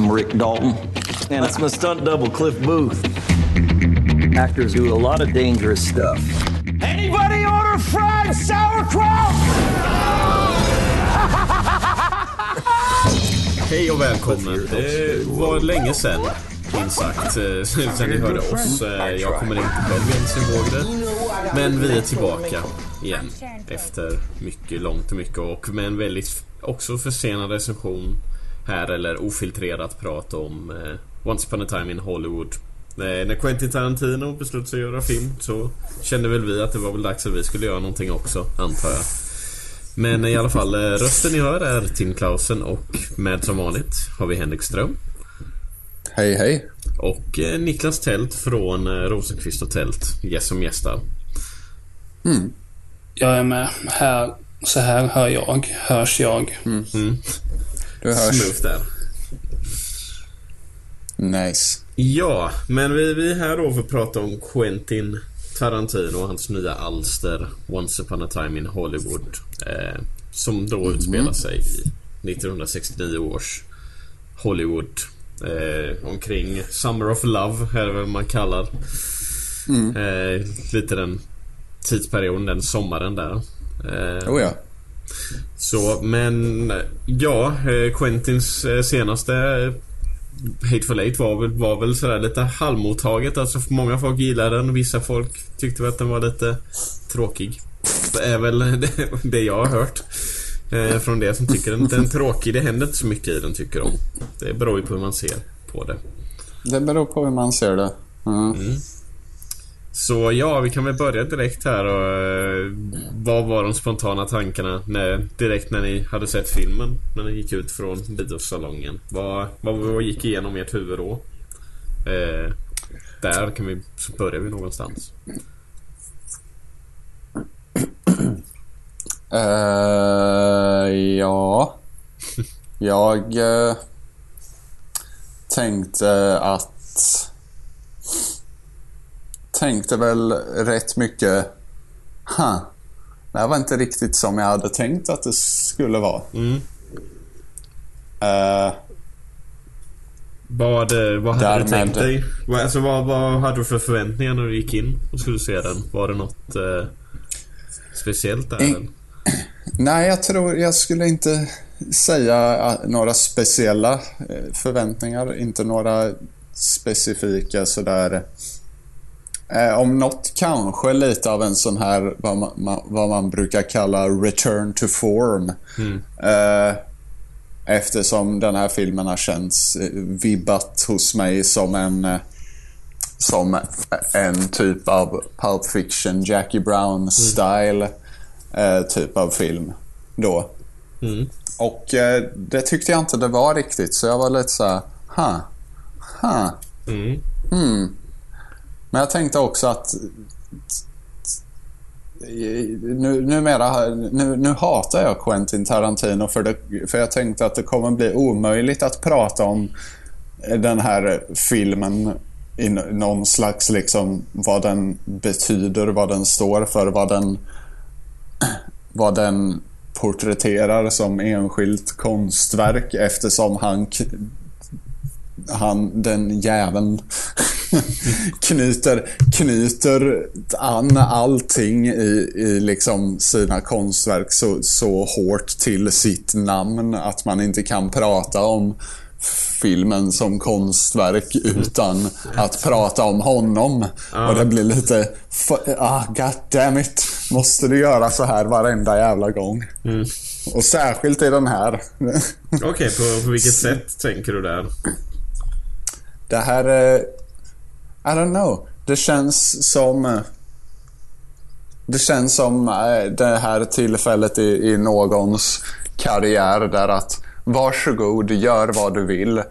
I'm Rick Dalton, and it's my stunt double, Cliff Booth. Actors do a lot of dangerous stuff. Anybody order fried sauerkraut? Hej och välkommen. Det var länge sedan, minst sagt, eh, sen ni hörde oss. Eh, Jag kommer inte själv ens ihåg det. Men vi är tillbaka igen. Efter mycket, långt och mycket och med en väldigt också försenad recension här, eller ofiltrerat prat om eh, Once upon a time in Hollywood. Eh, När Quentin Tarantino beslutade sig göra film så kände väl vi att det var väl dags att vi skulle göra någonting också, antar jag. Men i alla fall, eh, rösten ni hör är Tim Klausen och med som vanligt har vi Henrik Ström. Hej hej. Och eh, Niklas Tält från eh, Rosenqvist och Tält, gäst som gästar. Jag är med. Här, så här hör jag. Hörs jag. Du hörs. Smooth där. Nice. Ja, men vi, vi är här då för att prata om Quentin Tarantino och hans nya alster Once upon a time in Hollywood. Eh, som då utspelar sig i 1969 års Hollywood. Eh, omkring Summer of Love är det väl man kallar. Eh, lite den tidsperioden, den sommaren där. Eh, Oh ja. Så, men ja, eh, Quentins eh, senaste eh, Hateful Eight var väl, var väl sådär lite halvmottaget. Alltså många folk gillade den och vissa folk tyckte väl att den var lite tråkig. Det är väl det, det jag har hört. Eh, från det som tycker den, den är tråkig. Det händer inte så mycket i den tycker de. Det beror ju på hur man ser på det. Det beror på hur man ser det. Mm. Så ja, vi kan väl börja direkt här och eh, Vad var de spontana tankarna när, direkt när ni hade sett filmen? När ni gick ut från biosalongen? Vad, vad, vad gick igenom ert huvud då? Eh, där kan vi, så börjar vi någonstans. Eh, ja. Jag eh, tänkte att... Tänkte väl rätt mycket... Huh, det här var inte riktigt som jag hade tänkt att det skulle vara. Mm. Eh, Vad, eh, vad hade Därmed- du tänkt dig? Alltså, vad, vad hade du för förväntningar när du gick in och skulle se den? Var det något eh, speciellt där? I- eller? Nej, jag tror jag skulle inte säga eh, några speciella förväntningar. Inte några specifika sådär. Eh, om något kanske lite av en sån här vad man, ma- vad man brukar kalla return to form. Eh, eftersom den här filmen har känts eh, vibbat hos mig som en som en typ av Pulp Fiction, Jackie Brown-style eh, typ av film då. Mm. Och det tyckte jag inte det var riktigt, så jag var lite så här, huh, huh. Mm. Men jag tänkte också att nu, numera, nu, nu hatar jag Quentin Tarantino för, det, för jag tänkte att det kommer bli omöjligt att prata om den här filmen i någon slags liksom vad den betyder, vad den står för, vad den vad den porträtterar som enskilt konstverk eftersom han han, den jäveln knyter, knyter an allting i, i liksom sina konstverk så, så hårt till sitt namn att man inte kan prata om filmen som konstverk utan att prata om honom. Och det blir lite... Ah, God damn it. Måste du göra så här varenda jävla gång? Och särskilt i den här. Okej, på, på vilket sätt tänker du där? Det här är... I don't know. Det känns som... eh, Det känns som eh, det här tillfället i, i någons karriär där att varsågod, gör vad du vill.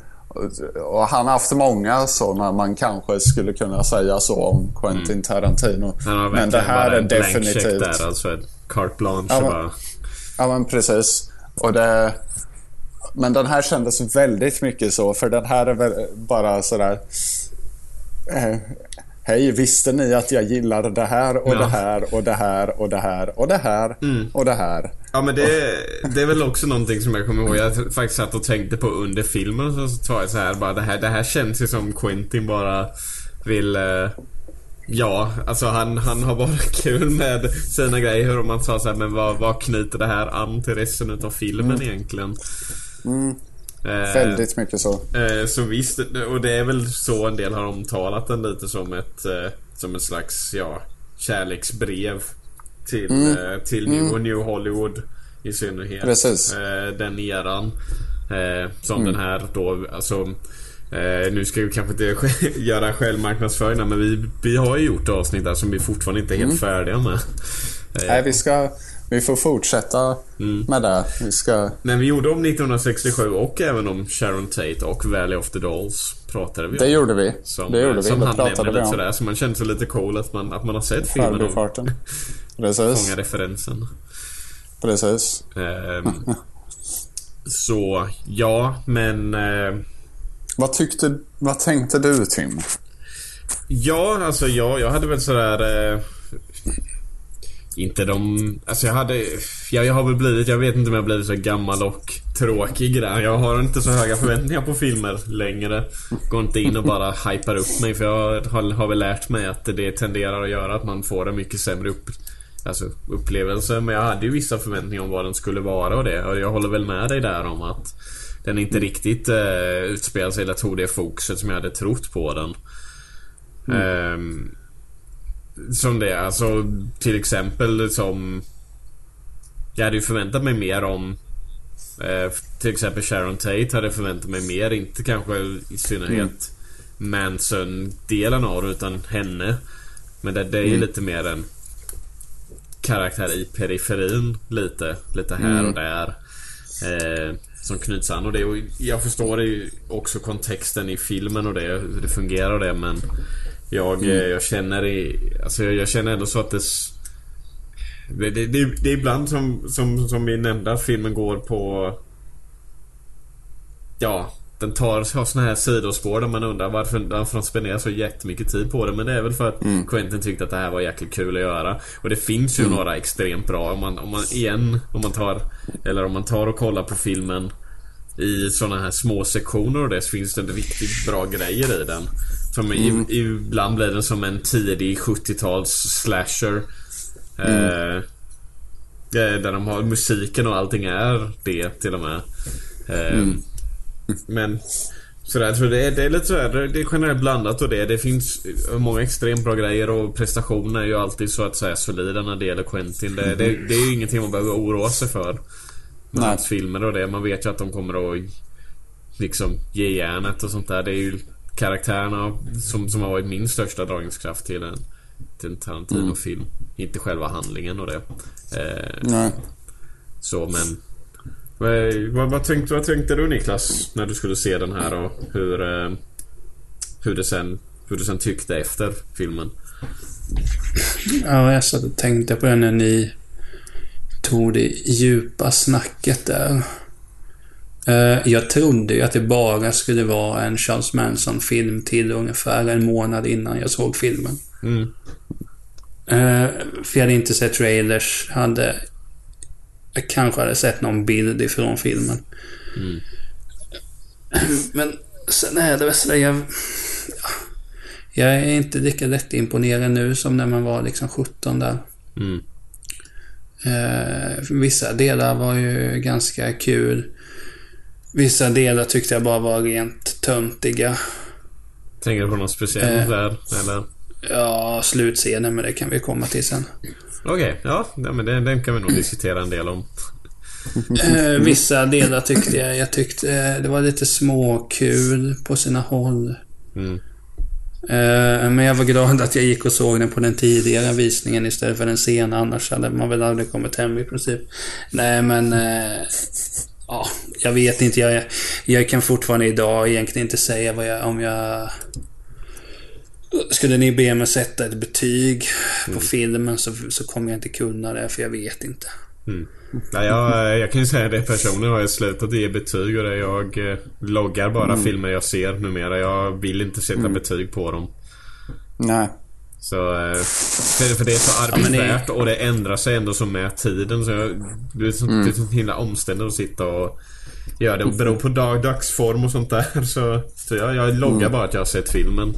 Och- han har haft många sådana man kanske skulle kunna säga så om Quentin Tarantino. Mm. Han har Men det här är definitivt... där, alltså ett carte blanche Ja, men- bara. Ja men precis. Och det... Men den här kändes väldigt mycket så, för den här är väl bara sådär... Eh, Hej, visste ni att jag gillar det här och Ja. det här och det här och det här och det här och det här? Ja men det, det är väl också någonting som jag kommer ihåg. Jag faktiskt satt och tänkte på under filmen så sa jag så här bara det här, det här känns ju som Quentin bara vill eh, Ja, alltså han, han har bara kul med sina grejer och man sa så här, men vad, vad knyter det här an till resten utav filmen mm. egentligen? Mm. Eh, Väldigt mycket så. Eh, så visst, och det är väl så en del har omtalat den lite som ett, eh, som ett slags, ja, kärleksbrev till, mm. Eh, till New, mm. New Hollywood i synnerhet. Precis. Eh, den eran. Eh, som mm. den här då, alltså Eh, nu ska vi kanske inte göra självmarknadsföring men vi, vi har ju gjort avsnitt där som vi fortfarande inte är helt mm. färdiga med. Eh, Nej, vi ska... Vi får fortsätta mm. med det. Vi ska... Men vi gjorde om 1967 och även om Sharon Tate och Valley of the Dolls pratade vi om. Det gjorde vi. Som, det gjorde vi. Som det han nämnde lite sådär. Så man kände sig lite cool att man, att man har sett filmen och fångar referensen. Precis. Eh, så, ja men... Eh, vad tyckte, vad tänkte du Tim? Ja, alltså jag, jag hade väl sådär... Eh, inte de... Alltså jag hade... Ja, jag har väl blivit... Jag vet inte om jag blivit så gammal och tråkig där. Jag har inte så höga förväntningar på filmer längre. Går inte in och bara hypar upp mig för jag har, har väl lärt mig att det tenderar att göra att man får en mycket sämre upp, alltså, upplevelse. Men jag hade ju vissa förväntningar om vad den skulle vara och det. Och jag håller väl med dig där om att den inte mm. riktigt uh, utspelar sig eller tog det fokuset som jag hade trott på den. Mm. Um, som det, alltså till exempel som... Jag hade ju förväntat mig mer om uh, Till exempel Sharon Tate hade förväntat mig mer, inte kanske i synnerhet mm. Manson-delen av det utan henne. Men det, det är ju mm. lite mer en karaktär i periferin lite, lite här mm. och där. Eh, som knyts an och det. Och jag förstår det ju också kontexten i filmen och det. Hur det fungerar och det men jag, mm. jag känner i, alltså jag, jag, känner ändå så att det det, det, det, det är ibland som, som, som vi nämnde att filmen går på Ja Den tar har såna här sidospår där man undrar varför, varför de spenderar så jättemycket tid på det Men det är väl för att mm. Quentin tyckte att det här var jäkligt kul att göra Och det finns ju mm. några extremt bra om man, om man igen Om man tar Eller om man tar och kollar på filmen I såna här små sektioner och det så finns det riktigt bra grejer i den som mm. i, ibland blir den som en tidig 70-tals slasher. Mm. Eh, där de har musiken och allting är det till och med. Eh, mm. Men Sådär, jag tror det är, det är lite sådär, det är generellt blandat och det. Det finns många extremt bra grejer och prestationen är ju alltid så att säga solida när det gäller Quentin. Det, det, det är ju ingenting man behöver oroa sig för. Med hans filmer och det. Man vet ju att de kommer att liksom ge järnet och sånt där. Det är ju karaktärerna som, som har varit min största dragningskraft till en, till en Tarantino-film. Mm. Inte själva handlingen och det. Eh, Nej. Så men... Vad, vad, tänkte, vad tänkte du Niklas när du skulle se den här och hur, eh, hur, det sen, hur du sen tyckte efter filmen? Ja, jag satt och tänkte på det när ni tog det djupa snacket där. Eh, jag trodde ju att det bara skulle vara en Charles Manson-film till ungefär en månad innan jag såg filmen. Mm. Eh, för jag hade inte sett trailers. Hade... Jag kanske hade sett någon bild ifrån filmen. Mm. Men sen är det väl sådär, jag... Jag är inte lika lätt imponerad nu som när man var liksom 17 där. Mm. Eh, vissa delar var ju ganska kul. Vissa delar tyckte jag bara var rent töntiga. Tänker du på något speciellt eh, där, eller? Ja, slutscenen, men det kan vi komma till sen. Okej, okay, ja, men den, den kan vi nog diskutera en del om. Eh, vissa delar tyckte jag, jag tyckte eh, det var lite småkul på sina håll. Mm. Eh, men jag var glad att jag gick och såg den på den tidigare visningen istället för den sena, annars hade man väl aldrig kommit hem i princip. Nej, men... Ja, jag vet inte. Jag, jag kan fortfarande idag egentligen inte säga vad jag, om jag... Skulle ni be mig sätta ett betyg på mm. filmen så, så kommer jag inte kunna det, för jag vet inte. Mm. Nej, jag, jag kan ju säga det personligen har jag slutat ge betyg och det. Jag eh, loggar bara mm. filmer jag ser numera. Jag vill inte sätta mm. betyg på dem. Nej. Så, eh, för, det är så arbetsvärt ja, det... och det ändrar sig ändå så med tiden. Så jag, är så, mm. det är så himla omständigt att sitta och göra det. Beror på dag, dagsform och sånt där. Så, så jag, jag loggar mm. bara att jag har sett filmen.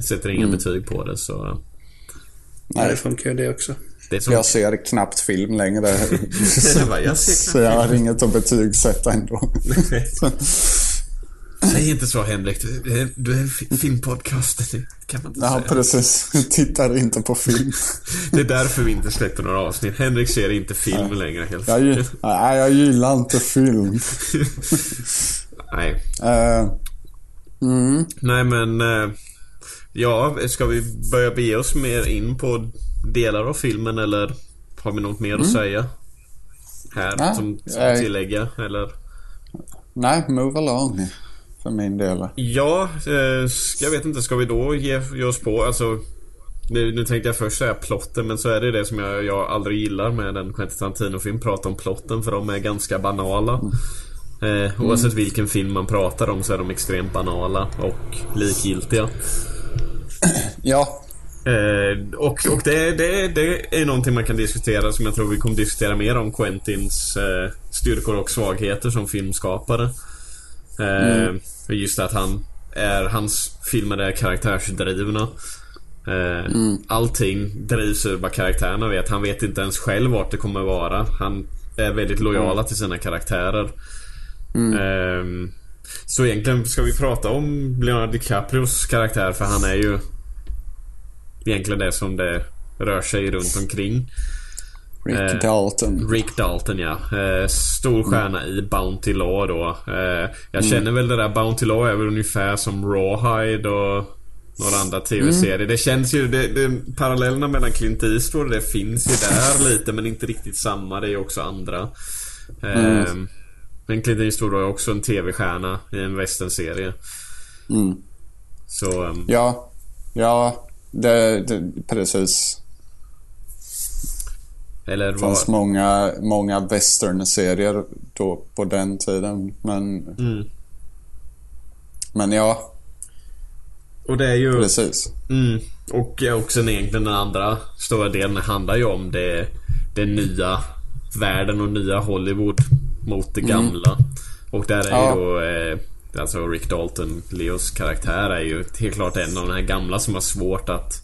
Sätter inga mm. betyg på det så... Nej, det funkar ju det också. Det som... Jag ser knappt film längre. så, jag så jag har inget att betygsätta ändå. Säg inte så Henrik. Du är, du är filmpodcast. Det kan man inte ja, säga. precis. Tittar inte på film. det är därför vi inte släppte några avsnitt. Henrik ser inte film ja. längre helt jag, Nej, jag gillar inte film. nej. Uh, mm. Nej, men... Uh, ja, ska vi börja bege oss mer in på delar av filmen eller har vi något mer mm. att säga? Här ja, som, som tillägga eller? Nej, move along för min del. Ja, eh, jag vet inte. Ska vi då ge, ge oss på? Alltså, nu, nu tänkte jag först säga plotten men så är det det som jag, jag aldrig gillar med en Quentin Tarantino-film. Prata om plotten för de är ganska banala. Mm. Eh, oavsett mm. vilken film man pratar om så är de extremt banala och likgiltiga. Ja. Eh, och och det, det, det är någonting man kan diskutera som jag tror vi kommer diskutera mer om Quentins eh, styrkor och svagheter som filmskapare. Eh, mm. Just att han är, hans filmer är karaktärsdrivna. Eh, mm. Allting drivs ur vad karaktärerna vet. Han vet inte ens själv vart det kommer vara. Han är väldigt lojala mm. till sina karaktärer. Mm. Eh, så egentligen ska vi prata om Leonardo DiCaprios karaktär för han är ju egentligen det som det rör sig runt omkring. Rick eh, Dalton. Rick Dalton ja. Eh, stor mm. stjärna mm. i Bounty Law då. Eh, jag mm. känner väl det där Bounty Law är väl ungefär som Rawhide och några andra tv-serier. Mm. Det känns ju, det, det, parallellerna mellan Clint Eastwood det finns ju där lite men inte riktigt samma. Det är ju också andra. Mm. Men Clint Eastwood ju också en tv-stjärna i en westernserie. Mm. Så... Um... Ja. Ja. Det, det, precis. Eller det fanns var... många, många western-serier då på den tiden. Men, mm. men ja. Och det är ju... Precis. Mm, och också egentligen den andra stora delen handlar ju om det, det nya världen och nya Hollywood mot det mm. gamla. Mm. Och där är ja. ju då eh, Alltså Rick Dalton, Leos karaktär är ju helt klart en av de här gamla som har svårt att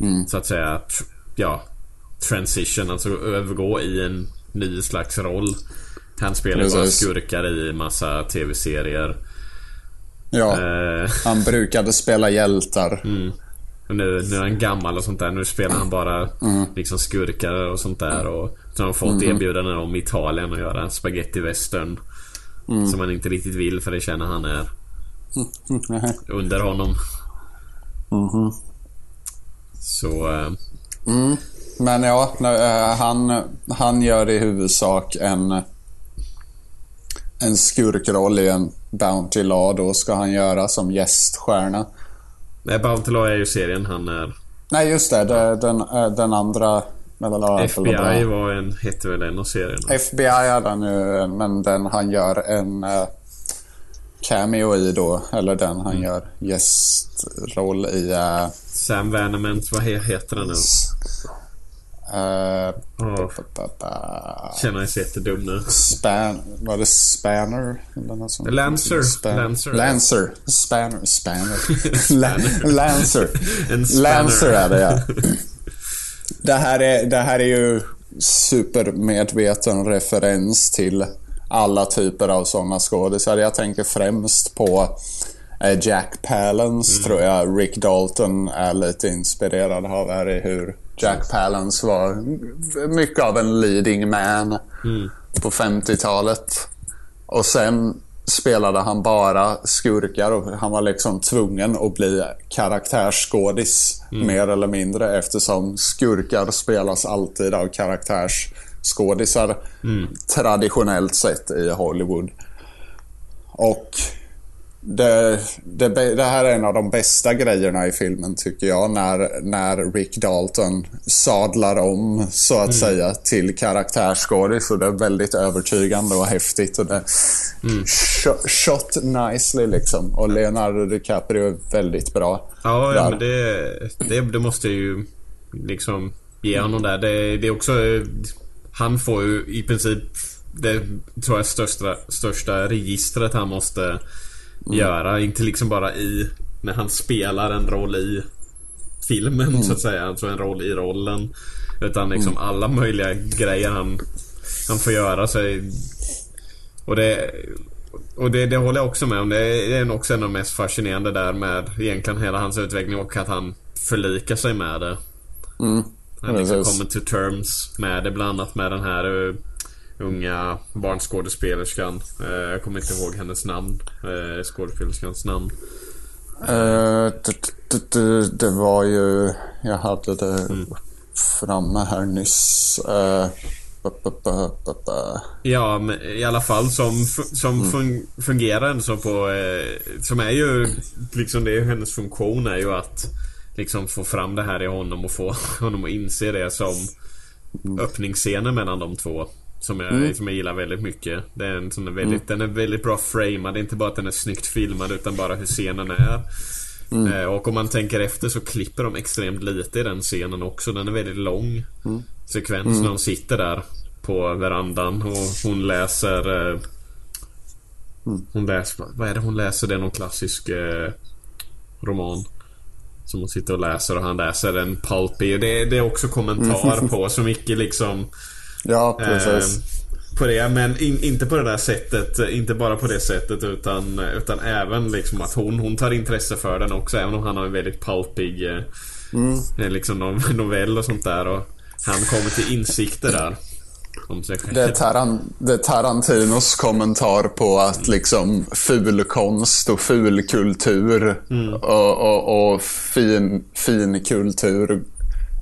mm. Så att säga Ja transition, alltså övergå i en ny slags roll. Han spelar bara skurkar i massa tv-serier. Ja, uh, han brukade spela hjältar. Mm. nu, nu är han gammal och sånt där. Nu spelar han bara mm. liksom skurkar och sånt där. Och så har han fått mm. erbjudanden om Italien att göra spaghetti western. Mm. Som han inte riktigt vill för det känner han är under honom. Mm. Så... Uh, mm. Men ja, eh, han, han gör i huvudsak en, en skurkroll i en Bounty Law. Då ska han göra som gäststjärna. Nej, Bounty Law är ju serien han är... Nej, just det. det den, eh, den andra... FBI var en, hette väl en av serierna? FBI är den ju, men den han gör en uh, cameo i då. Eller den han mm. gör gästroll i. Uh, Sam Vanament, vad heter den nu? Uh, oh. Känner mig så jättedum nu. Span, var det Spanner? Eller något sånt? Lancer. Span Lancer. Lancer. Spanner. Spanner. Lancer. Lancer är det ja. det, här är, det här är ju supermedveten referens till alla typer av sådana skådisar. Jag tänker främst på eh, Jack Palance mm. tror jag Rick Dalton är lite inspirerad av här i hur Jack Palance var mycket av en leading man mm. på 50-talet. Och sen spelade han bara skurkar och han var liksom tvungen att bli karaktärsskådis mm. mer eller mindre eftersom skurkar spelas alltid av karaktärsskådisar mm. traditionellt sett i Hollywood. Och det, det, det, här är en av de bästa grejerna i filmen tycker jag. När, när Rick Dalton sadlar om så att mm. säga till karaktärsskådis. Och det är väldigt övertygande och häftigt. Och det mm. shot nicely liksom. Och Leonardo DiCaprio är väldigt bra. Ja, ja men det, det, det måste ju liksom ge honom där. Det, det är också... Han får ju i princip det tror jag största, största registret han måste mm. göra. Inte liksom bara i när han spelar en roll i filmen mm. så att säga. Alltså en roll i rollen. Utan liksom mm. alla möjliga grejer han, han får göra. Så, och det, och det, det håller jag också med om. Det är också en av de mest fascinerande där med egentligen hela hans utveckling och att han förlikar sig med det. Mm. Han liksom kommer to terms med det bland annat med den här uh, unga barnskådespelerskan. Uh, jag kommer inte ihåg hennes namn. Uh, skådespelerskans namn. Det, det, var ju... Jag hade det mm. framme här nyss. Ja, men i alla fall som, som mm. fungerar så på... Som är ju... Liksom det är hennes funktion är ju att liksom få fram det här i honom och få honom att inse det som öppningsscenen mellan de två. Som jag, mm. som jag gillar väldigt mycket. Det är en sån väldigt, mm. Den är väldigt bra framad. Det är inte bara att den är snyggt filmad utan bara hur scenen är. Mm. Eh, och om man tänker efter så klipper de extremt lite i den scenen också. Den är väldigt lång. Mm. Sekvens mm. när de sitter där på verandan och hon läser... Eh, mm. hon läser... Vad är det hon läser? Det är någon klassisk eh, roman. Som hon sitter och läser och han läser en pulpy. Det, det är också kommentar mm. på så mycket liksom... Ja, precis. Eh, på det, men in, inte på det där sättet. Inte bara på det sättet utan, utan även liksom att hon, hon tar intresse för den också. Även om han har en väldigt pulpig eh, mm. liksom novell och sånt där. Och han kommer till insikter där. Det är, Taran, det är Tarantinos kommentar på att liksom fulkonst och fulkultur mm. och, och, och fin, finkultur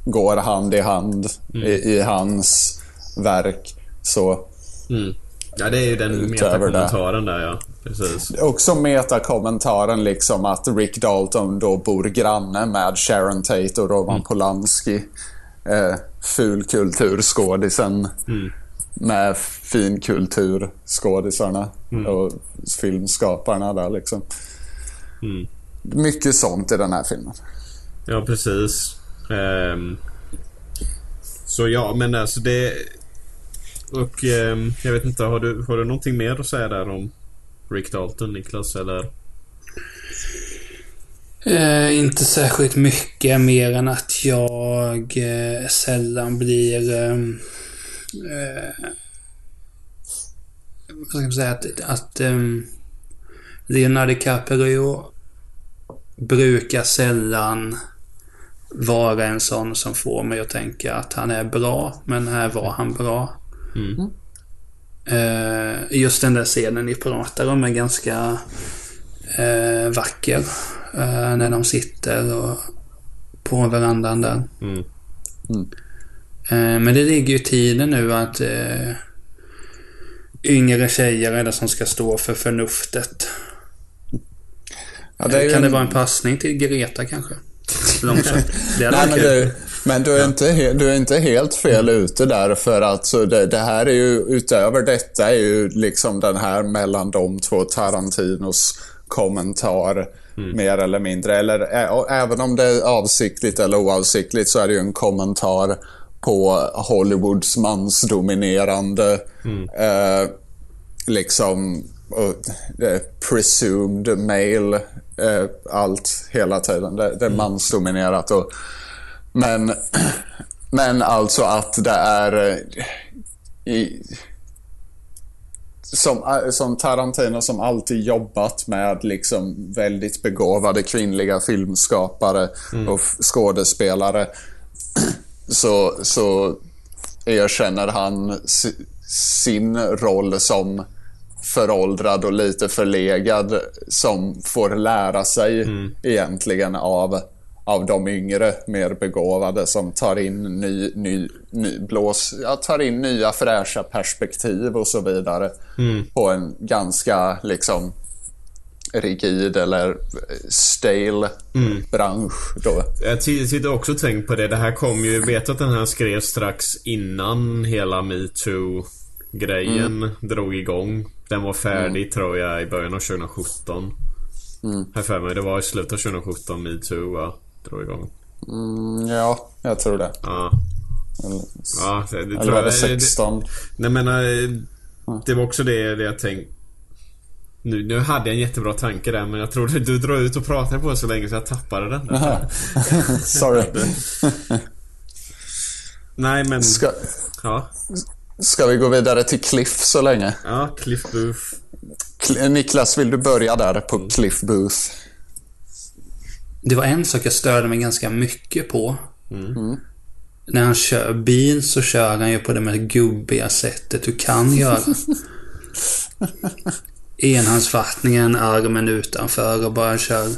går hand i hand mm. i, i, hans verk. Så... Mm. Ja, det är ju den metakommentaren där ja. Precis. Också metakommentaren liksom att Rick Dalton då bor granne med Sharon Tate och Roman mm. Polanski eh, fulkulturskådisen mm. med finkulturskådisarna mm. och filmskaparna där liksom. Mm. Mycket sånt i den här filmen. Ja, precis. Um, så ja, men alltså det... Och eh, jag vet inte, har du, har du någonting mer att säga där om Rick Dalton, Niklas? Eller? Eh, inte särskilt mycket mer än att jag eh, sällan blir... Ehm, eh, vad ska man säga? Att, att eh, Leonardo DiCaprio brukar sällan vara en sån som får mig att tänka att han är bra, men här var han bra. Mm. Eh, just den där scenen ni pratar om är ganska eh, vacker. Uh, när de sitter och på verandan där. Mm. Mm. Uh, men det ligger ju i tiden nu att uh, yngre tjejer är det som ska stå för förnuftet. Ja, det kan en... det vara en passning till Greta kanske? Långsamt. Det Nej, men, du, men du är, inte, du är inte helt fel mm. ute där för att så det, det, här är ju utöver detta är ju liksom den här mellan de två Tarantinos kommentar Mm. Mer eller mindre. Eller även om det är avsiktligt eller oavsiktligt så är det ju en kommentar på Hollywoods mansdominerande mm. eh, liksom uh, presumed male eh, allt hela tiden. Det, det är mm. mansdominerat. Och, men, men alltså att det är eh, i, som, äh, som Tarantino som alltid jobbat med liksom väldigt begåvade kvinnliga filmskapare mm. och skådespelare. Så, så erkänner han sin roll som föråldrad och lite förlegad som får lära sig mm. egentligen av av de yngre, mer begåvade som tar in, ny, ny, ny, blås, ja, tar in nya fräscha perspektiv och så vidare. Mm. På en ganska liksom rigid eller stale bransch då. Jag sitter också och tänkt på det. Det här kom ju... Vet att den här skrevs strax innan hela metoo-grejen mm. drog igång. Den var färdig mm. tror jag i början av 2017. Mm. Här för mig, det var i slutet av 2017 metoo va? Drog igång. Mm, ja, jag tror det. Ja. Eller, ja, det, eller var det 16? Det, nej men det var också det, det jag tänkte nu, nu hade jag en jättebra tanke där men jag tror du, du drar ut och pratar på så länge så jag tappade den. Sorry. Nej men... Ska, ja. ska vi gå vidare till Cliff så länge? Ja, Cliff Booth. Niklas, vill du börja där på mm. Cliff Booth? Det var en sak jag störde mig ganska mycket på. Mm. När han kör bil så kör han ju på det med gubbiga sättet du kan göra. enhandsfattningen, armen utanför och bara kör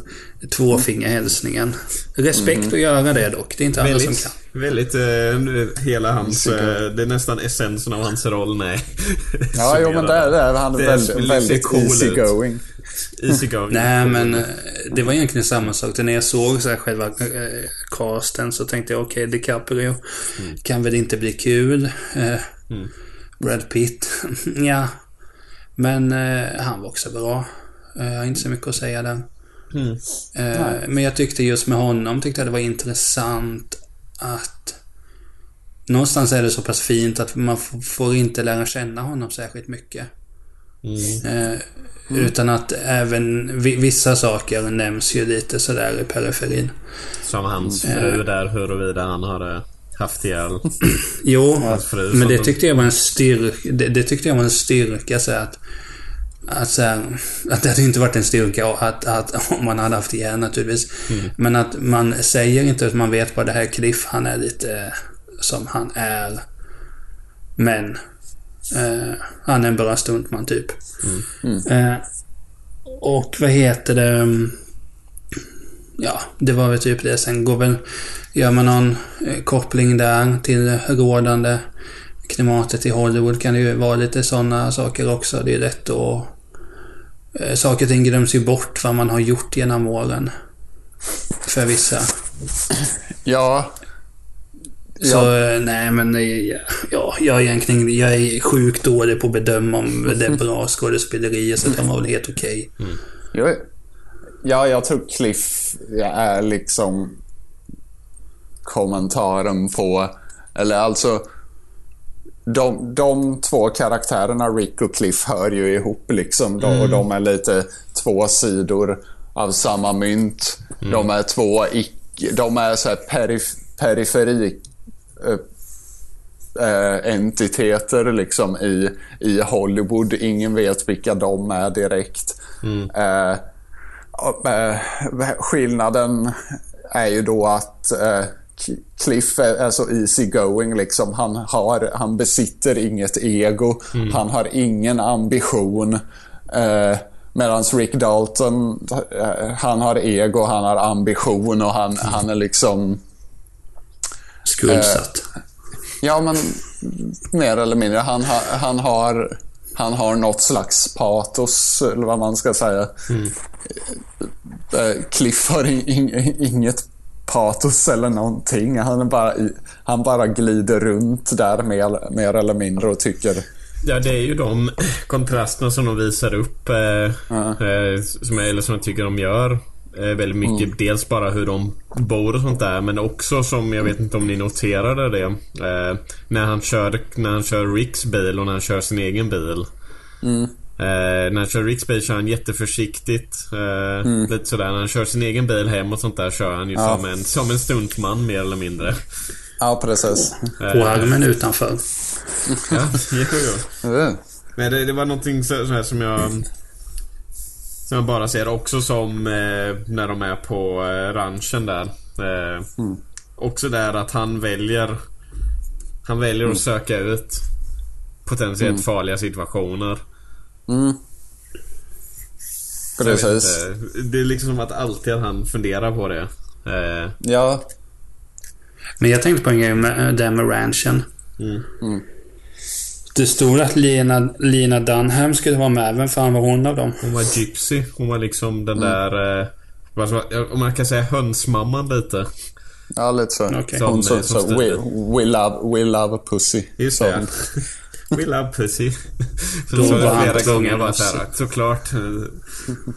tvåfingerhälsningen. Respekt mm. att göra det dock. Det är inte alla som kan. Väldigt, eh, hela hans, eh, det är nästan essensen av hans roll, nej. Ja, jo men där, där han är väldigt, väldigt easy going. Easy going. Nej, men eh, det var egentligen samma sak. När jag såg så här själva eh, casten så tänkte jag okej, okay, DiCaprio mm. kan väl inte bli kul. Eh, mm. Brad Pitt, ja. Men eh, han var också bra. Eh, jag har inte så mycket att säga där. Mm. Eh, men jag tyckte just med honom tyckte jag det var intressant att Någonstans är det så pass fint att man får inte lära känna honom särskilt mycket. Mm. Eh, mm. Utan att även vissa saker nämns ju lite sådär i periferin. Som hans eh. fru där, huruvida han hade haft ihjäl Jo, men det tyckte jag var en styrka. Det, det, tyckte jag var en styrka så att att, så här, att det hade inte varit en styrka att, att, om man hade haft ihjäl naturligtvis. Mm. Men att man säger inte att man vet vad det här Cliff, han är lite som han är. Men eh, han är en bra stuntman typ. Mm. Mm. Eh, och vad heter det? Ja, det var väl typ det. Sen går väl Gör man någon eh, koppling där till rådande klimatet i Hollywood kan det ju vara lite sådana saker också. Det är lätt att... Eh, saker och ting glöms ju bort vad man har gjort genom åren. För vissa. Ja. Så ja. Eh, nej men ja, jag, är egentligen, jag är sjukt dålig på att bedöma om det är bra skådespeleri så de var väl helt okej. Okay. Mm. Ja, jag tror Cliff är liksom kommentaren på, eller alltså de, de två karaktärerna, Rick och Cliff, hör ju ihop liksom. Mm. Och de är lite två sidor av samma mynt. Mm. De är två icke, de är så här perif, periferi äh, entiteter liksom i, i Hollywood. Ingen vet vilka de är direkt. Mm. Äh, äh, skillnaden är ju då att Cliff alltså easy going liksom. Han, har, han besitter inget ego. Mm. Han har ingen ambition. Eh, Medan Rick Dalton, eh, han har ego, han har ambition och han, mm. han är liksom... Skuldsatt. Eh, ja, men mer eller mindre. Han, ha, han, har, han har något slags patos, eller vad man ska säga. Mm. Eh, Cliff har in, in, inget patos eller någonting. Han bara, han bara glider runt där mer, mer eller mindre och tycker... Ja, det är ju de kontrasterna som de visar upp. Eh, uh. eh, som, jag, eller som jag tycker de gör. Eh, väldigt mycket. Mm. Dels bara hur de bor och sånt där. Men också som, jag vet inte om ni noterade det. Eh, när, han kör, när han kör Ricks bil och när han kör sin egen bil. Mm. Eh, när han kör Ricksby kör han jätteförsiktigt. Eh, mm. Lite sådär. När han kör sin egen bil hem och sånt där kör han ju ja. som, en, som en stuntman mer eller mindre. Ja, precis. Eh, På armen utanför. ja, jo, jo. Mm. Men det, det, var någonting så, så som jag... Som jag bara ser också som eh, när de är på eh, ranchen där. Eh, mm. Också där att han väljer... Han väljer mm. att söka ut potentiellt mm. farliga situationer. Mm. Precis. Det är liksom som att alltid han funderar på det. Eh. Ja. Men jag tänkte på en grej med, det med ranchen. Mm. Mm. Det stod att Lina, Lina Dunham skulle vara med. Vem fan var hon av dem? Hon var Gypsy. Hon var liksom den där... Eh, om man kan säga hönsmamman lite. Ja, lite så. Hon Som, som eh, som sa we, we, love, we love pussy. Just sa det. We love pussy. Så Då så var han flera tvungen gånger bara att så här, såklart. eh,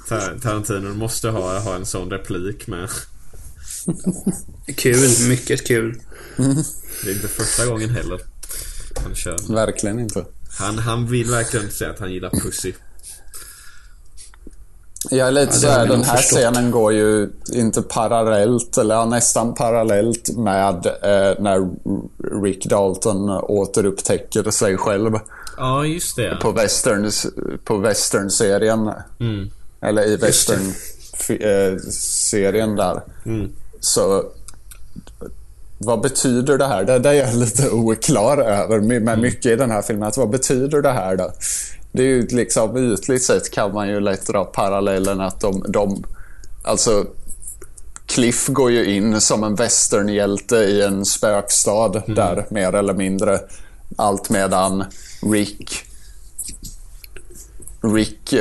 Tar- Tarantino måste ha, ha en sån replik med. Kul. Mycket kul. Det är inte första gången heller. Han kör. Verkligen inte. Han, han vill verkligen säga att han gillar pussy. Jag är lite det så har här, vi den här förstått. scenen går ju inte parallellt, eller ja, nästan parallellt med eh, när Rick Dalton återupptäcker sig själv Ja, just det. på westerns, på western-serien. Mm. Eller i western-serien där. Mm. Så vad betyder det här? Det, det är jag lite oklar över med med mycket i den här filmen. Att vad betyder det här då? Det är ju liksom ytligt sett kan man ju lätt dra parallellen att de, de alltså Cliff går ju in som en westernhjälte i en spökstad där mer eller mindre. Allt medan Rick Rick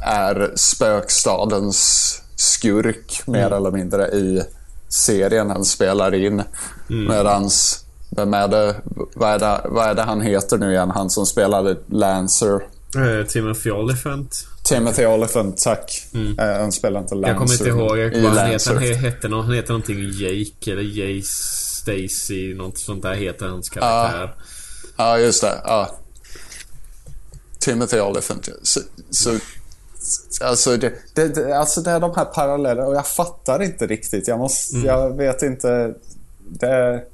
är spökstadens skurk mer eller mindre i serien han spelar in. Medans, vem är det, vad är det, vad är det han heter nu igen? Han som spelade Lancer. Eh, Timothy Olyphant. Timothy Olyphant, tack. Eh, han spelar inte Lancer Jag kommer inte ihåg vad han heter. Han heter, nå- han heter någonting Jake eller Jay Stacy. Något sånt där heter hans karaktär. Ja, just det. Ja. Timothy Olyphant. Så, så, alltså, det, det, det, alltså det är de här parallellerna och jag fattar inte riktigt. Jag, måste, Mm. jag vet inte. Det,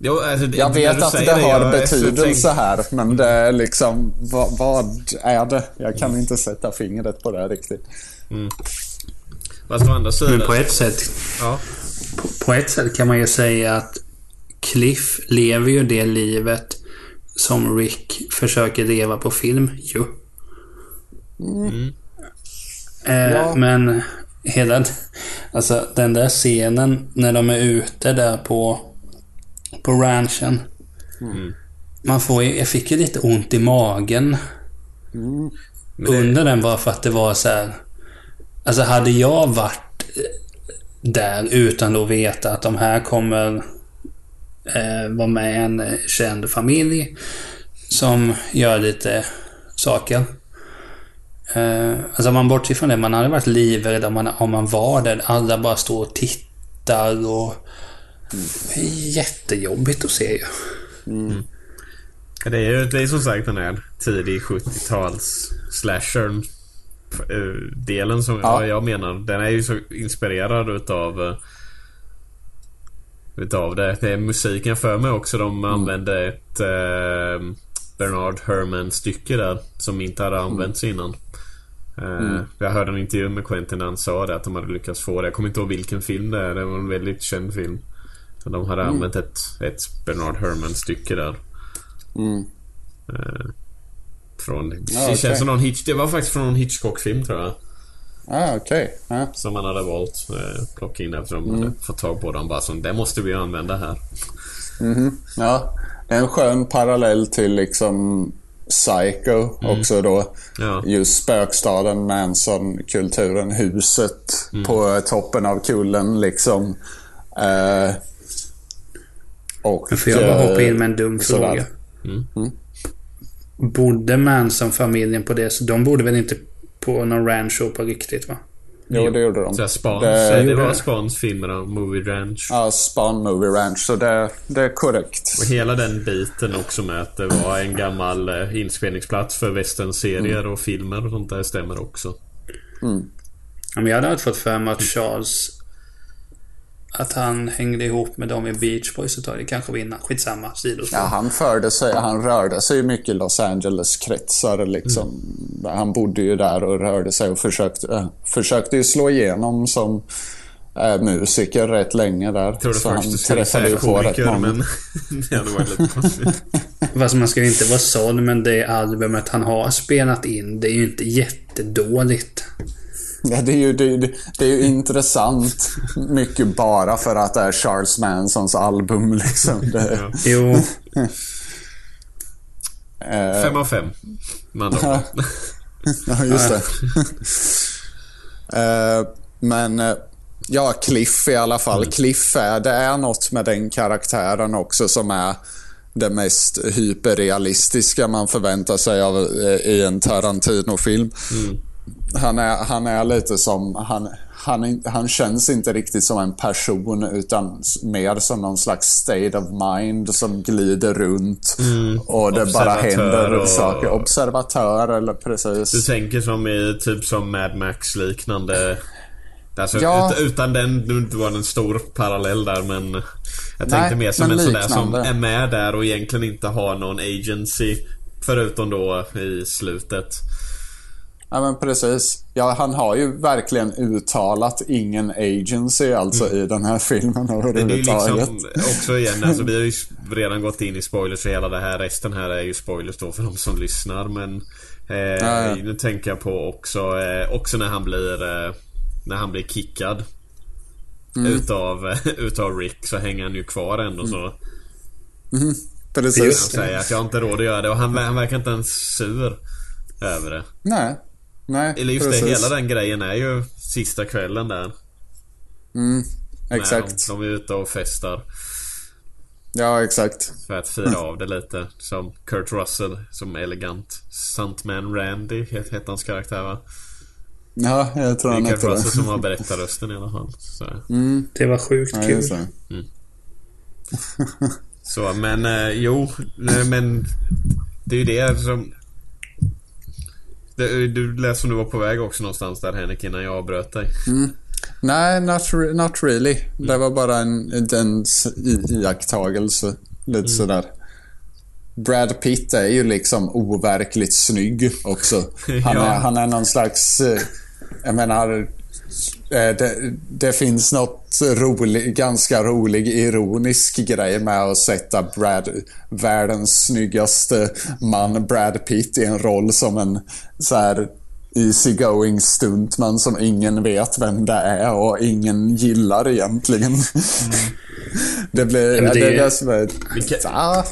Jo, alltså, det- jag vet att det har så betydelse här, men det är liksom, vad, vad är det? Jag kan inte sätta fingret på det riktigt. Fast å andra sidan. Men på ett sätt Ja. på, på ett sätt kan man ju säga att Cliff lever ju det livet som Rick försöker leva på film ju. Eh, Ja. Men hela... Alltså den där scenen när de är ute där på, på ranchen. Man får jag fick ju lite ont i magen det, under den bara för att det var så här. Alltså hade jag varit eh, där utan att veta att de här kommer eh, vara med en känd familj som gör lite saker. Eh, alltså man bortser från det, man hade varit livrädd om man, om man var där. Alla bara står och tittar och... Det är jättejobbigt att se ju. det är ju det är som sagt den här tidig 70-tals slashern eh, delen som Ja. jag menar. Den är ju så inspirerad utav eh, utav det. Det är musiken för mig också. De använde ett eh, Bernard Herrmann stycke där som inte hade använts innan. Eh, Jag hörde en intervju med Quentin där han sa det att de hade lyckats få det. Jag kommer inte ihåg vilken film det är. Det var en väldigt känd film. Så de hade använt ett, ett Bernard Herrmann stycke där. Eh, från, det Ja, känns som någon Hitch, Det var faktiskt från någon Hitchcock-film tror jag. Ah, okej. Ja. Som man hade valt eh, plocka in eftersom de Mm. hade fått tag på dem. Bara som det måste vi använda här. Ja, det är en skön parallell till liksom Psycho också då. Ja. Just spökstaden, Manson-kulturen, huset på toppen av kullen liksom. Eh, och... Men får jag bara hoppa in med en dum fråga? Bodde Manson-familjen på det? Så de bodde väl inte på någon rancho på riktigt va? Jo, det gjorde de. Så Spans, Det- det, det var. Spans filmer av Movie Ranch. Ja, Spawn Movie Ranch, så det, det är korrekt. Och hela den biten också med att det var en gammal eh, inspelningsplats för westernserier Mm. och filmer och sånt där stämmer också. Ja, men jag hade fått för mig att Charles... Att han hängde ihop med dem i Beach Boys ett tag. Det kanske var innan. Skitsamma. Sidospår. Ja, han förde sig, han rörde sig mycket i Los Angeles-kretsar liksom. Han bodde ju där och rörde sig och försökte, äh, försökte ju slå igenom som äh, musiker rätt länge där. Jag trodde så först han träffade ju på rätt många. men det hade varit lite konstigt. Fast man ska ju inte vara såld, men det albumet han har spelat in, det är ju inte jättedåligt. Ja, det, är ju, det, är ju- det är ju intressant mycket bara för att det är Charles Mansons album liksom. Det, Jo, Eh, Fem av fem. ord. Ja, just det. Eh, men eh, ja, Cliff i alla fall. Cliff är, det är något med den karaktären också som är det mest hyperrealistiska man förväntar sig av i en Tarantino-film. Han, är, han är lite som... Han, han, han känns inte riktigt som en person utan mer som någon slags state of mind som glider runt. Och det bara händer och- saker. Observatör eller precis. Du tänker som i typ som Mad Max liknande Alltså, Ja. ut, utan den, nu inte var det en stor parallell där men Jag Nej, tänkte mer som en sån där som är med där och egentligen inte har någon agency Förutom då i slutet Ja men precis. Ja, han har ju verkligen uttalat ingen agency alltså i den här filmen Men det är överhuvudtaget. liksom också igen, alltså vi har ju redan gått in i spoilers och hela det här. Resten här är ju spoilers då för de som lyssnar men eh, ja. Nu tänker jag på också, eh, också när han blir eh, När han blir kickad Mm. utav, utav Rick så hänger han ju kvar ändå så Precis. Han säger att jag har inte råd att göra det och han, han verkar inte ens sur Över det Nej. Nej, Eller just precis. det, hela den grejen är ju sista kvällen där Mm, När exakt. De, de är ute och festar Ja, exakt. För att fira av det lite. Som Kurt Russell som elegant. Stuntman Randy het- hette hans karaktär va? Ja, jag tror Det han är Kurt hette Russell det. som har berättarrösten i alla fall. Så, Det var sjukt Ja, kul. det. så men eh, jo, nej, men det är ju det som... Det, du lät som du var på väg också någonstans där Henrik innan jag avbröt dig. Nej, not, re- not really. Det var bara en, en iakttagelse. Lite sådär. Brad Pitt är ju liksom overkligt snygg också. Han, Ja. är, han är någon slags... eh, Jag menar... Eh, det, det finns något rolig, ganska rolig ironisk grej med att sätta Brad, världens snyggaste man Brad Pitt i en roll som en så här easygoing stuntman som ingen vet vem det är och ingen gillar egentligen. det blir... Mm. men det, det är det som är... Vilka- Ja,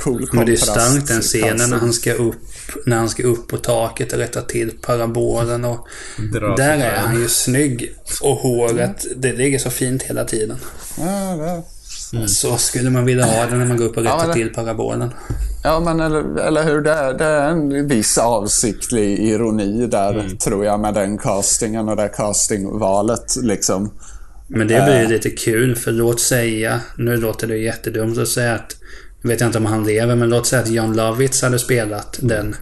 cool Men det är starkt den scenen när han ska upp när han ska upp på taket och rätta till parabolen och Dra där är han ju snygg. Och håret, det ligger så fint hela tiden. Ja, det, Så skulle man vilja ha det när man går upp och Ja, rättar det- till parabolen. Ja, men eller, eller hur? Det är, det är en viss avsiktlig ironi där, Mm. tror jag, med den castingen och det castingvalet. Liksom. Men det blir ju lite kul för låt säga, nu låter det jättedumt att säga att, jag vet inte om han lever, men låt säga att John Lovitz hade spelat den.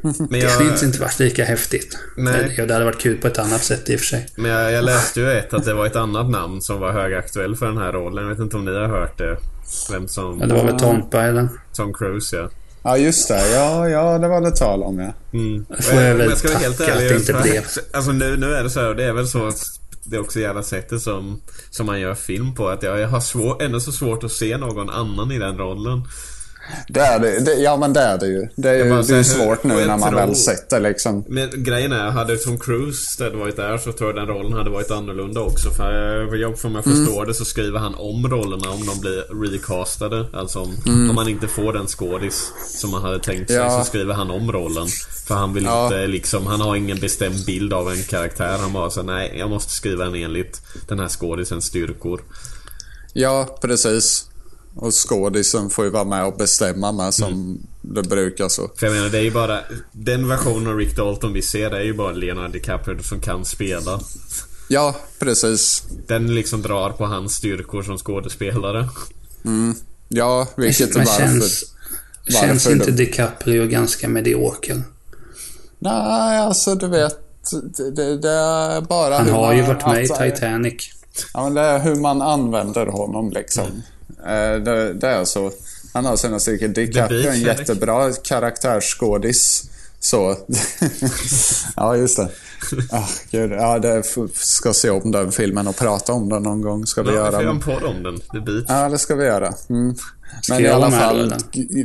Men Det jag, hade inte inte varit lika häftigt. Nej. Det, det hade varit kul på ett annat sätt i och för sig. men jag, jag läste ju ett att det var ett annat namn som var högaktuell för den här rollen. Jag vet inte om ni har hört det. Vem som... Men det var väl Tompa eller? Tom Cruise ja. Ja, just det. Ja, ja, det var det tal om, ja. Mm. Får jag väl ska vara tacka att det inte för- blev. Alltså nu, nu är det så här, det är väl så att det är också jävla sättet som, som man gör film på. Att jag, jag har svår, ändå så svårt att se någon annan i den rollen. Det är det, det, ja, men det är det ju. Det är ju det är svårt nu när man tror- väl sett det liksom. Men grejen är, hade Tom Cruise varit där så tror jag den rollen hade varit annorlunda också. För eh, jag, för om jag förstår det så skriver han om rollerna om de blir recastade. Alltså om, om man inte får den skådis som man hade tänkt sig Ja. så skriver han om rollen. För han vill Ja. inte liksom, han har ingen bestämd bild av en karaktär. Han bara så nej jag måste skriva den enligt den här skådisens styrkor. Ja, precis. Och skådisen får ju vara med och bestämma med som Mm. det brukar så. För jag menar det är ju bara Den versionen av Rick Dalton vi ser det är ju bara Leonardo DiCaprio som kan spela. Ja, precis. Den liksom drar på hans styrkor som skådespelare. Ja, vilket är varför. känns, känns varför inte? DiCaprio ganska medioker? Nej, alltså du vet. Det, det, det är bara Han har man, ju varit med i Titanic. Ja, men det är hur man använder honom liksom. Mm. Eh, Det, det är så. Han har sina stycken. DiCaprio är en jättebra karaktärsskådis. Så. ja, just det. Ah, gud. Ja, det f- ska se om den filmen och prata om den någon gång. Ska vi Ja, vi får göra. göra Men, en podd om den. The Beach. ja, det ska vi göra. Mm. Men i alla fall.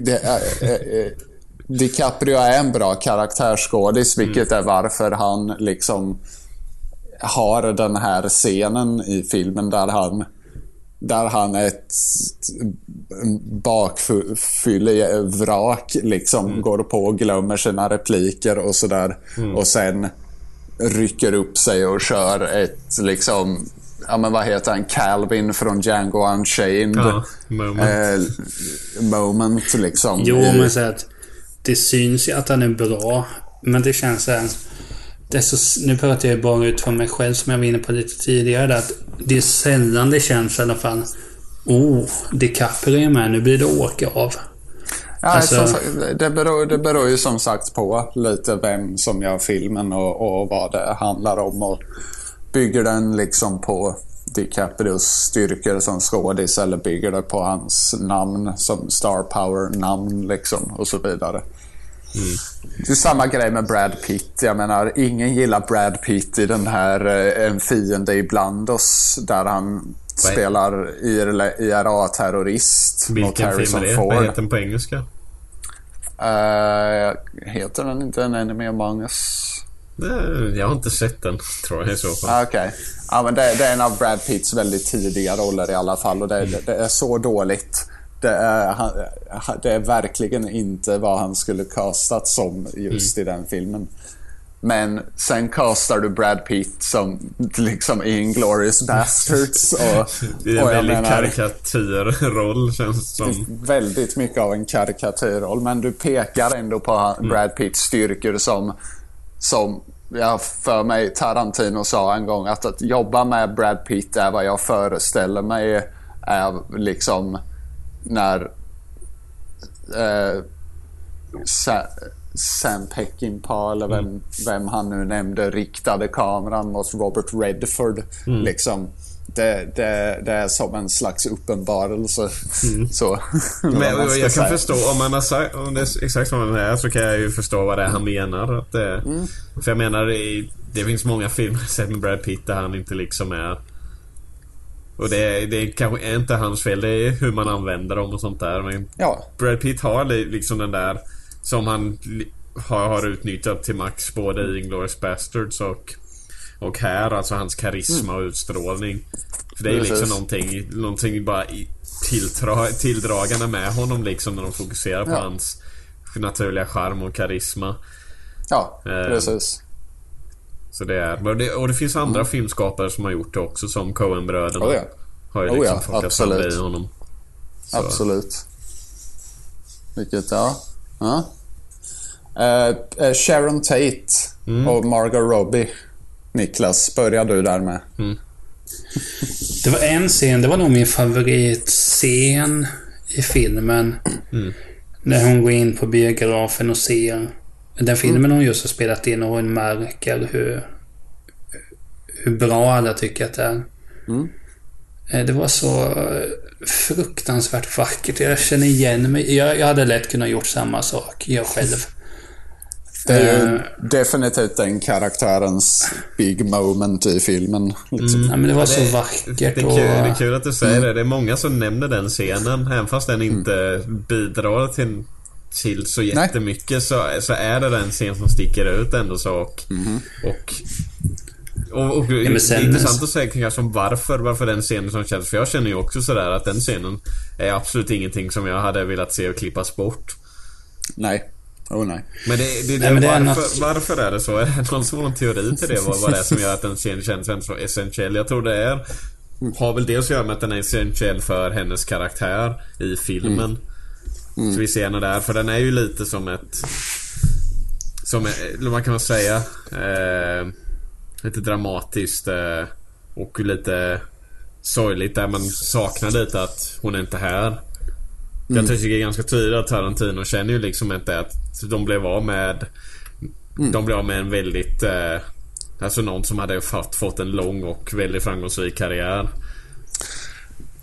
Det är, eh, eh, DiCaprio är en bra karaktärsskådis, vilket Mm. är varför han liksom har den här scenen i filmen där han där han är ett bakfyllevrak liksom. Mm. Går på och glömmer sina repliker och sådär. Mm. Och sen rycker upp sig och kör ett liksom ja men vad heter han, Calvin från Django Unchained. Ja, moment. Eh, moment liksom. Jo, men så att det syns ju att han är bra. Men det känns såhär... Det är så, nu pratar jag bara ut från mig själv som jag var inne på lite tidigare. Att det är sällan det känns i alla fall. Oh, DiCaprio är med. Nu blir det åka av. Ja, alltså... det, beror, det beror ju som sagt på lite vem som gör filmen och, och vad det handlar om. Och bygger den liksom på DiCaprios styrkor som skådis eller bygger det på hans namn som star power-namn liksom och så vidare. Mm. Det är samma grej med Brad Pitt. Jag menar, ingen gillar Brad Pitt i den här eh, En fiende ibland oss där han spelar IRA-terrorist mot Harrison film är det? Ford. Vad heter den på engelska? Uh, heter den inte En Enemy Among Us? Jag har inte sett den, tror jag i så fall. Ah, okej. Okay. Ja, men det, det, är en av Brad Pitts väldigt tidiga roller i alla fall. Och det, mm. det är så dåligt. Det är, det är, verkligen inte vad han skulle castat som just mm. i den filmen. Men sen castar du Brad Pitt som liksom i Inglourious Bastards. Och, det är en väldigt karikatyrroll känns det som. Väldigt mycket av en karikatyrroll. Men du pekar ändå på mm. Brad Pitts styrkor som som jag för mig Tarantino sa en gång att att jobba med Brad Pitt är vad jag föreställer mig är liksom när eh, Sa Sam Peckinpah eller vem, mm. vem han nu nämnde riktade kameran mot Robert Redford. Mm. Liksom det, det, det, är som en slags uppenbarelse. Mm. Så, Men jag kan säga. förstå, om, man har sagt, om det är exakt som det är så kan jag ju förstå vad det är han menar. Att det, mm. För jag menar, det finns många filmer sett med Brad Pitt där han inte liksom är... Och det, det kanske är inte hans fel, det är hur man använder dem och sånt där. Men ja. Brad Pitt har liksom den där som han har, har utnyttjat till max både i Inglourious Bastards och och här, alltså hans karisma och utstrålning. För det är liksom någonting, någonting bara tilltra, tilldragande med honom liksom när de fokuserar på ja. hans naturliga charm och karisma. Ja, eh, precis. Så det är, och det, och det finns andra mm. filmskapare som har gjort det också som Coen-bröderna. Oh ja. Har ju oh liksom oh ja, absolut. i honom. Så. Absolut. Vilket, ja. ja. Uh, Sharon Tate mm. och Margot Robbie Niklas, börjar du där med. Mm. Det var en scen, det var nog min favoritscen i filmen. Mm. När hon går in på biografen och ser den filmen mm. hon just har spelat in och hon märker hur, hur bra alla tycker att det är. Mm. Eh, det var så fruktansvärt vackert. Jag känner igen mig. Jag, jag hade lätt kunnat gjort samma sak, jag själv. Det är ju uh, definitivt den karaktärens big moment i filmen. Liksom. Mm. Men det var ja, så vackert. Det är, kul, det är kul att du säger mm. det. Det är många som nämner den scenen. Även fast den inte mm. bidrar till, till så jättemycket så, så är det den scen som sticker ut ändå så. Och, mm. och och, och ja, sen, det är intressant att säga kanske om varför, varför den scenen som känns. För jag känner ju också sådär att den scenen är absolut ingenting som jag hade velat se och klippas bort. Nej. Oh, nej. Men, det, det, nej, men det varför, är något... varför är det så? Är det någon en teori till det? Vad, vad det är som gör att den scenen känns så essentiell? Jag tror det är... Har väl dels att göra med att den är essentiell för hennes karaktär i filmen. Mm. Mm. Så vi ser henne där. För den är ju lite som ett... Som man kan säga... Eh, lite dramatiskt eh, och lite sorgligt där man saknar lite att hon är inte här. Mm. Jag tycker det är ganska tydligt att Tarantino känner ju liksom inte att de blev av med... Mm. De blev av med en väldigt... Eh, alltså någon som hade fått, fått en lång och väldigt framgångsrik karriär.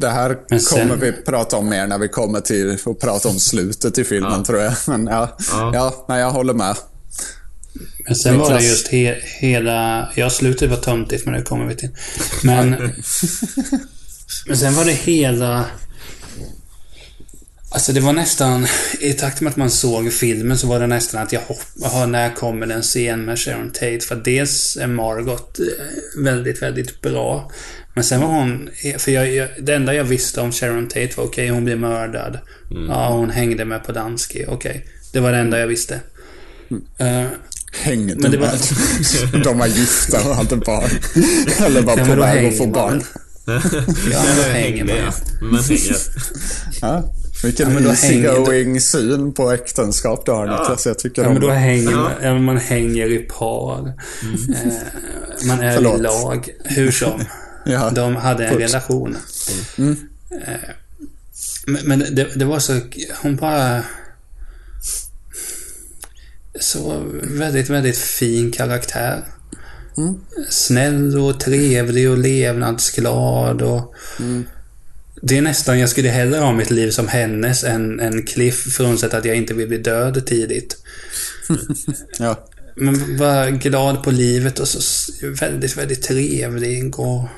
Det här sen... kommer vi prata om mer när vi kommer till att prata om slutet i filmen ja. tror jag. Men ja, ja. ja nej, jag håller med. Men sen var det just he hela... Ja, slutet var töntigt men det kommer vi till. Men... men sen var det hela Alltså det var nästan, i takt med att man såg filmen så var det nästan att jag hoppade, när kommer den scen med Sharon Tate? För dels är Margot eh, väldigt, väldigt bra. Men sen var hon, för jag, jag, det enda jag visste om Sharon Tate var okej, okay, hon blev mördad. Mm. Ja, hon hängde med på Danski, okej. Okay. Det var det enda jag visste. Mm. Uh, hängde men det var... med? De var gifta och hade barn. Eller var ja, på väg att få barn. ja, men hänger med. Man hänger. Ja. Vilken ja, easygoing syn på äktenskap du har ja. Niklas. Jag tycker ja, men då hänger man, ja. man hänger i par. Mm. Eh, man är Förlåt. i lag. Hur som. Ja. De hade en Puts. relation. Mm. Eh, men, men det, det, var så... Hon bara... Så väldigt, väldigt fin karaktär. Mm. Snäll och trevlig och levnadsglad och... Mm. Det är nästan, jag skulle hellre ha mitt liv som hennes än, än Cliff, frånsett att jag inte vill bli död tidigt. ja. Men var glad på livet och så väldigt, väldigt trevlig och...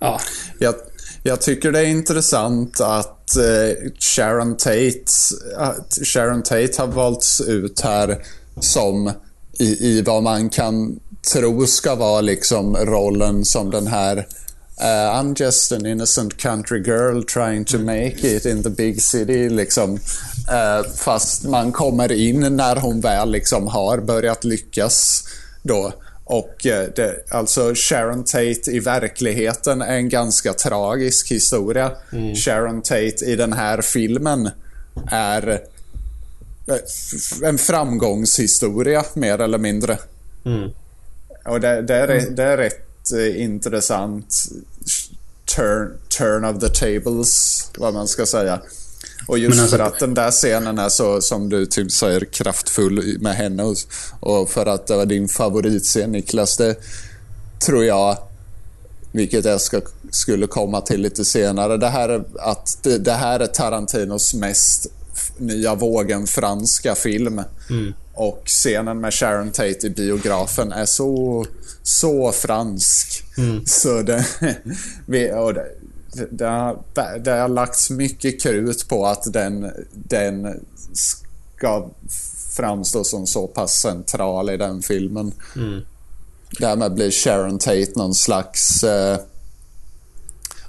Ja. Jag, jag tycker det är intressant att eh, Sharon Tate, att Sharon Tate har valts ut här som i, i vad man kan tro ska vara liksom rollen som den här Uh, I'm just an innocent country girl trying to make it in the big city. Liksom. Uh, fast man kommer in när hon väl liksom har börjat lyckas. Då. Och uh, det, alltså Sharon Tate i verkligheten är en ganska tragisk historia. Mm. Sharon Tate i den här filmen är en framgångshistoria mer eller mindre. Mm. Och det, det, är, det är rätt intressant turn, turn of the tables, vad man ska säga. Och just alltså, för att den där scenen är så, som du typ säger, kraftfull med henne och, och för att det var din favoritscen Niklas, det tror jag, vilket jag ska, skulle komma till lite senare, det här är, att det, det här är Tarantinos mest nya vågen franska film. Mm. Och scenen med Sharon Tate i biografen är så, så fransk. Mm. Så det, vi, och det, det, har, det har lagts mycket krut på att den, den ska framstå som så pass central i den filmen. Mm. Därmed blir Sharon Tate någon slags... Eh,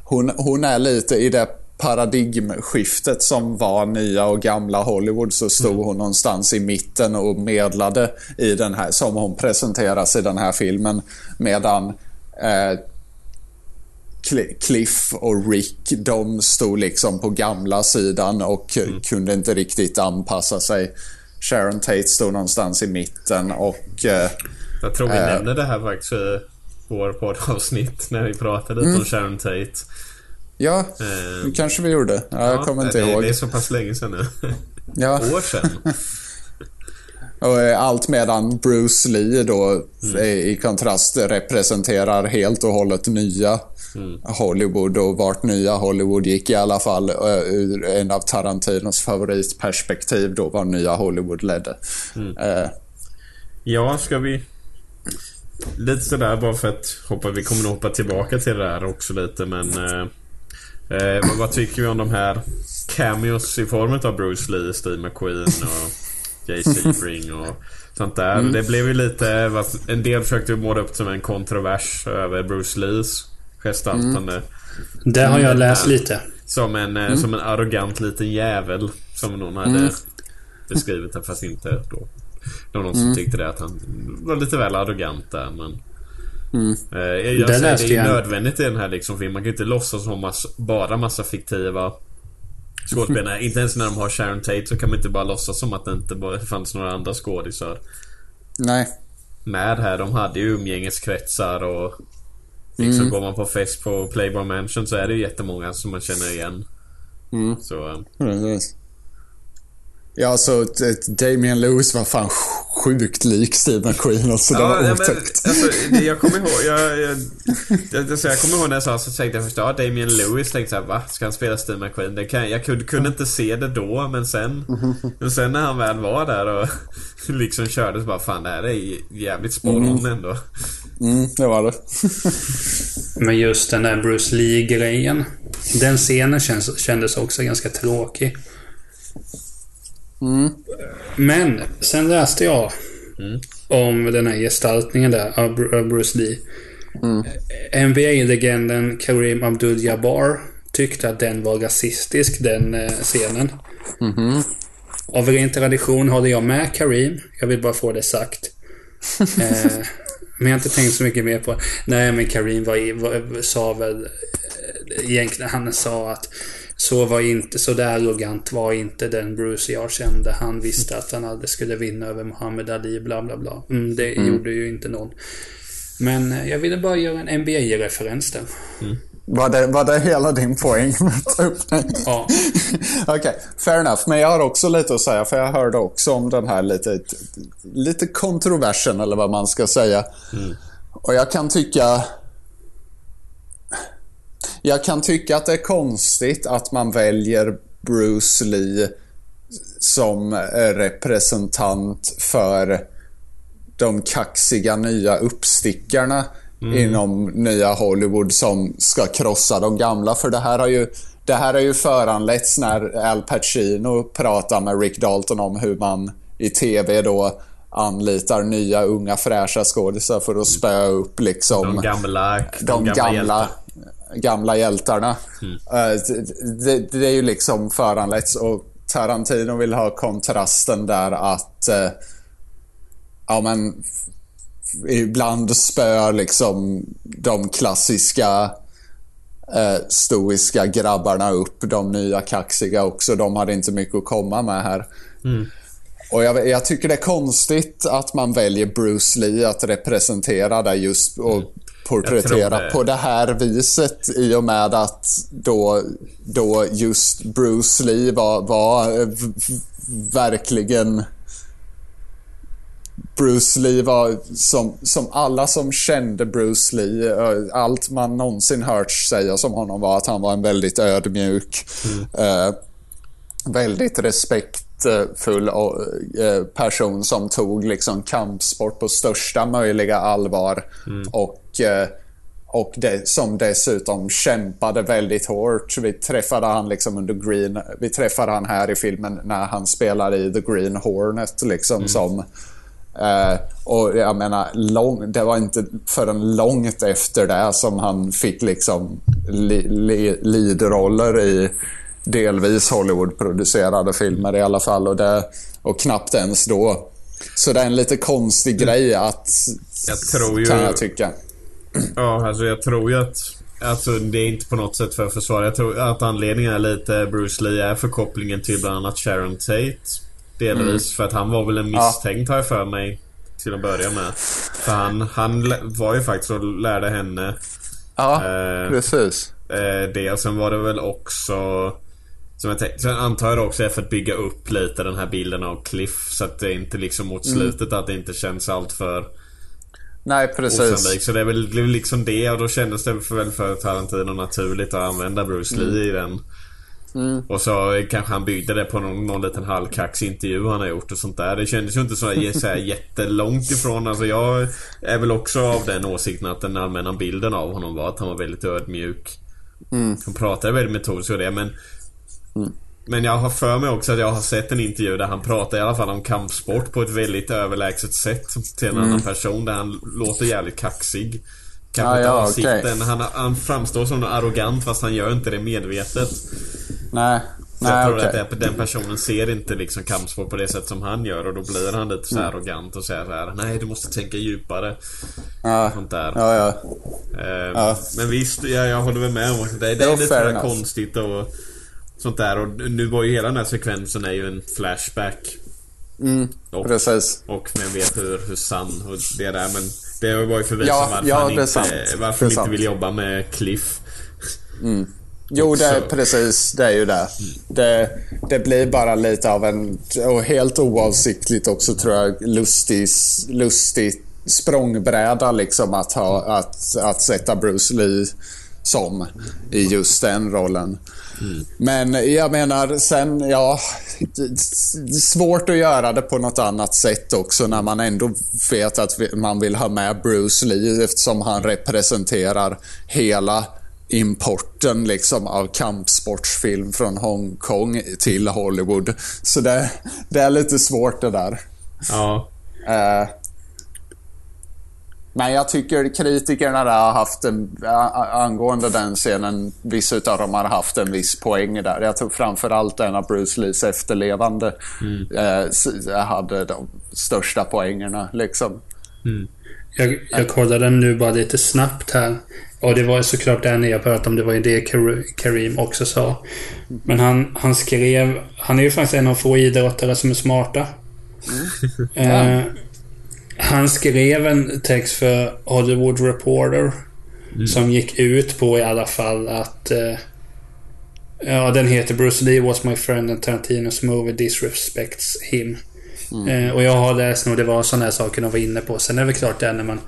hon, hon är lite i det paradigmskiftet som var nya och gamla Hollywood så stod mm. hon någonstans i mitten och medlade i den här, som hon presenteras i den här filmen. Medan eh, Cliff och Rick, de stod liksom på gamla sidan och mm. kunde inte riktigt anpassa sig. Sharon Tate stod någonstans i mitten och... Eh, Jag tror vi äh, nämnde det här faktiskt i vår poddavsnitt när vi pratade mm. om Sharon Tate. Ja, eh, kanske vi gjorde. Ja, jag kommer inte det, ihåg. Det är så pass länge sedan nu. Ja. År sedan. Och eh, allt medan Bruce Lee då mm. i kontrast representerar helt och hållet nya mm. Hollywood och vart nya Hollywood gick i alla fall eh, ur en av Tarantinos favoritperspektiv då var nya Hollywood ledde. Mm. Uh, ja, ska vi... Lite sådär bara för att hoppa, vi kommer nog hoppa tillbaka till det där också lite men uh, Eh, vad, vad, tycker vi om de här cameos i form av Bruce Lee, Steve McQueen och Jay Sebring och sånt där. Mm. Det blev ju lite... En del försökte måla upp som en kontrovers över Bruce Lees gestaltande. Mm. Det har jag läst lite. Som en, eh, mm. som en arrogant liten jävel. Som någon hade mm. beskrivit det fast inte då. Det var någon som mm. tyckte det att han var lite väl arrogant där men... Mm. Eh, jag, jag säger, det är nödvändigt i den här liksom filmen. Man kan inte låtsas som massa, bara massa fiktiva skådespelare. inte ens när de har Sharon Tate så kan man inte bara låtsas som att det inte bara fanns några andra skådisar. Nej. Med här. De hade ju umgängeskretsar och Liksom mm. går man på fest på Playboy Mansion så är det ju jättemånga som man känner igen. Mm. Så... Mm, Ja, alltså Damien Lewis var fan sjukt lik Steve McQueen. Alltså, ja, det var otäckt. Men, alltså, jag kommer ihåg, jag, jag, jag, alltså, jag kommer ihåg när jag sa så tänkte jag först, ja Damien Lewis, tänkte såhär, va? Ska han spela Steve McQueen? Det kan, jag kunde, kunde inte se det då, men sen, men sen när han väl var där och liksom körde så bara, fan det här är jävligt spot mm. ändå. Mm, det var det. men just den där Bruce Lee-grejen. Den scenen känns, kändes också ganska tråkig. Mm. Men sen läste jag om den här gestaltningen där av Bru- av Bruce Lee. NBA-legenden Kareem Abdul-Jabbar tyckte att den var rasistisk, den eh, scenen. Av ren tradition håller jag med Kareem. Jag vill bara få det sagt. eh, men jag har inte tänkt så mycket mer på Nej, men Kareem var, var, sa väl... eh, Egentligen, han sa att så var inte, så där arrogant var inte den Bruce jag kände. Han visste att han aldrig skulle vinna över Muhammad Ali, bla bla bla. Mm, det gjorde ju inte någon. Men eh, jag ville bara göra en NBA-referens där. Var det, var det hela din poäng med att ta upp det? Ja. Okej, fair enough. Men jag har också lite att säga, för jag hörde också om den här lite, lite kontroversen, eller vad man ska säga. Och jag kan tycka... Jag kan tycka att det är konstigt att man väljer Bruce Lee som eh, representant för de kaxiga nya uppstickarna inom nya Hollywood som ska krossa de gamla. För det här har ju, det här har ju föranletts när Al Pacino pratar med Rick Dalton om hur man i TV då anlitar nya unga fräscha skådisar för att spöa upp liksom De gamla, de de gamla, gamla, hjältarna. gamla hjältarna. Eh, det, det, det är ju liksom föranletts och Tarantino vill ha kontrasten där att eh, ja men ibland spöar liksom de klassiska eh, stoiska grabbarna upp de nya kaxiga också. De hade inte mycket att komma med här. Och jag, jag tycker det är konstigt att man väljer Bruce Lee att representera det just och Jag porträttera det. på det här viset i och med att då, då just Bruce Lee var, var verkligen Bruce Lee var som, som alla som kände Bruce Lee, eh, allt man någonsin hört sägas om honom var att han var en väldigt ödmjuk, eh, väldigt respektfull eh, person som tog liksom kampsport på största möjliga allvar och eh, och det, som dessutom kämpade väldigt hårt. Vi träffade han liksom under Green... Vi träffade han här i filmen när han spelade i The Green Hornet liksom som... Eh, och jag menar, lång, det var inte förrän långt efter det som han fick liksom li, li, leadroller i delvis Hollywood-producerade filmer i alla fall. Och, det, och knappt ens då. Så det är en lite konstig grej att... Jag tror ju- Kan jag tycka. Ja, alltså jag tror ju att... Alltså det är inte på något sätt för att försvara. Jag tror att anledningen är lite Bruce Lee är förkopplingen till bland annat Sharon Tate. Delvis. För att han var väl en misstänkt har jag för mig. Till att börja med. För han, han var ju faktiskt och lärde henne Ja, Eh, precis. eh, det. Sen var det väl också... Som jag tänkte, sen antar jag det också är för att bygga upp lite den här bilden av Cliff. Så att det inte liksom mot slutet att det inte känns allt för Nej, precis. osannolikt. Så det är väl liksom det och då kändes det för väl för Tarantino naturligt att använda Bruce Lee i den. Och så kanske han byggde det på någon, någon liten halvkaxig intervju han har gjort och sånt där. Det kändes ju inte så, så här jättelångt ifrån. Alltså jag är väl också av den åsikten att den allmänna bilden av honom var att han var väldigt ödmjuk. Han pratade väldigt metodiskt och det men Men jag har för mig också att jag har sett en intervju där han pratar i alla fall om kampsport på ett väldigt överlägset sätt till en annan person där han låter jävligt kaxig. Kanske Ah, inte ja, avsikten. Han, han framstår som arrogant fast han gör inte det medvetet. Nej, Så jag nej tror okej. att det, den personen ser inte liksom kampsport på det sätt som han gör och då blir han lite så Mm. arrogant och säger så här: Nej du måste tänka djupare. Ja, Sånt där. ja, ja. Eh, Ja. Men visst, jag, jag håller väl med om att det, det är lite enough. konstigt och sånt där. Och nu var ju hela den här sekvensen är ju en flashback. och, Precis. och vem vet hur, hur sann och det där men det var ju för att visa Ja, varför ja, han inte, sant. varför inte vill jobba med Cliff. Jo, det är precis. Det är ju det. det. Det blir bara lite av en, och helt oavsiktligt också tror jag, lustig, lustig språngbräda liksom att, ha, att, att sätta Bruce Lee som i just den rollen. Men jag menar sen, ja, svårt att göra det på något annat sätt också när man ändå vet att man vill ha med Bruce Lee eftersom han representerar hela importen liksom av kampsportsfilm från Hongkong till Hollywood. Så det, det är lite svårt det där. Ja. Eh, men jag tycker kritikerna där har haft en, angående den scenen, vissa av dem har haft en viss poäng där. Jag tror framförallt en av Bruce Lees efterlevande mm. eh, hade de största poängerna. Liksom. Mm. Jag, jag kollade nu bara lite snabbt här. Och det var såklart det jag pratade om. Det var ju det Karim också sa. Men han, han skrev... Han är ju faktiskt en av få idrottare som är smarta. Mm. Eh, han skrev en text för Hollywood Reporter. Mm. Som gick ut på i alla fall att... Eh, ja, den heter Bruce Lee was my friend and Tarantinos movie disrespects him. Mm. Eh, och jag har läst nog det var sådana här saker de var inne på. Sen är det väl klart det när man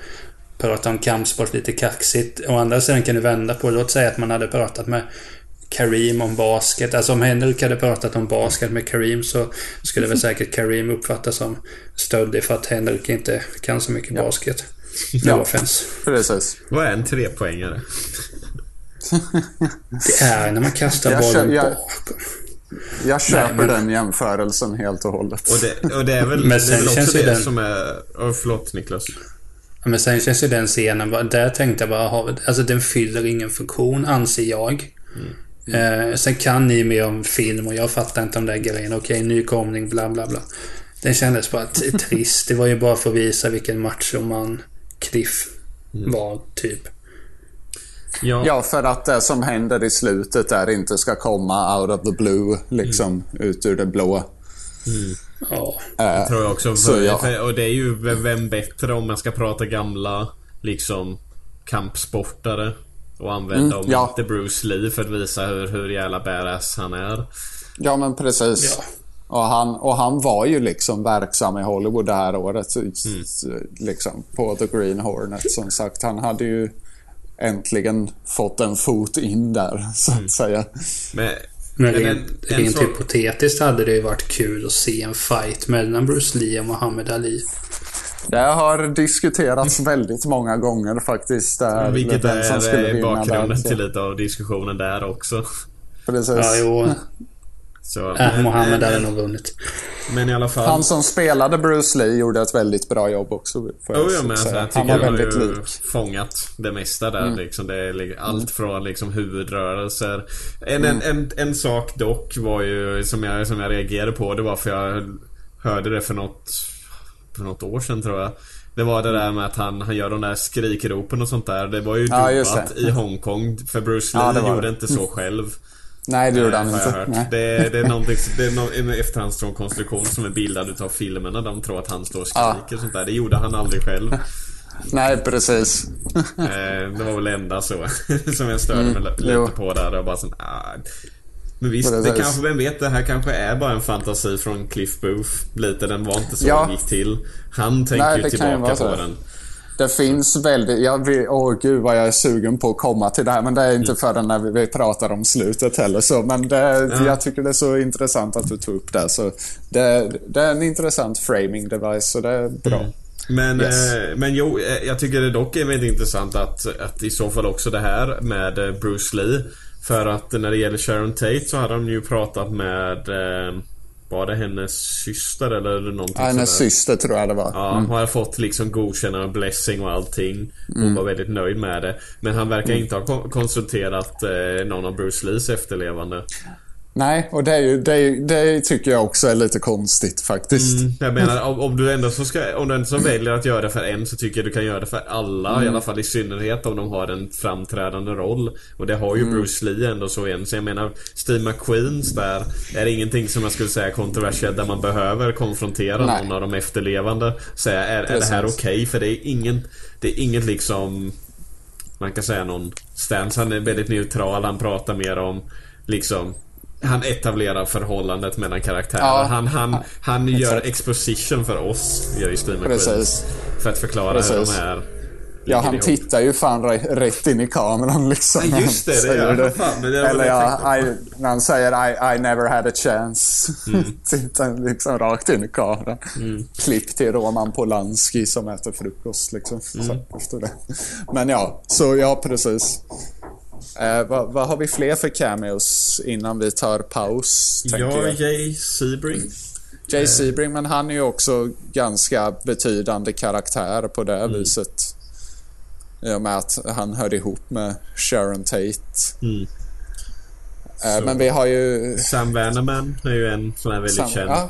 pratar om kampsport lite kaxigt. Å andra sidan kan du vända på det. Låt säga att man hade pratat med Karim om basket. Alltså om Henrik hade pratat om basket med Karim så skulle väl säkert Karim uppfattas som stöddig för att Henrik inte kan så mycket ja. basket. No ja, offense. Precis. Vad är en trepoängare? det är när man kastar jag bollen jag, bakom. Jag köper Nej, men... den jämförelsen helt och hållet. Och det, och det är väl, men det är väl också det den... som är... Oh, förlåt Niklas. Men sen känns ju den scenen, där tänkte jag bara, alltså den fyller ingen funktion anser jag. Mm. Eh, sen kan ni mer om film och jag fattar inte om det grejen. Okej, okay, nykomling, bla bla bla. Den kändes bara trist. Det var ju bara för att visa vilken machoman Cliff mm. var, typ. Ja. ja, för att det som händer i slutet där inte ska komma out of the blue, liksom mm. ut ur det blå. Mm. Ja. Äh, det tror jag också. För, ja. och det är ju vem bättre om man ska prata gamla, liksom, kampsportare. Och använda mm, ja. inte Bruce Lee för att visa hur, hur jävla badass han är. Ja men precis. Ja. Och, han, och han var ju liksom verksam i Hollywood det här året. Mm. Liksom, på The Green Hornet som sagt. Han hade ju äntligen fått en fot in där så att mm. säga. Men, men rent, en, rent så... hypotetiskt hade det ju varit kul att se en fight mellan Bruce Lee och Muhammad Ali. Det har diskuterats väldigt många gånger faktiskt. Där Vilket är, som skulle är bakgrunden till lite av diskussionen där också. Precis. Ja, jo. Så, äh, Mohammed hade nog vunnit. Men i alla fall. Han som spelade Bruce Lee gjorde ett väldigt bra jobb också. Får jag, oh, ja, men alltså, jag han var väldigt lik. fångat det mesta där. Mm. Liksom. Det är allt mm. från liksom, huvudrörelser. En, mm. en, en, en, sak dock var ju som jag, som jag reagerade på. Det var för jag hörde det för något för något år sedan tror jag. Det var det där med att han, han gör de där skrikropen och sånt där. Det var ju ja, i Hongkong. För Bruce Lee ja, gjorde det. inte så själv. Nej, det gjorde han inte. Det, det, är någonting, det är någon, efterhandskonstruktion som är bildad utav filmerna. De tror att han står och skriker ja. och sånt där. Det gjorde han aldrig själv. Nej, precis. Eh, det var väl enda så som jag störde mig mm, lite på där. Och bara sån, ah, men visst, det, det kanske, vem vet, det här kanske är bara en fantasi från Cliff Booth. Lite, den var inte så ja. det gick till. Han tänker Nej, ju tillbaka på den. Det finns väldigt, jag vill, åh gud vad jag är sugen på att komma till det här. Men det är inte mm. förrän när vi, vi pratar om slutet heller. Så, men det, ja. jag tycker det är så intressant att du tog upp det. Så det, det är en intressant framing device, så det är bra. Mm. Men, yes. eh, men jo, eh, jag tycker det dock är väldigt intressant att, att i så fall också det här med eh, Bruce Lee för att när det gäller Sharon Tate så hade de ju pratat med eh, Var det hennes syster eller någonting ja, hennes sådär? syster tror jag det var. Ja, mm. hon hade fått liksom godkännande blessing och allting. Hon mm. var väldigt nöjd med det. Men han verkar mm. inte ha konsulterat eh, någon av Bruce Lees efterlevande. Nej, och det, ju, det, det tycker jag också är lite konstigt faktiskt. Mm, jag menar, om, om, du ändå så ska, om du ändå väljer att göra det för en så tycker jag du kan göra det för alla. Mm. I alla fall i synnerhet om de har en framträdande roll. Och det har ju mm. Bruce Lee ändå så igen. Så jag menar, Steve McQueens där är ingenting som jag skulle säga kontroversiellt där man behöver konfrontera Nej. någon av de efterlevande. Säga, är, är det här okej? Okay? För det är ingen, det är inget liksom man kan säga någon stance. Han är väldigt neutral. Han pratar mer om liksom han etablerar förhållandet mellan karaktärer. Ja, han, han, han gör exposition för oss, gör ju Steve Precis. För att förklara Precis. hur de är. Ja, han ihop. tittar ju fan rätt in i kameran liksom. Ja, just det, det gör han. Det Eller ja, I, när han säger I, I never had a chance. Mm. tittar liksom rakt in i kameran. Mm. Klipp till Roman Polanski som äter frukost liksom. Mm. efter det. Men ja, så ja precis. Eh, vad, vad har vi fler för cameos innan vi tar paus? Ja? Jay Sebring. Jay Sebring, men han är ju också ganska betydande karaktär på det Mm. viset. I och med att han hör ihop med Sharon Tate. Mm. Eh, men vi har ju... Sam Wernerman är ju en som är väldigt Sam, känd. ja,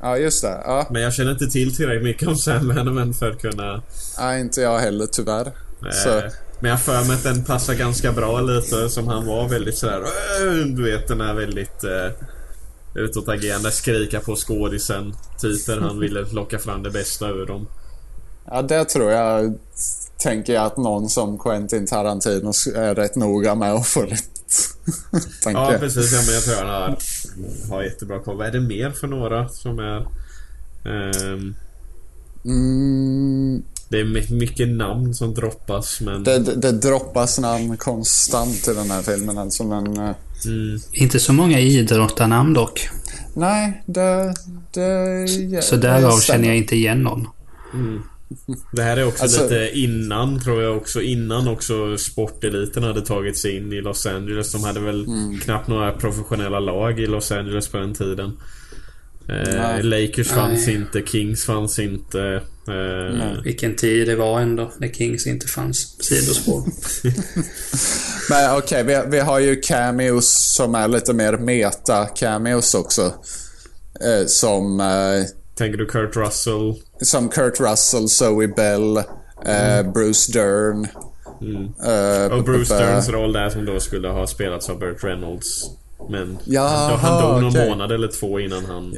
ja, just det. Ja, Men jag känner inte till tillräckligt mycket om Sam Wernerman för att kunna... ja, inte jag heller tyvärr. Eh, Så, Men jag för mig att den passar ganska bra lite som han var väldigt sådär... Du vet den här väldigt... Eh, utåtagerande, skrika på skådisen typen. Han ville locka fram det bästa ur dem. ja, det tror jag tänker jag att någon som Quentin Tarantino är rätt noga med att få rätt. Ja precis, ja, men jag tror han har, har jättebra koll. Vad är det mer för några som är... ehm, Mm, det är my- mycket namn som droppas men... det, det, det droppas namn konstant i den här filmen alltså, men... eh, Mm, Inte så många idrottarnamn dock. Nej, det... det Så det därav känner jag inte igen någon. Det här är också Alltså- lite innan, tror jag också. Innan också sporteliten hade tagit sig in i Los Angeles. De hade väl Mm. knappt några professionella lag i Los Angeles på den tiden. Eh. Lakers fanns Nej. inte, Kings fanns inte. Nej. Vilken tid det var ändå när Kings inte fanns. Sidospår. Men okej, vi, vi har ju cameos som är lite mer meta-cameos också. Eh, som, eh, Tänker du Kurt Russell? som Kurt Russell, Zoe Bell, eh, Bruce Dern. eh, Och Bruce eh, Sterns roll där som då skulle ha spelats av Burt Reynolds. Men Jaha, han, dog någon okej. månad eller två innan han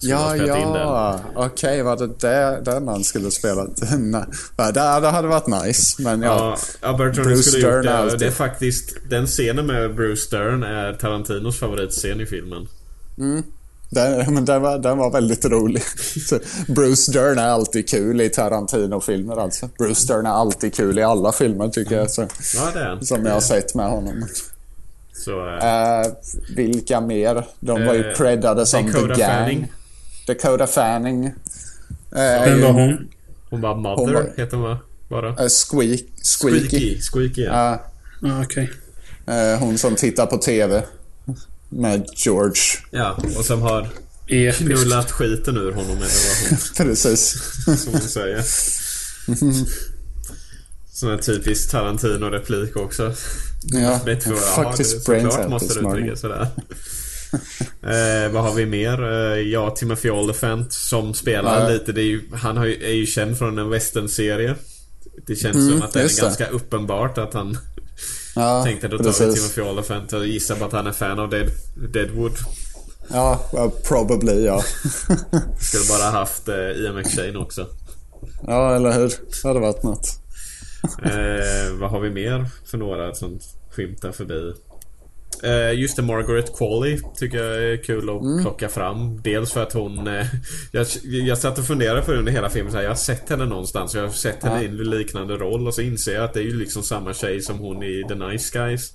Ja, ja. Okej, var det där, den han skulle spela? Det, det hade varit nice, men ja. Ja, Reynolds Bruce skulle ha gjort det. alltid- Det är faktiskt... Den scenen med Bruce Stern är Tarantinos favoritscen i filmen. Den, men den, var, den var väldigt rolig. Bruce Dern är alltid kul i Tarantino-filmer alltså. Bruce Dern är alltid kul i alla filmer tycker jag. Så, Ja, det är som jag har sett med honom. Så... Eh, vilka mer? De var ju Eh, creddade som Dakota The Gang. Fanning. Dakota Fanning. Vem var hon? Hon bara Mother, Hon var- heter hon va? Bara. Squeak, Squeaky. Squeaky. Squeaky, ja. Ja, okej. eh, hon som tittar på TV. Med George. ja. Och som har Episkt. knullat skiten ur honom eller vad hon, Precis. som hon säger. Som en typisk Tarantino-replik också. Ja, Vet vi vad faktiskt ja, det- brains out måste du uttrycka sådär. eh, vad har vi mer? Eh, ja, Timothy Olyphant som spelar Ja. lite. Det ju, han har är ju känd från en westernserie. Det känns Mm, som att det är det. ganska uppenbart att han Ja, tänkte då tar vi. Timothy Olyphant och gissar på att han är fan av Dead, Deadwood. Ja, well, probably ja. Skulle bara haft eh, Ian McShane också. ja, eller hur? Det hade varit något. Eh, vad har vi mer för några som skymtar förbi? Eh, just det, Margaret Qualley tycker jag är kul att Mm. plocka fram. Dels för att hon... Eh, jag, jag satt och funderade på det under hela filmen. Så här, jag har sett henne någonstans. Jag har sett henne i en liknande roll. Och så inser jag att det är ju liksom samma tjej som hon i The Nice Guys.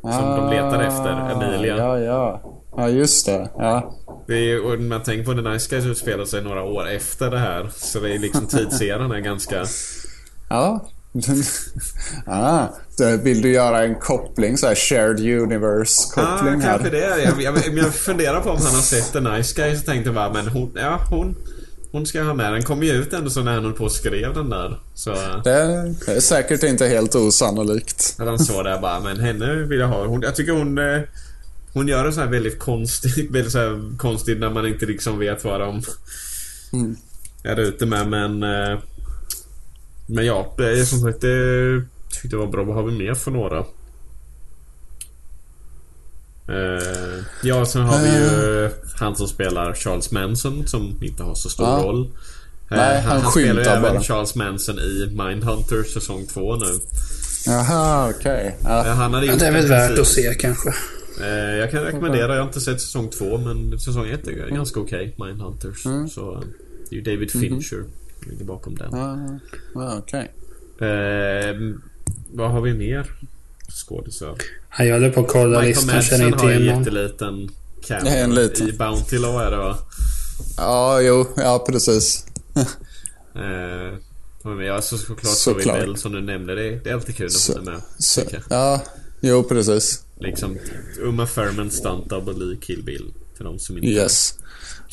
Som de letar efter, Emilia. Ah, Ja, ja. Ja, just det. Ja. Det är, och man tänker på The Nice Guys utspelar sig några år efter det här. Så det är liksom tidserien är ganska... Ja. ah, då vill du göra en koppling, så här shared universe-koppling Ja, här? kanske det. Jag, jag, men jag funderar på om han har sett The Nice Guys och tänkte bara, men hon, ja, hon, hon ska ha med den. kom ju ut ändå så när han höll på och skrev den där. Så Det, det är säkert inte helt osannolikt. att han såg det bara, men henne vill jag ha. Hon, jag tycker hon, eh, hon gör det så här väldigt konstigt, väldigt så här konstigt när man inte liksom vet vad de är ute med, men eh, men ja, det är som sagt, det tyckte jag var bra. Vad har vi mer för några? Eh, ja, sen har vi ju han som spelar Charles Manson som inte har så stor Ja. roll. Eh, Nej, han han spelar ju även bara. Charles Manson i Mindhunter säsong 2 nu. Jaha, okej. Ja. Eh, Han hade det är väl värt att se kanske. Eh, jag kan rekommendera, jag har inte sett säsong 2 men säsong 1 är ganska okej, Mindhunters. Så eh, det är ju David Fincher som ligger bakom den. Ja, ja, okej. Eh, vad har vi mer? Skådisar. Ja, Jag håller på att kolla Michael listan, känner Madsen har en jätteliten en liten. i Bounty Law är det va? Ja, jo, ja precis. Eh, men jag så såklart. Zoe Bell som du nämnde. Det, det är alltid kul Så- hon är med. Så, ja, Jo, precis. Liksom Uma Thurman stunt double i Kill Bill. För de som inte Yes.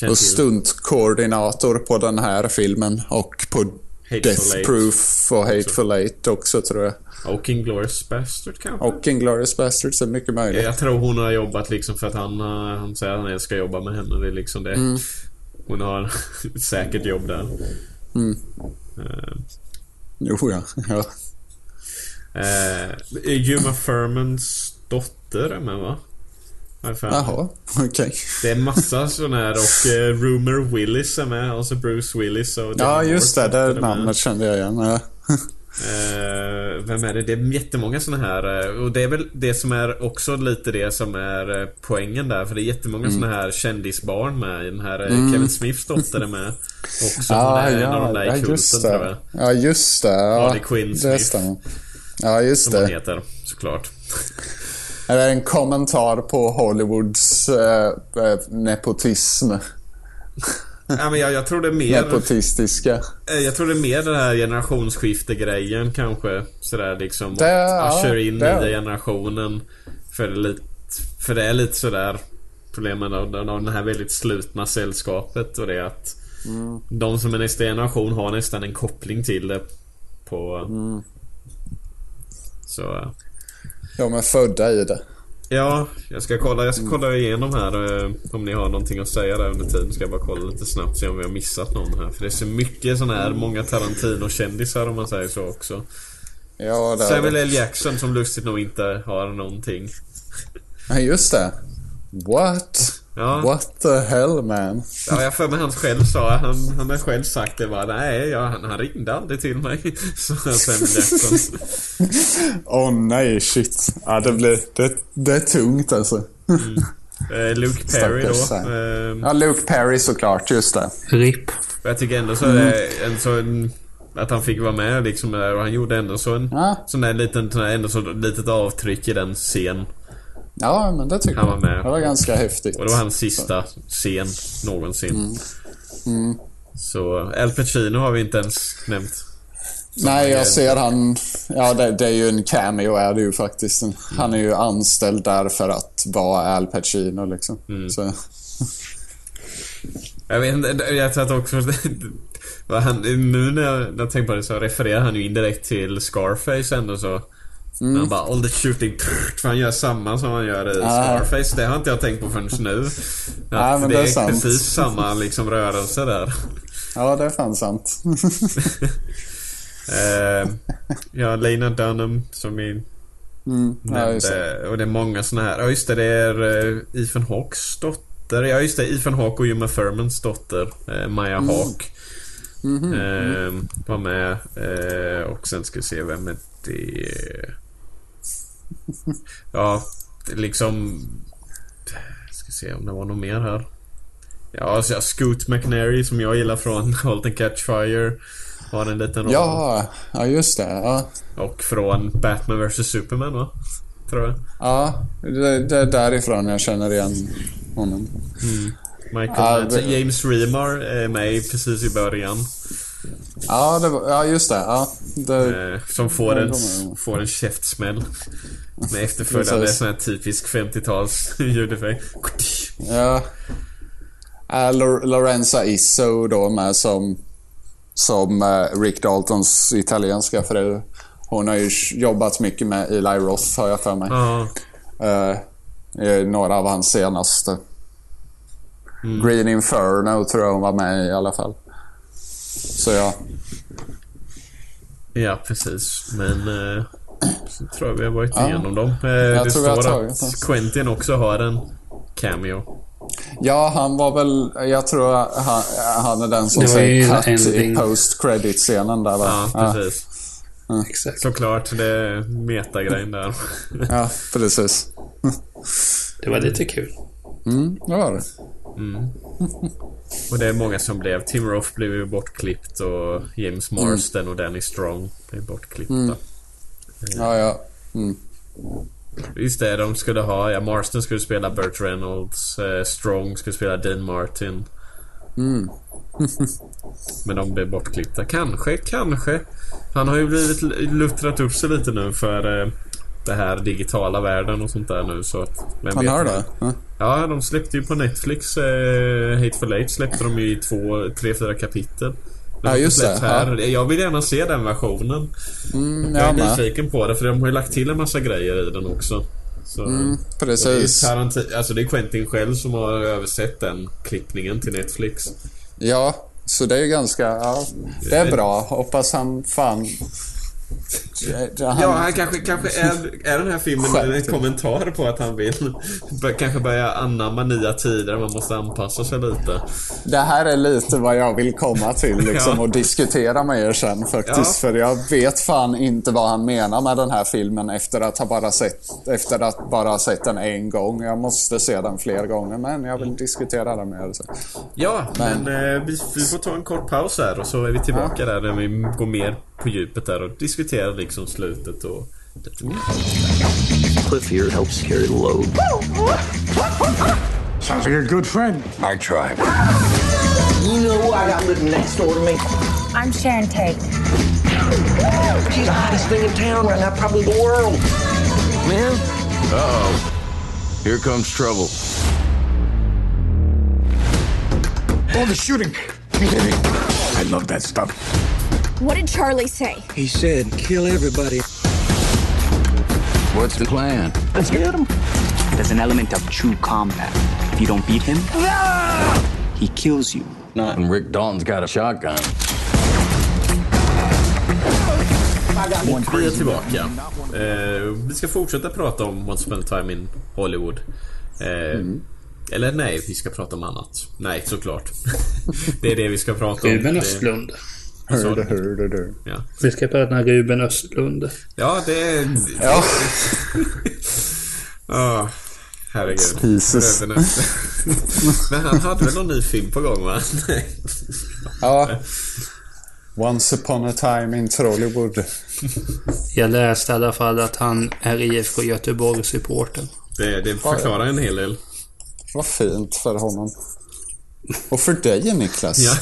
Och stuntkoordinator på den här filmen och på Hateful Death Eight. Proof och Hateful Eight också tror jag. Och Inglourious Bastard kanske? Och Inglourious Basterds är mycket möjligt. Jag tror hon har jobbat liksom för att han, eh, han säger att han ska jobba med henne. Det är liksom det. Mm. Hon har ett säkert jobb där. Mm. Eh, Jo, ja. ja. Eh, Uma Thurmans dotter är med va? Har jag för mig. Jaha, okej. Det är massa sådana här och eh, Rumor Willis är med. Och så Bruce Willis och Ja, just det. Det namnet kände jag igen. Ja. Eh, vem är det? Det är jättemånga såna här. eh, Och det är väl det som är också lite det som är eh, poängen där. För det är jättemånga Mm. såna här kändisbarn med. Den här eh, Kevin Smiths dotter är med. Också Ja, är en av de ja, där ja, i kulten just tror jag. det. Ja, just det. Ja, Harley Quinn det Smith. stämmer. Ja, just Som det. heter såklart. Är det en kommentar på Hollywoods eh, eh, nepotism? ja, men jag, jag tror det är mer... Nepotistiska. Eh, Jag tror det är mer den här generationsskifte-grejen kanske. Sådär liksom. Det- ja, Usher in det- nya generationen. För det, är lite, för det är lite sådär problemen av, av det här väldigt slutna sällskapet och det är att Mm. de som är nästa generation har nästan en koppling till det på... Mm. Så... De är födda i det. Ja, jag ska kolla, jag ska kolla igenom här eh, om ni har någonting att säga där under tiden. Ska jag bara kolla lite snabbt se om vi har missat någon här. För det är så mycket sån här, många Tarantino-kändisar om man säger så också. Ja, det Samuel. L. Jackson som lustigt nog inte har någonting. Ja, just det. What? Ja, What the hell man? ja jag för mig han själv sa, han, han har själv sagt det bara. Nej, ja, han, han ringde aldrig till mig. Så Jackson. Åh oh, nej, shit. Ja, det, blir, det, det är tungt alltså. Eh, Luke Perry då. Stackars Sam. Eh, Ja, Luke Perry såklart, just det. RIP. Jag tycker ändå så är det en sån... Att han fick vara med liksom där och han gjorde ändå så en... Ja. Sån där liten, sån där, ändå så litet avtryck i den scen. Ja, men det tycker Han var jag. med. Det var ganska häftigt. Och det var hans sista scen någonsin. Mm. Så Al Pacino har vi inte ens nämnt. Nej, jag ser han... Ja, det, det är ju en cameo är det ju faktiskt. Han är ju anställd där för att vara Al Pacino liksom. Mm. Så, Jag vet inte, jag tror att också... vad han, nu när jag, när jag tänker på det så refererar han ju indirekt till Scarface ändå så. Mm. Han bara all the shooting för han gör samma som han gör i. Scarface. Det har inte jag tänkt på förrän nu. Att det, det är sant. precis samma liksom rörelse där. ja, det är fan sant. Eh, ja, Lena Dunham som vi Mm. Ja. Och det är många såna här. Ja just det, det är uh, Ethan Hawks dotter. Ja just det, Ethan Hawke och Uma Thurmans dotter. eh, Maya Mm. Hawke. Mhm. Eh, var med. eh, och sen ska vi se, vem är det? Ja, liksom... Ska se om det var något mer här. Ja, alltså, Scoot McNairy som jag gillar från Halt and Catch Fire. Har en liten roll. Ja, ja, just det. Ja, Och från Batman vs Superman va? Tror jag. ja det, det är därifrån jag känner igen honom. Michael Ja, det- James Remar är med precis i början. Ja, det, var- ja just det. Ja, det Eh, som får en, får en käftsmäll. Med efterföljande sån här typisk 50-tals ljudeffekt. Ja. Lor- Lorenza Isso då med som, som eh, Rick Daltons italienska fru. Hon har ju jobbat mycket med Eli Roth har jag för mig. Eh, i några av hans senaste. Mm. Green Inferno tror jag hon var med i i alla fall. Så ja. ja precis. Men... Eh, så tror jag vi har varit Ja. igenom dem. Eh, det tror vi har står att. Quentin också har en cameo. Ja, han var väl... Jag tror han, han är den som Det säger cut i post credit scenen där va? Ja, precis. Exakt. Såklart, det är metagrejen där. Ja, precis. Det var lite kul. Mm, det var det. Och det är många som blev. Tim Roth blev ju bortklippt och James Marsden och Danny Strong blev bortklippta. Ja, ja. Mm. Just det, de skulle ha... Ja, Marsden skulle spela Burt Reynolds. Eh, Strong skulle spela Dean Martin. Men de blev bortklippta. Kanske, kanske. Han har ju blivit luttrat upp sig lite nu för... Eh, det här digitala världen och sånt där nu så att... Vem Man vet? hör det? Ja. Ja, de släppte ju på Netflix eh, Hateful Eight släppte de ju i två, tre, fyra kapitel. Ja, just det, Här. Jag vill gärna se den versionen. Mm, Jag är med. nyfiken på det för de har ju lagt till en massa grejer i den också. Så, Mm, och det, är precis. Alltså det är Quentin själv som har översatt den klippningen till Netflix. Ja, så det är ju ganska... Ja, det är bra. Hoppas han fan... Han, Ja, han kanske, kanske är, är den här filmen en Skämt. kommentar på att han vill kanske börja anamma nya tider. Man måste anpassa sig lite. Det här är lite vad jag vill komma till liksom, Ja. och diskutera med er sen faktiskt. Ja. För jag vet fan inte vad han menar med den här filmen efter att ha bara sett, efter att bara sett den en gång. Jag måste se den fler gånger, men jag vill diskutera den med er sen. Ja, men, eh, vi, vi får ta en kort paus här och så är vi tillbaka där när vi går mer på djupet där och diskuterar liksom slutet och lite mer. Cliff here helps carry the load. Sounds like a good friend. I try. You know who I got living next door to me? I'm Sharon Tate. She's the hottest thing in town right now, probably the world. Man, Uh-oh. Here comes trouble. All the shooting. I love that stuff. What did Charlie say? he said, kill everybody. What's the plan? Let's get him. There's an element of true combat. If you don't beat him, he kills you. Not And Rick Dalton's got a shotgun. Vi är tillbaka. Eh, vi ska fortsätta prata om Once upon a time in Hollywood. Eh, Eller nej, vi ska prata om annat. Nej, såklart. det är det vi ska prata om. Ruben Det- Östlund. Alltså, Hörde, hörde, du. Ja, Vi ska prata om Ruben Östlund. ja det är... Ja. Ah, herregud. Jesus. Men han hade väl någon ny film på gång va? Nej. ja. Once upon a time in Trollywood. Jag läste i alla fall att han är IFK Göteborg-supporter. Det, det förklarar en hel del. Vad fint för honom. Och för dig Niklas. Ja.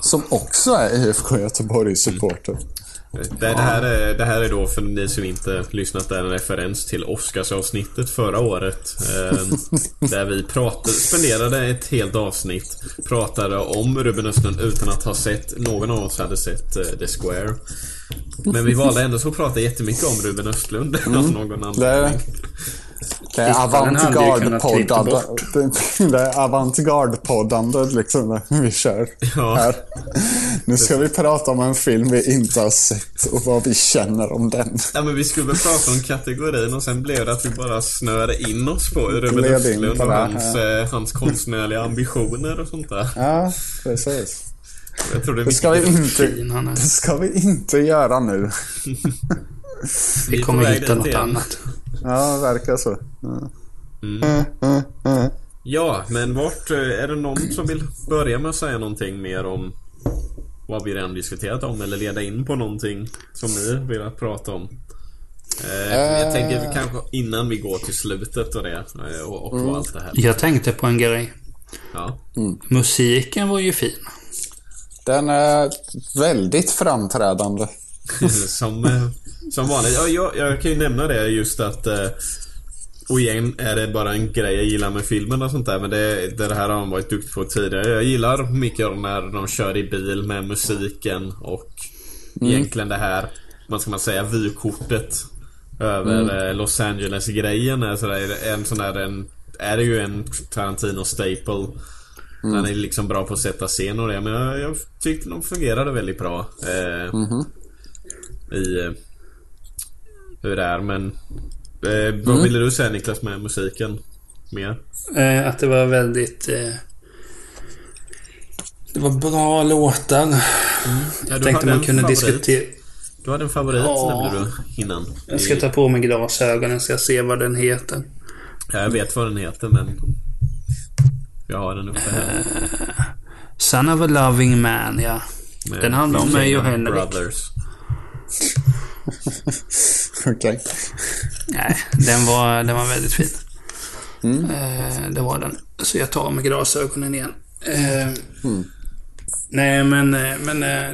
Som också är IFK Göteborg-supporter. Det, det, här är, det här är då för ni som inte lyssnat där en referens till Oscarsavsnittet förra året. Eh, där vi pratade, spenderade ett helt avsnitt. Pratade om Ruben Östlund utan att ha sett, någon av oss hade sett eh, The Square. Men vi valde ändå att prata jättemycket om Ruben Östlund av någon anledning. det är kunnat klippa avantgarde-poddande. Det är avantgarde-poddande liksom vi kör Ja. här. Nu ska vi prata om en film vi inte har sett och vad vi känner om den. Ja men vi skulle väl prata om kategorin och sen blev det att vi bara snöade in oss på Ruben Östlund och det, hans, eh, hans konstnärliga ambitioner och sånt där. Ja, precis. Jag tror det är Det ska vi inte, är. det ska vi inte göra nu. Vi kommer hitta något igen. annat. Ja, det verkar så. Ja, men vart... eh, Är det någon som vill börja med att säga någonting mer om vad vi redan diskuterat om eller leda in på någonting som ni vill prata om? Eh, jag tänker kanske innan vi går till slutet och det eh, och, och allt det här. Jag tänkte på en grej. Ja. Musiken var ju fin. Den är väldigt framträdande. som, eh, som vanligt. Ja, jag, jag kan ju nämna det just att eh, och igen är det bara en grej jag gillar med filmen och sånt där men det, det här har han varit duktig på tidigare. Jag gillar mycket när de kör i bil med musiken och egentligen det här, vad ska man säga, vykortet över eh, Los Angeles-grejen är sådär, en sån där en, är det ju en Tarantino-staple. Han är liksom bra på att sätta scen och det men jag, jag tyckte de fungerade väldigt bra. Eh, I eh, hur det är men eh, Vad ville du säga Niklas med musiken? Mer? Eh, att det var väldigt... Eh, det var bra låtar. Ja, Jag tänkte man kunde favorit. diskutera... Du hade en favorit Ja. nämnde du innan. Jag ska ta på mig glasögonen så jag ser vad den heter. Ja, jag vet vad den heter men Jag har den uppe här. Son of a loving man, ja. Med Den handlar om mig och Henrik. Brothers. Okej. Nej, den var, den var väldigt fin. Eh, det var den. Så jag tar med glasögonen igen. Eh, Nej, men, eh, men eh,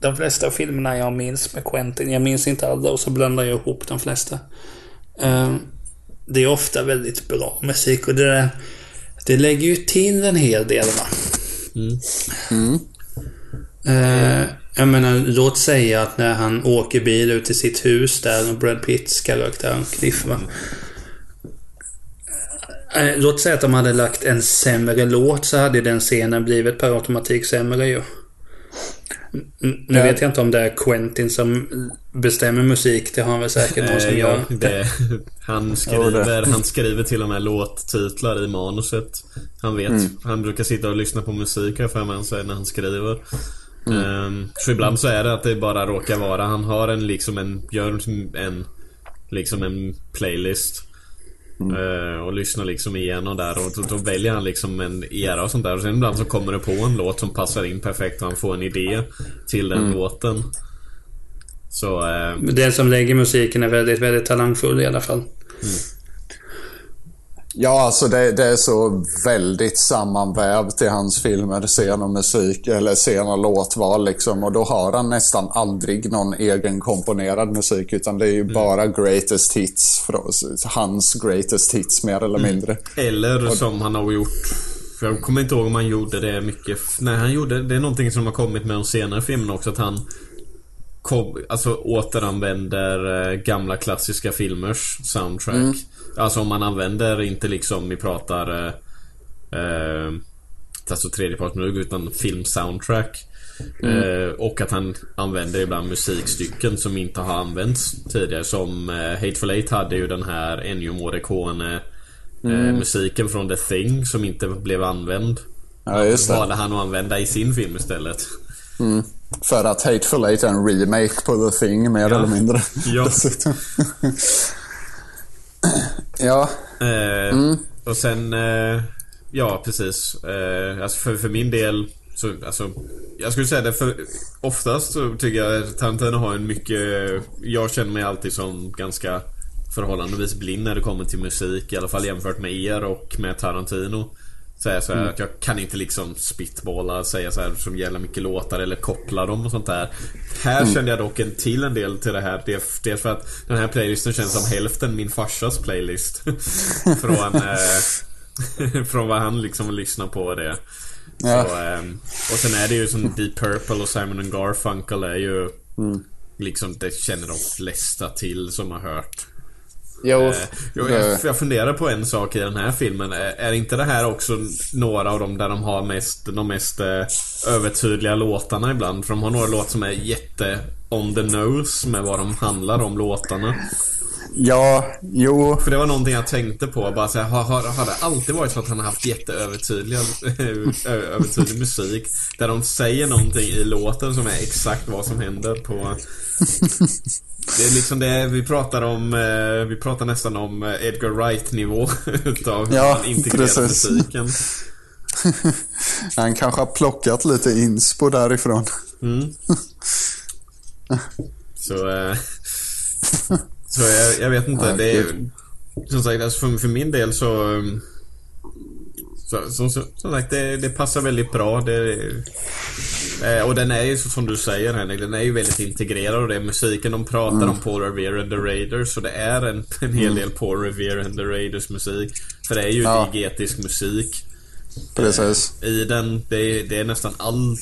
de flesta filmerna jag minns med Quentin, jag minns inte alla och så blandar jag ihop de flesta. Eh, det är ofta väldigt bra musik och det där, Det lägger ju till en hel del va. Eh, jag menar, låt säga att när han åker bil ut till sitt hus där och Brad Pitts karaktär Cliff va. Eh, låt säga att de hade lagt en sämre låt så hade den scenen blivit per automatik sämre ju. Nu vet jag inte om det är Quentin som bestämmer musik. Det har han väl säkert någon som Eh, gör. det, han, skriver, han skriver till och med låttitlar i manuset. Han vet. Mm. Han brukar sitta och lyssna på musik här för mig när han skriver. Ehm, så ibland så är det att det bara råkar vara. Han har en liksom en, gör en, liksom en playlist. Eh, och lyssnar liksom igenom där och då, då väljer han liksom en era och sånt där. Och sen ibland så kommer det på en låt som passar in perfekt och han får en idé till den låten. Så... eh, Den som lägger musiken är väldigt, väldigt talangfull i alla fall. Ja, alltså det, det är så väldigt sammanvävt i hans filmer, scen och musik, eller scen och låtval liksom. Och då har han nästan aldrig någon egen komponerad musik, utan det är ju bara greatest hits, hans greatest hits mer eller mindre. Eller som han har gjort för jag kommer inte ihåg om han gjorde det mycket Nej han gjorde Det är någonting som har kommit med de senare filmerna också att han kom, Alltså återanvänder eh, gamla klassiska filmers soundtrack Alltså om man använder inte liksom Vi pratar eh, eh, Alltså tredjepartsmusik utan filmsoundtrack Eh, och att han använder ibland musikstycken som inte har använts tidigare. Som eh, Hateful Eight hade ju den här Ennio Morricone eh, musiken från The Thing som inte blev använd. Ja, just det. Valde han att använda i sin film istället. För att Hateful Eight är en remake på The Thing, mer eller mindre. Ja. Ja, Eh, Och sen... Eh, ja, precis. Eh, alltså för, för min del så, alltså, jag skulle säga det för oftast så tycker jag att Tarantino har en mycket... Jag känner mig alltid som ganska förhållandevis blind när det kommer till musik. I alla fall jämfört med er och med Tarantino. Säga så här att jag kan inte liksom spitballa, säga så här som gäller mycket låtar eller koppla dem och sånt där. Här kände jag dock en till en del till det här. Det- Dels för att den här playlisten känns som hälften min farsas playlist. Från... Eh, från vad han liksom lyssnar på och det. Ja. Så, ehm, och sen är det ju som Deep Purple och Simon Garfunkel är ju Liksom det känner de flesta till som har hört jo. Eh, jag, jag funderar på en sak i den här filmen. Eh, är, inte det här också några av dem där de har mest, de mest eh, övertydliga låtarna ibland? För de har några låtar som är jätte on the nose med vad de handlar om låtarna ja, jo. För det var någonting jag tänkte på. Bara så här, har, har, har det alltid varit så att han har haft jätteövertydliga ö- övertydlig musik? Där de säger någonting i låten som är exakt vad som händer på... Det är liksom det, vi pratar om, eh, vi pratar nästan om eh, Edgar Wright nivå utav Ja, precis. musiken. Han kanske har plockat lite inspo därifrån. Så, eh, så jag, jag vet inte. Ja, det är, som sagt, alltså för, för min del så... um, så, så, så, som sagt, det, det passar väldigt bra. Det, eh, och den är ju som du säger Henrik, den är ju väldigt integrerad och det är musiken. De pratar om Paul Revere and the Raiders så det är en, en hel del Paul Revere and the Raiders musik. För det är ju Ja. diegetisk musik. Precis. I den, det är, det är nästan all...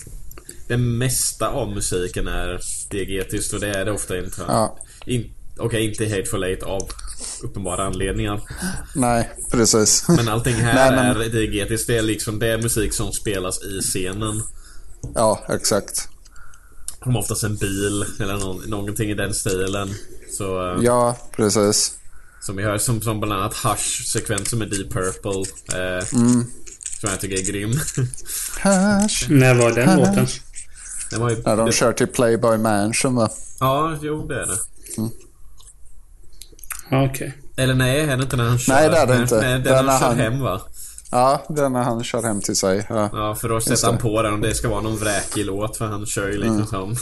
Det mesta av musiken är diegetiskt och det är det ofta inte. Ja. In, Okej, inte i Hateful Eight av uppenbara anledningar. Nej, precis. Men allting här Nej, men- är diegetiskt. Det är liksom det är musik som spelas i scenen. Ja, exakt. Som oftast en bil eller någon, någonting i den stilen. Så, eh, Ja, precis. Som vi hör, som, som bland annat Hush-sekvensen med Deep Purple. Eh, Som jag tycker är grym. Hash. När var den låten? Den var ju, När de det, kör till Playboy Mansion va? Ja, jo det är det. Ja, Okej. Eller nej, är det inte när han kör? Nej, det är det inte. Nej, det är är när han kör hem va? Ja, det är när han kör hem till sig. Ja. Ja, för då sätter han det. på den och det ska vara någon vräkig låt för han kör ju liksom Mm. som...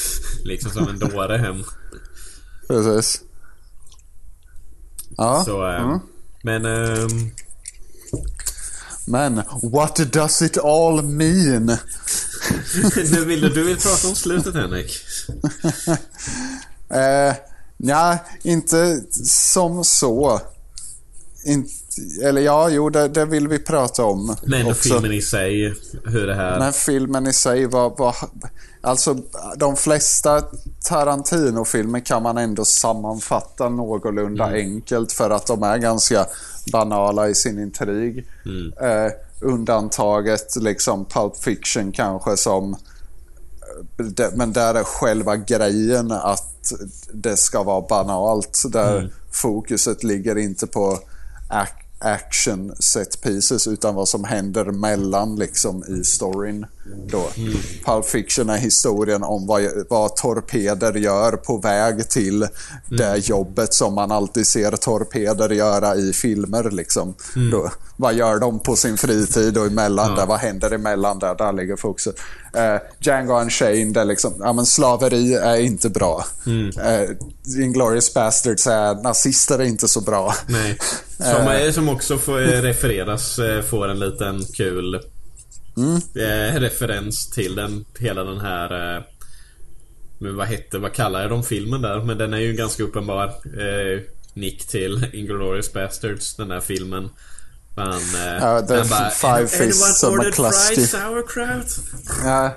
liksom som en dåre hem. Precis. Ja, Så, eh, Mm. Men... ehm, men what does it all mean? nu vill du, du vill prata om slutet Henrik? Eh, Ja, inte som så. Inte, eller ja, jo, det, det vill vi prata om. Men också. filmen i sig, hur det här... Men filmen i sig var, var... Alltså, de flesta Tarantino-filmer kan man ändå sammanfatta någorlunda enkelt för att de är ganska banala i sin intrig. Eh, undantaget liksom Pulp Fiction kanske som... Det, men där är själva grejen att det ska vara banalt. Där fokuset ligger inte på ac- action set pieces utan vad som händer mellan liksom i storyn. Då. Pulp Fiction är historien om vad, vad torpeder gör på väg till det jobbet som man alltid ser torpeder göra i filmer. Liksom. Då, vad gör de på sin fritid och emellan där? Vad händer emellan där? Där ligger fokuset. Uh, Django Unchained är liksom, ja men slaveri är inte bra. Uh, Inglourious Bastards är, nazister är inte så bra. Nej. Som, är, som också får eh, refereras, eh, får en liten kul eh, referens till den, hela den här... Eh, men vad hette, vad kallar jag de filmen där? Men den är ju ganska uppenbar eh, nick till Inglourious Bastards, den här filmen. Man, eh, Ja, the den bara, Five "Anyone Fists of ordered McCluskey." sauerkraut? Ja,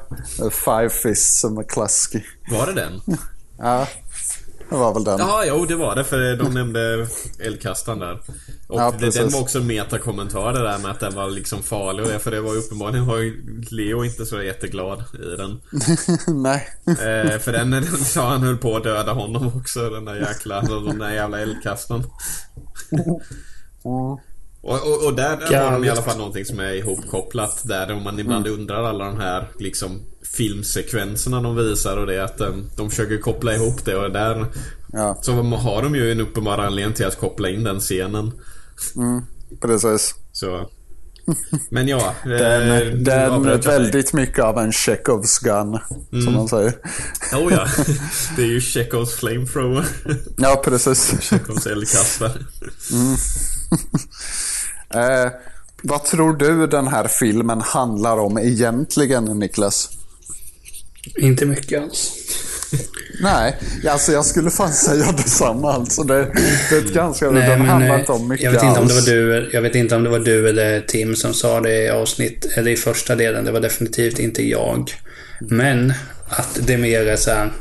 Five Fists of McCluskey. Var det den? Ja, det var väl den. Ja, jo det var det för de nämnde eldkastaren där. Och Ja, det, den var också en metakommentar det där med att den var liksom farlig och det, för det var ju uppenbarligen var ju Leo inte så jätteglad i den. Nej. Eh, för den, den sa han höll på att döda honom också, den där jäkla, den där jävla eldkastaren. Och, och, och där, där har de i alla fall någonting som är ihopkopplat där om man ibland undrar alla de här liksom filmsekvenserna de visar och det att de, de försöker koppla ihop det och där Ja. så har de ju en uppenbar anledning till att koppla in den scenen. Precis. Så. Men ja. eh, Den, den är väldigt mycket av en Chekhovs gun, som man säger. Oh ja. Det är ju Chekhovs flamethrower. Ja, precis. Chekhovs eldkastare. Eh, vad tror du den här filmen handlar om egentligen, Niklas? Inte mycket alls. Nej, alltså jag skulle fan säga detsamma. Alltså det, det är ett ganska... Nej, den men, handlar eh, inte om mycket jag vet inte om det var alls. du, Jag vet inte om det var du eller Tim som sa det i avsnitt, eller i första delen. Det var definitivt inte jag. Men att det mer är så här.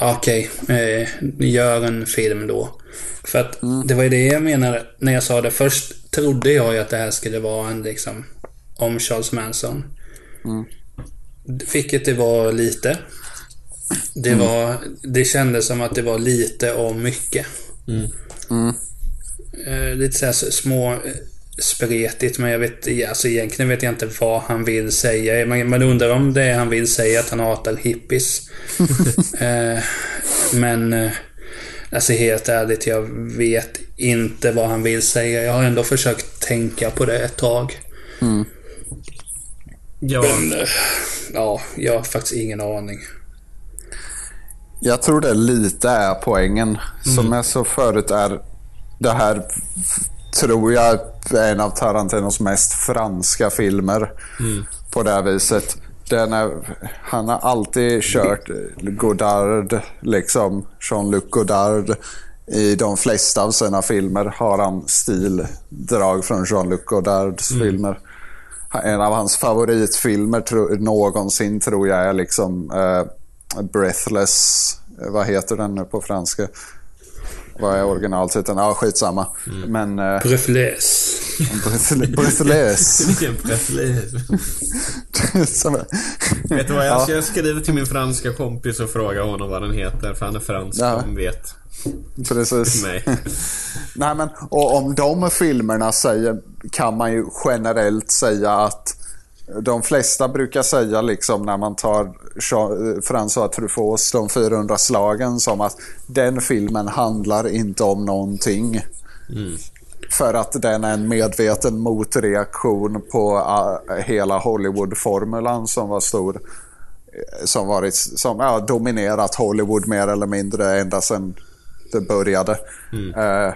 Okej, eh, gör en film då. För att det var ju det jag menade när jag sa det. Först trodde jag ju att det här skulle vara en liksom om Charles Manson. Vilket det var lite. Det var, det kändes som att det var lite om mycket. Eh, lite såhär små eh, spretigt men jag vet, alltså egentligen vet jag inte vad han vill säga. Man, man undrar om det är han vill säga att han hatar hippies. eh, men eh, alltså helt ärligt, jag vet inte vad han vill säga. Jag har ändå försökt tänka på det ett tag. Ja. Men, eh, ja, jag har faktiskt ingen aning. Jag tror det lite är poängen. Som jag sa förut är det här, tror jag, är en av Tarantinos mest franska filmer. På det här viset. Den är, han har alltid kört Godard, liksom Jean-Luc Godard. I de flesta av sina filmer har han stildrag från Jean-Luc Godards filmer. En av hans favoritfilmer tro, någonsin tror jag är liksom eh, Breathless. Eh, Vad heter den nu på franska? Vad är originaltiteln? Ja, skitsamma. Men... Eh, Breathless. Breathless. Breathless. Vilken. Som- Vet du vad? Jag Ja. skriva till min franska kompis och fråga honom vad den heter. För han är fransk Ja. och vet Precis. mig. Nej, men, och om de filmerna säger, kan man ju generellt säga att de flesta brukar säga liksom när man tar Jean- François Truffauts De 400 slagen som att den filmen handlar inte om någonting. För att den är en medveten motreaktion på uh, hela Hollywood-formulan som var stor. eh, Som, varit, som ja, dominerat Hollywood mer eller mindre ända sedan det började. Eh,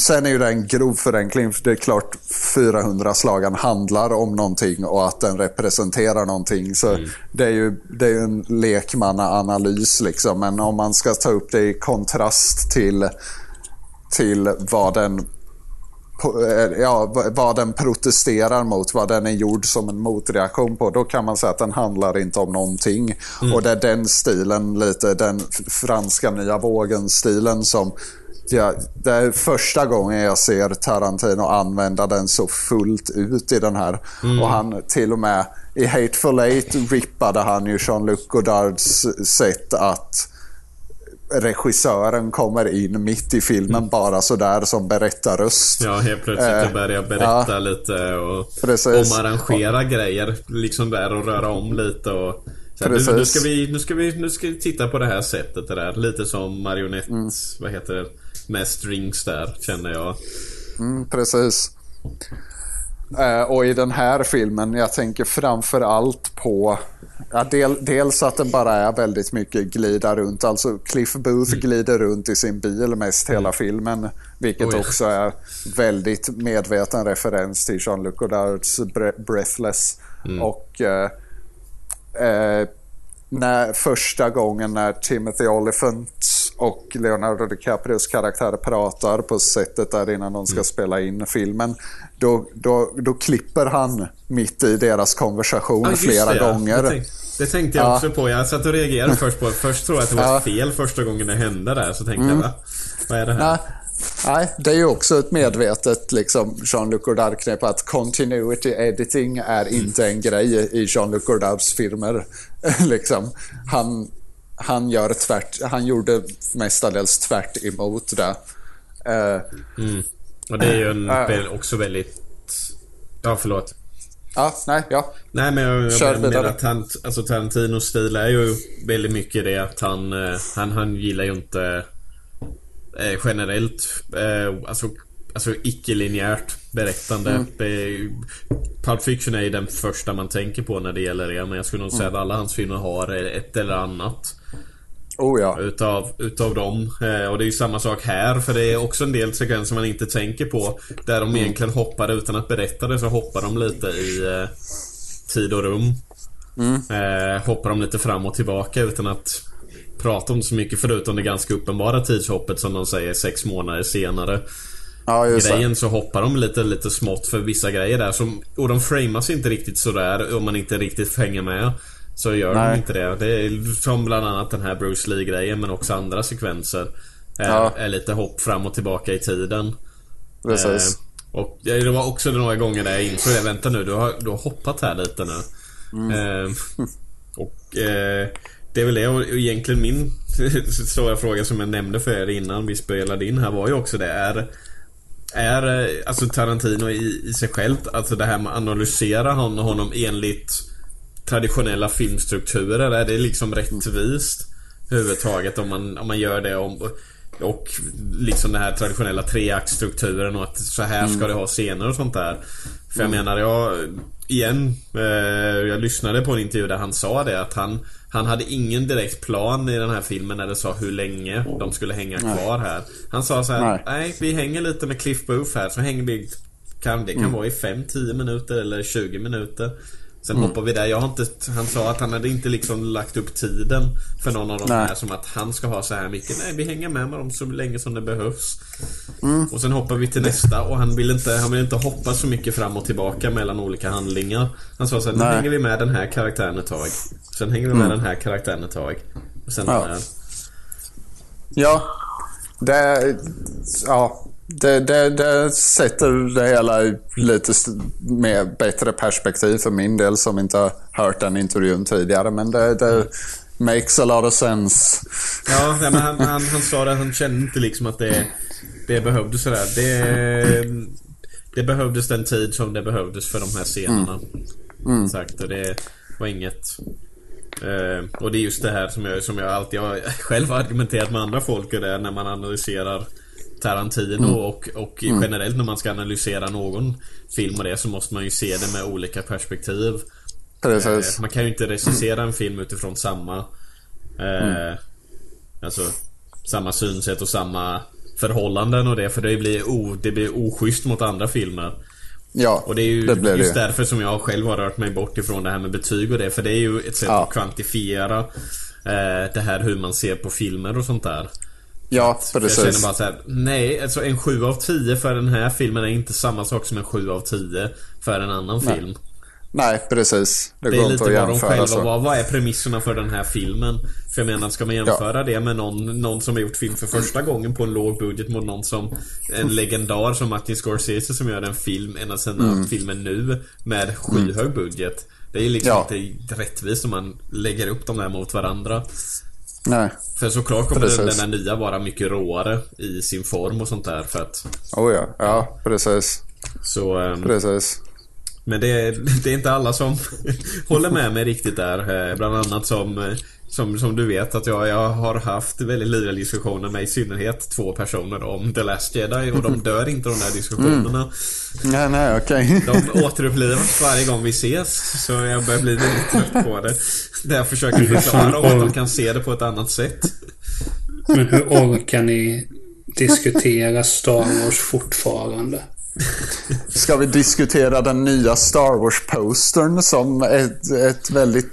Sen är ju det en grov förenkling. För det är klart 400 slagan handlar om någonting och att den representerar någonting. Så Mm. det är ju det är ju en lekmannaanalys. Liksom. Men om man ska ta upp det i kontrast till, till vad den eh, ja, vad den protesterar mot, vad den är gjord som en motreaktion på. Då kan man säga att den handlar inte om någonting. Och det är den stilen, lite den franska nya vågen-stilen som Ja, det är första gången jag ser Tarantino använda den så fullt ut i den här. Och han till och med i Hateful Eight rippade han ju Jean-Luc Godards sätt att regissören kommer in mitt i filmen bara sådär som berättarröst. Ja, helt plötsligt Eh, och börjar berätta ja. lite och Precis. omarrangera grejer. Liksom där och röra om lite och... Här, nu, nu, ska vi, nu, ska vi, nu ska vi titta på det här sättet det där. Lite som marionett... Mm. Vad heter det? Med strings där, känner jag. Mm, precis. Eh, och i den här filmen, jag tänker framför allt på ja, del, dels att den bara är väldigt mycket glida runt. Alltså Cliff Booth Mm. glider runt i sin bil mest hela filmen. Vilket Oj. också är väldigt medveten referens till Jean-Luc Godards Bre- Breathless. Mm. Och eh, eh, när, första gången när Timothy Olyphant och Leonardo DiCaprios karaktär pratar på sättet där innan de ska Mm. spela in filmen. Då, då, då klipper han mitt i deras konversation just flera det, ja. gånger. Det, tänk, det tänkte jag Ja. också på. Jag satt och reagerade först på Först tror jag att det var Ja. fel första gången det hände där. Så tänkte Mm. jag, va? Vad är det här? Nej, nej, det är ju också ett medvetet liksom, Jean-Luc Godard-knep att continuity editing är inte en grej i Jean-Luc Godards filmer. liksom. han, han, gör tvärt, han gjorde mestadels tvärt emot det. Eh, Mm. Och det är ju en, Äh. väl- också väldigt... Ja, förlåt. ja, nej, ja. Nej men jag, jag menar att han, alltså Tarantinos stil är ju väldigt mycket det att han, eh, han, han gillar ju inte eh, generellt, eh, alltså, alltså icke-linjärt berättande. Mm. Det Pulp Fiction är ju den första man tänker på när det gäller det. Men jag skulle nog säga Mm. att alla hans filmer har ett eller annat. Oh ja. Utav, utav dem. Eh, och det är ju samma sak här för det är också en del sekvenser man inte tänker på. Där de egentligen hoppar utan att berätta det så hoppar de lite i eh, tid och rum. Eh, hoppar de lite fram och tillbaka utan att prata om så mycket förutom det ganska uppenbara tidshoppet som de säger sex månader senare. ja just. Grejen så hoppar de lite, lite smått för vissa grejer där som, Och de framas inte riktigt sådär om man inte riktigt hänger med. Så gör de Nej. inte det. Det är som bland annat den här Bruce Lee grejen men också andra sekvenser. Är, Ja. är lite hopp fram och tillbaka i tiden. Precis. Eh, och det var också några gånger där jag insåg det. Vänta nu, du har, du har hoppat här lite nu. Eh, och eh, det är väl det och egentligen min stora fråga som jag nämnde för er innan vi spelade in här var ju också det är är eh, alltså Tarantino i, i sig själv, alltså det här med att analysera honom enligt traditionella filmstrukturer, är det liksom rättvist? Överhuvudtaget om man, om man gör det om, och liksom den här traditionella treaktstrukturen och att så här ska det ha scener och sånt där. För jag menar, jag... Igen, eh, jag lyssnade på en intervju där han sa det att han Han hade ingen direkt plan i den här filmen när det sa hur länge de skulle hänga kvar här. Han sa så här, Nej. nej. vi hänger lite med Cliff Booth här så hänger vi kan, Det kan vara i 5-10 minuter eller 20 minuter Sen hoppar vi där. Jag har inte, han sa att han hade inte liksom lagt upp tiden för någon av de Nej. här som att han ska ha så här mycket. Nej, vi hänger med med dem så länge som det behövs. Och sen hoppar vi till nästa och han vill inte, han vill inte hoppa så mycket fram och tillbaka mellan olika handlingar. Han sa så här, nu hänger vi med den här karaktären ett tag. Sen hänger vi med den här karaktären ett tag. Och sen Ja. den här. Ja, det, ja, det, det, det sätter det hela i lite med bättre perspektiv för min del som inte har hört den intervjun tidigare. Men det, det makes a lot of sense. Ja, nej, men han, han, han sa det, han kände inte liksom att det, det behövdes sådär. Det, det behövdes den tid som det behövdes för de här scenerna. Sagt, och det var inget... Eh, och det är just det här som jag, som jag alltid har själv argumenterat med andra folk och det är när man analyserar Tarantino och, och generellt när man ska analysera någon film och det så måste man ju se det med olika perspektiv. Precis. Eh, Man kan ju inte recensera en film utifrån samma eh, Alltså Samma synsätt och samma förhållanden och det för det blir, o, det blir oschysst mot andra filmer. Ja, Och det är ju det blir just det. därför som jag själv har rört mig bort ifrån det här med betyg och det. För det är ju ett sätt Ja. att kvantifiera eh, det här hur man ser på filmer och sånt där. Ja, Jag känner precis. bara så här, nej, alltså en 7 av 10 för den här filmen är inte samma sak som en 7 av 10 för en annan Nej. film. Nej, precis. Det, Det är lite vad de själva, så. vad, vad är premisserna för den här filmen? För jag menar, ska man jämföra det med någon, någon som har gjort film för första gången på en låg budget mot någon som En legendar som Martin Scorsese som gör en film, en av sina Mm. filmer nu Med skyhög budget Det är liksom Ja. inte rättvist om man lägger upp dem där mot varandra Nej. För såklart kommer Precis. den här nya vara mycket råare i sin form och sånt där för att Oh ja, ja precis. Så... ehm, Precis. Men det är, det är inte alla som håller med mig riktigt där. Eh, Bland annat som, eh, som, som du vet att jag, jag har haft väldigt livliga diskussioner med i synnerhet två personer om The Last Jedi och de dör inte de där diskussionerna. Nej, nej, okej. De återupplivas varje gång vi ses. Så jag börjar bli väldigt trött på det. Där jag försöker förklara och att de kan se det på ett annat sätt. Men hur orkar ni diskutera Star Wars fortfarande? Ska vi diskutera den nya Star Wars-postern som ett, ett väldigt,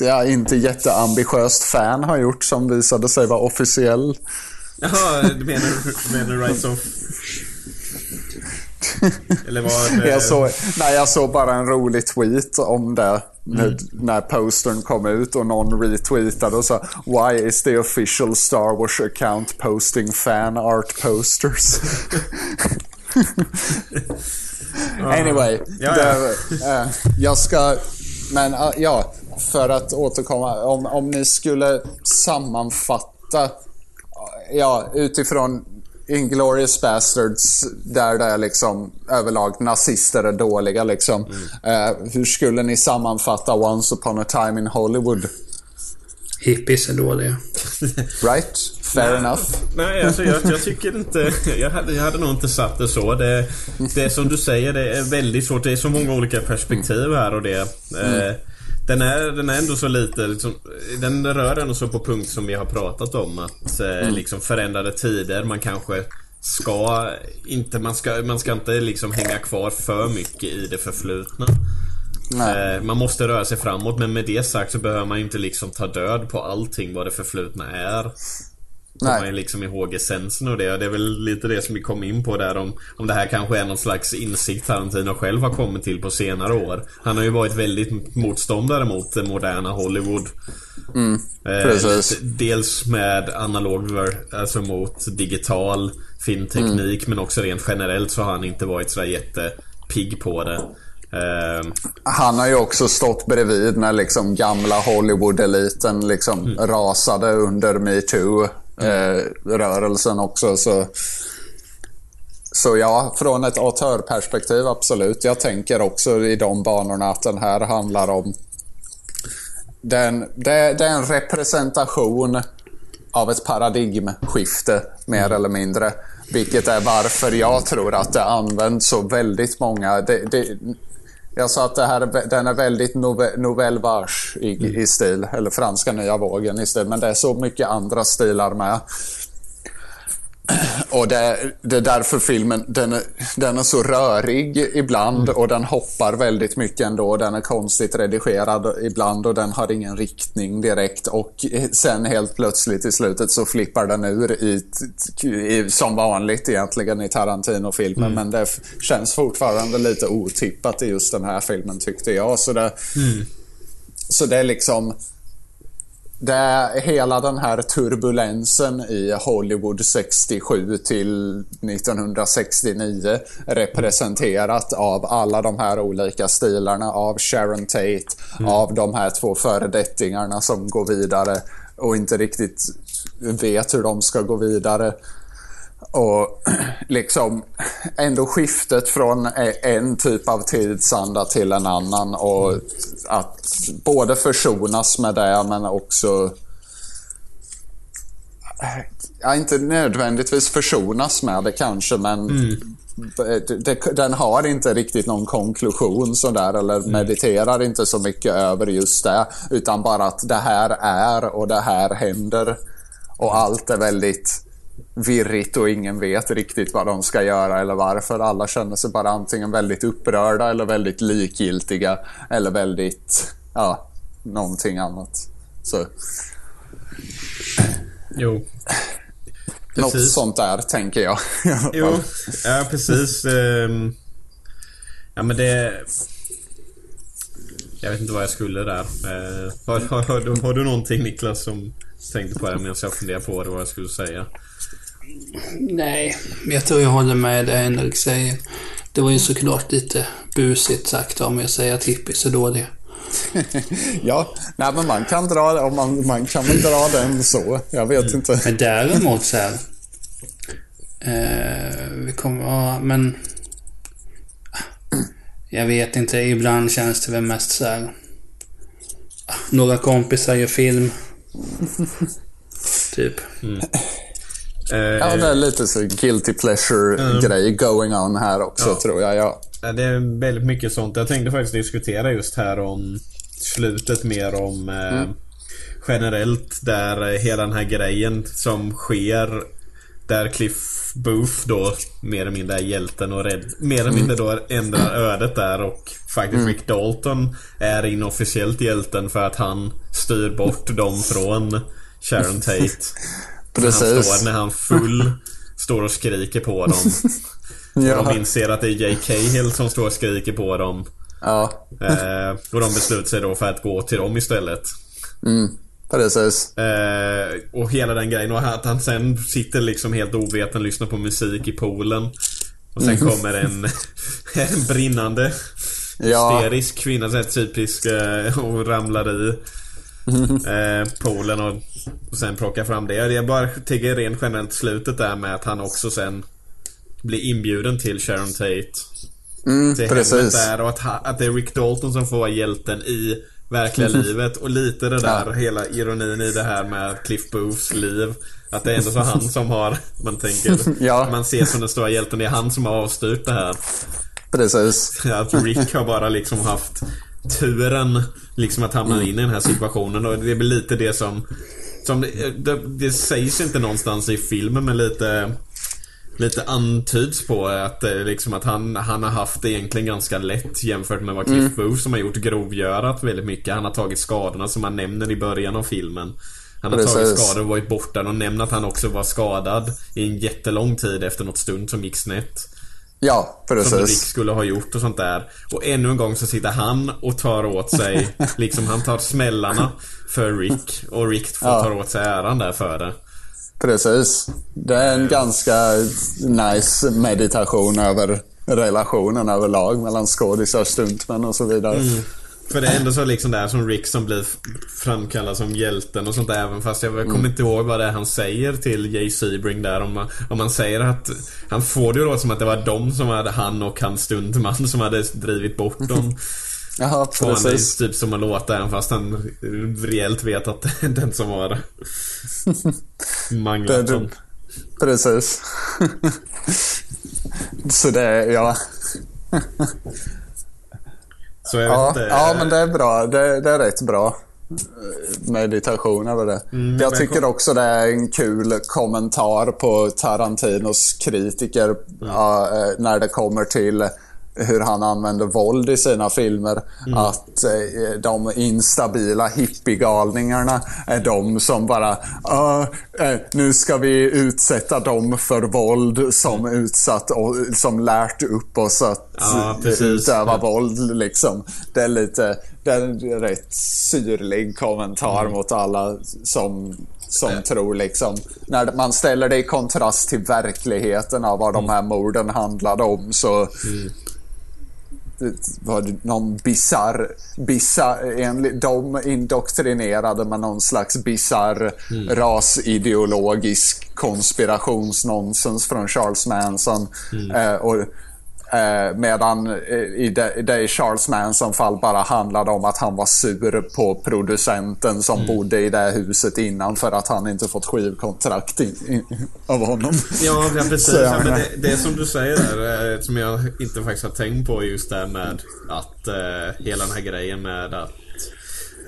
ja, inte jätteambitiöst fan har gjort som visade sig vara officiell? Jaha, du menar, du menar Rise of... Eller vad? Jag såg, nej, jag såg bara en rolig tweet om det när, när postern kom ut och någon retweetade och sa Why is the official Star Wars account posting fan art posters? anyway, Ja, det, eh, jag ska... Men eh, ja, för att återkomma. Om, om ni skulle sammanfatta ja, utifrån Inglourious Bastards där det är liksom överlag nazister är dåliga liksom. Eh, hur skulle ni sammanfatta Once upon a time in Hollywood? Hippies är dåliga. Right? Fair enough. Nej, alltså jag, jag tycker inte... Jag hade, jag hade nog inte satt det så. Det, det som du säger, det är väldigt svårt. Det är så många olika perspektiv här och det. Eh, den, är, den är ändå så lite... Liksom, den rör ändå så på punkt som vi har pratat om. Att eh, liksom förändrade tider, man kanske ska inte... Man ska, man ska inte liksom hänga kvar för mycket i det förflutna. Eh, Man måste röra sig framåt men med det sagt så behöver man ju inte liksom ta död på allting vad det förflutna är. Kommer Nej. liksom ihåg essensen och det. Och det är väl lite det som vi kom in på där om, om det här kanske är någon slags insikt Tarantino själv har kommit till på senare år. Han har ju varit väldigt motståndare mot det moderna Hollywood. Mm, Eh, precis. lite- dels med analog, alltså mot digital filmteknik men också rent generellt så har han inte varit så jättepigg på det. Eh, Han har ju också stått bredvid när liksom gamla Hollywood-eliten liksom rasade under metoo-rörelsen också. Så, så ja, från ett autörperspektiv absolut. Jag tänker också i de banorna att den här handlar om... Den, det, det är en representation av ett paradigmskifte, mer eller mindre. Vilket är varför jag tror att det används så väldigt många... Det, det, jag sa att det här, är- den är väldigt nouvelle vache i, i stil, eller franska nya vågen i stil, men det är så mycket andra stilar med. Och det, det är därför filmen, den är, den är så rörig ibland och den hoppar väldigt mycket ändå. Den är konstigt redigerad ibland och den har ingen riktning direkt. Och sen helt plötsligt i slutet så flippar den ur i, i, som vanligt egentligen i Tarantino-filmen. Men det känns fortfarande lite otippat i just den här filmen tyckte jag. Så det, så det är liksom... Det är hela den här turbulensen i Hollywood 67 till 1969 representerat av alla de här olika stilarna av Sharon Tate, av de här två föredettingarna som går vidare och inte riktigt vet hur de ska gå vidare. Och liksom ändå skiftet från e- en typ av tidsanda till en annan och att både försonas med det men också Ja, inte nödvändigtvis försonas med det kanske men det, det, den har inte riktigt någon konklusion sådär eller mediterar inte så mycket över just det utan bara att det här är och det här händer. Och allt är väldigt virrigt och ingen vet riktigt vad de ska göra eller varför. Alla känner sig bara antingen väldigt upprörda eller väldigt likgiltiga eller väldigt, ja, någonting annat. Så. Jo. Något Precis. sånt där tänker jag. Jo, ja precis. Ehm, Ja men det... Jag vet inte vad jag skulle där. Eh, Har, har, har, du, har du någonting Niklas som tänkte på det medan jag funderar på vad jag skulle säga? Nej, jag tror jag håller med det Henrik säger. Det var ju såklart lite busigt sagt om jag säger att hippies är dåliga. ja, nej men man kan dra man, man kan väl dra den så. Jag vet inte. Men däremot så här. Eh, vi kommer, ja, men... Jag vet inte, ibland känns det väl mest så här. Några kompisar gör film. typ. Eh, Ja, det är lite så guilty pleasure-grej going on här också Ja. tror jag. Ja. Det är väldigt mycket sånt. Jag tänkte faktiskt diskutera just här om slutet mer om eh, generellt där eh, hela den här grejen som sker där Cliff Booth då mer eller mindre är hjälten och rädd, mer eller mindre då ändrar ödet där och faktiskt Rick Dalton är inofficiellt hjälten för att han styr bort dem från Sharon Tate. Han Precis. står när han full står och skriker på dem. Och Ja. de inser att det är J. Cahill som står och skriker på dem. Ja, Eh, och de beslutar sig då för att gå till dem istället. precis. Eh, och hela den grejen och att han sen sitter liksom helt oveten och lyssnar på musik i poolen. Och sen kommer en, en brinnande Ja. hysterisk kvinna, så här typisk, eh, och ramlar i eh, poolen och, och sen plockar fram det. Jag bara tycker rent generellt slutet där med att han också sen blir inbjuden till Sharon Tate. till hemmet precis. där och att, att det är Rick Dalton som får vara hjälten i verkliga livet och lite det där, hela ironin i det här med Cliff Booths liv. Att det är ändå så han som har, man tänker, Ja. man ser som den stora hjälten, det är han som har avstyrt det här. Precis. Att Rick har bara liksom haft turen liksom att hamna in i den här situationen och det väl lite det som som det, det, det sägs inte någonstans i filmen men lite Lite antyds på att eh, liksom att han, han har haft det egentligen ganska lätt jämfört med vad Cliff Booth som har gjort grovgörat väldigt mycket. Han har tagit skadorna som han nämner i början av filmen. Han har tagit skador och varit borta och nämner att han också var skadad i en jättelång tid efter något stund som gick snett. Ja, Som Rick precis. skulle ha gjort och sånt där. Och ännu en gång så sitter han och tar åt sig, liksom han tar smällarna för Rick. Och Rick får Ja. ta åt sig äran där för det. Precis. Det är en ganska nice meditation över relationen överlag mellan skådisar, stuntmän och så vidare. För det är ändå så liksom där som Rick som blir framkallad som hjälten och sånt där. Även fast jag kommer inte ihåg vad det är han säger till Jay Sebring där. Om man, om man säger att han får det ju då som att det var de som hade han och hans stuntman som hade drivit bort dem. Jaha, Får han det precis. typ som att låta även fast han reellt vet att den som har manglat dem. Precis. så det ja. Så jag Ja, vet inte. ja, men det är bra. Det, det är rätt bra eh, meditation över det. Mm, jag tycker kom- också det är en kul kommentar på Tarantinos kritiker ja, eh, när det kommer till hur han använder våld i sina filmer. Mm. Att eh, de instabila hippiegalningarna är de som bara "Ah, eh, nu ska vi utsätta dem för våld som utsatt och som lärt upp oss att Ja, utöva Ja. våld liksom. Det är lite, det är en rätt syrlig kommentar Mm. mot alla som, som tror liksom. När man ställer det i kontrast till verkligheten av vad Mm. de här morden handlade om så det var någon bizarr, bizarr enligt de indoktrinerade med någon slags bizarr Mm. rasideologisk konspirationsnonsens från Charles Manson. Mm. Eh, och, eh, medan eh, i det, det Charles Manson fall bara handlade om att han var sur på producenten som Mm. bodde i det huset innan för att han inte fått skivkontrakt i, i, av honom. Ja, ja precis. Så Ja, men det, det som du säger där, eh, som jag inte faktiskt har tänkt på just där med att eh, hela den här grejen med att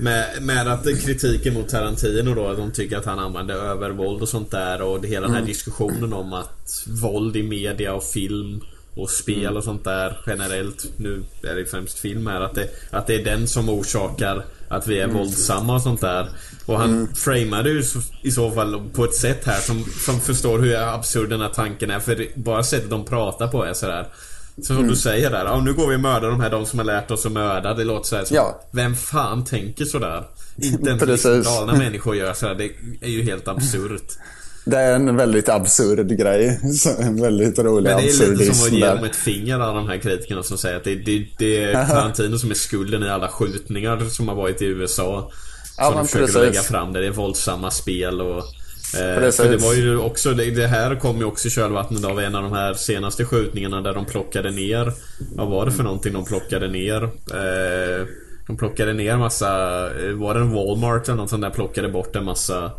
Med, med att kritiken mot Tarantino då, att de tycker att han använder övervåld och sånt där och hela den här diskussionen om att våld i media och film och spel och sånt där generellt, nu är det främst film här, att det, att det är den som orsakar att vi är våldsamma och sånt där. Och han mm. framade ju i så fall på ett sätt här som, som förstår hur absurd den här tanken är. För bara sättet de pratar på är sådär. Så som mm. du säger där, ja, nu går vi och mördar de här de som har lärt oss att mörda. Det låter såhär som, ja. Vem fan tänker sådär? Inte ens galna människor gör sådär. Det är ju helt absurt. Det är en väldigt absurd grej. En väldigt rolig absurdism. Men det är lite som att ge dem ett finger alla de här kritikerna som säger att det, det, det är Tarantino som är skulden i alla skjutningar som har varit i USA. Ja, som de försöker precis. lägga fram det. Det är våldsamma spel och... Eh, för det var ju också, det, det här kom ju också i kölvattnet av en av de här senaste skjutningarna där de plockade ner Vad var det för någonting de plockade ner? Eh, de plockade ner massa, eh, var det en Walmart eller något sånt där plockade bort en massa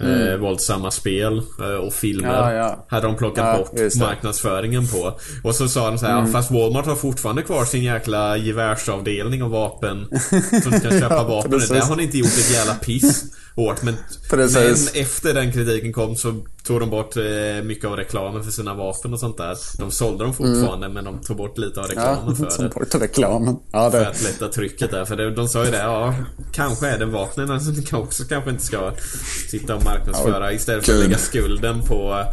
Mm. Eh, våldsamma spel eh, och filmer. Ja, ja. Hade de plockat ja, bort marknadsföringen på. Och så sa de så här, mm. fast Walmart har fortfarande kvar sin jäkla gevärsavdelning och vapen. Som kan köpa vapen. Där har ni inte gjort ett jävla piss åt. Men, men efter den kritiken kom så tog de bort eh, mycket av reklamen för sina vapen och sånt där. De sålde dem fortfarande mm. men de tog bort lite av reklamen för det. Bort reklamen. Ja, det. För att lätta trycket där. För det, de sa ju det, ja kanske är det vapnen alltså, ni också kanske inte ska sitta och marknadsföra ja, istället för att lägga skulden på,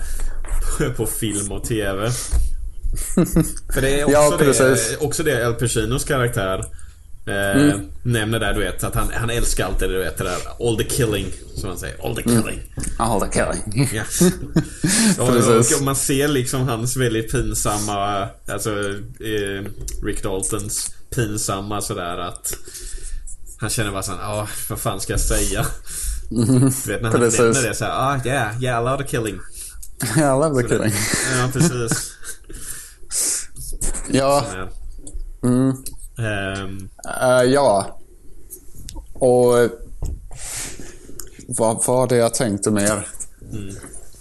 på film och TV. för det är också, ja, det, också det Al Pacinos karaktär Eh, mm. Nämner där du vet att han, han älskar alltid du vet det där All the killing Som han säger, all the killing mm. All the killing ja. och, och, man ser liksom hans väldigt pinsamma Alltså eh, Rick Daltons pinsamma sådär att Han känner bara såhär, ja vad fan ska jag säga? Mm. Du vet när han precis. nämner det såhär, ah yeah, yeah I love the killing Yeah I love the killing Ja precis Ja mm. Um... Uh, ja. Och... Vad var det jag tänkte mer? Mm.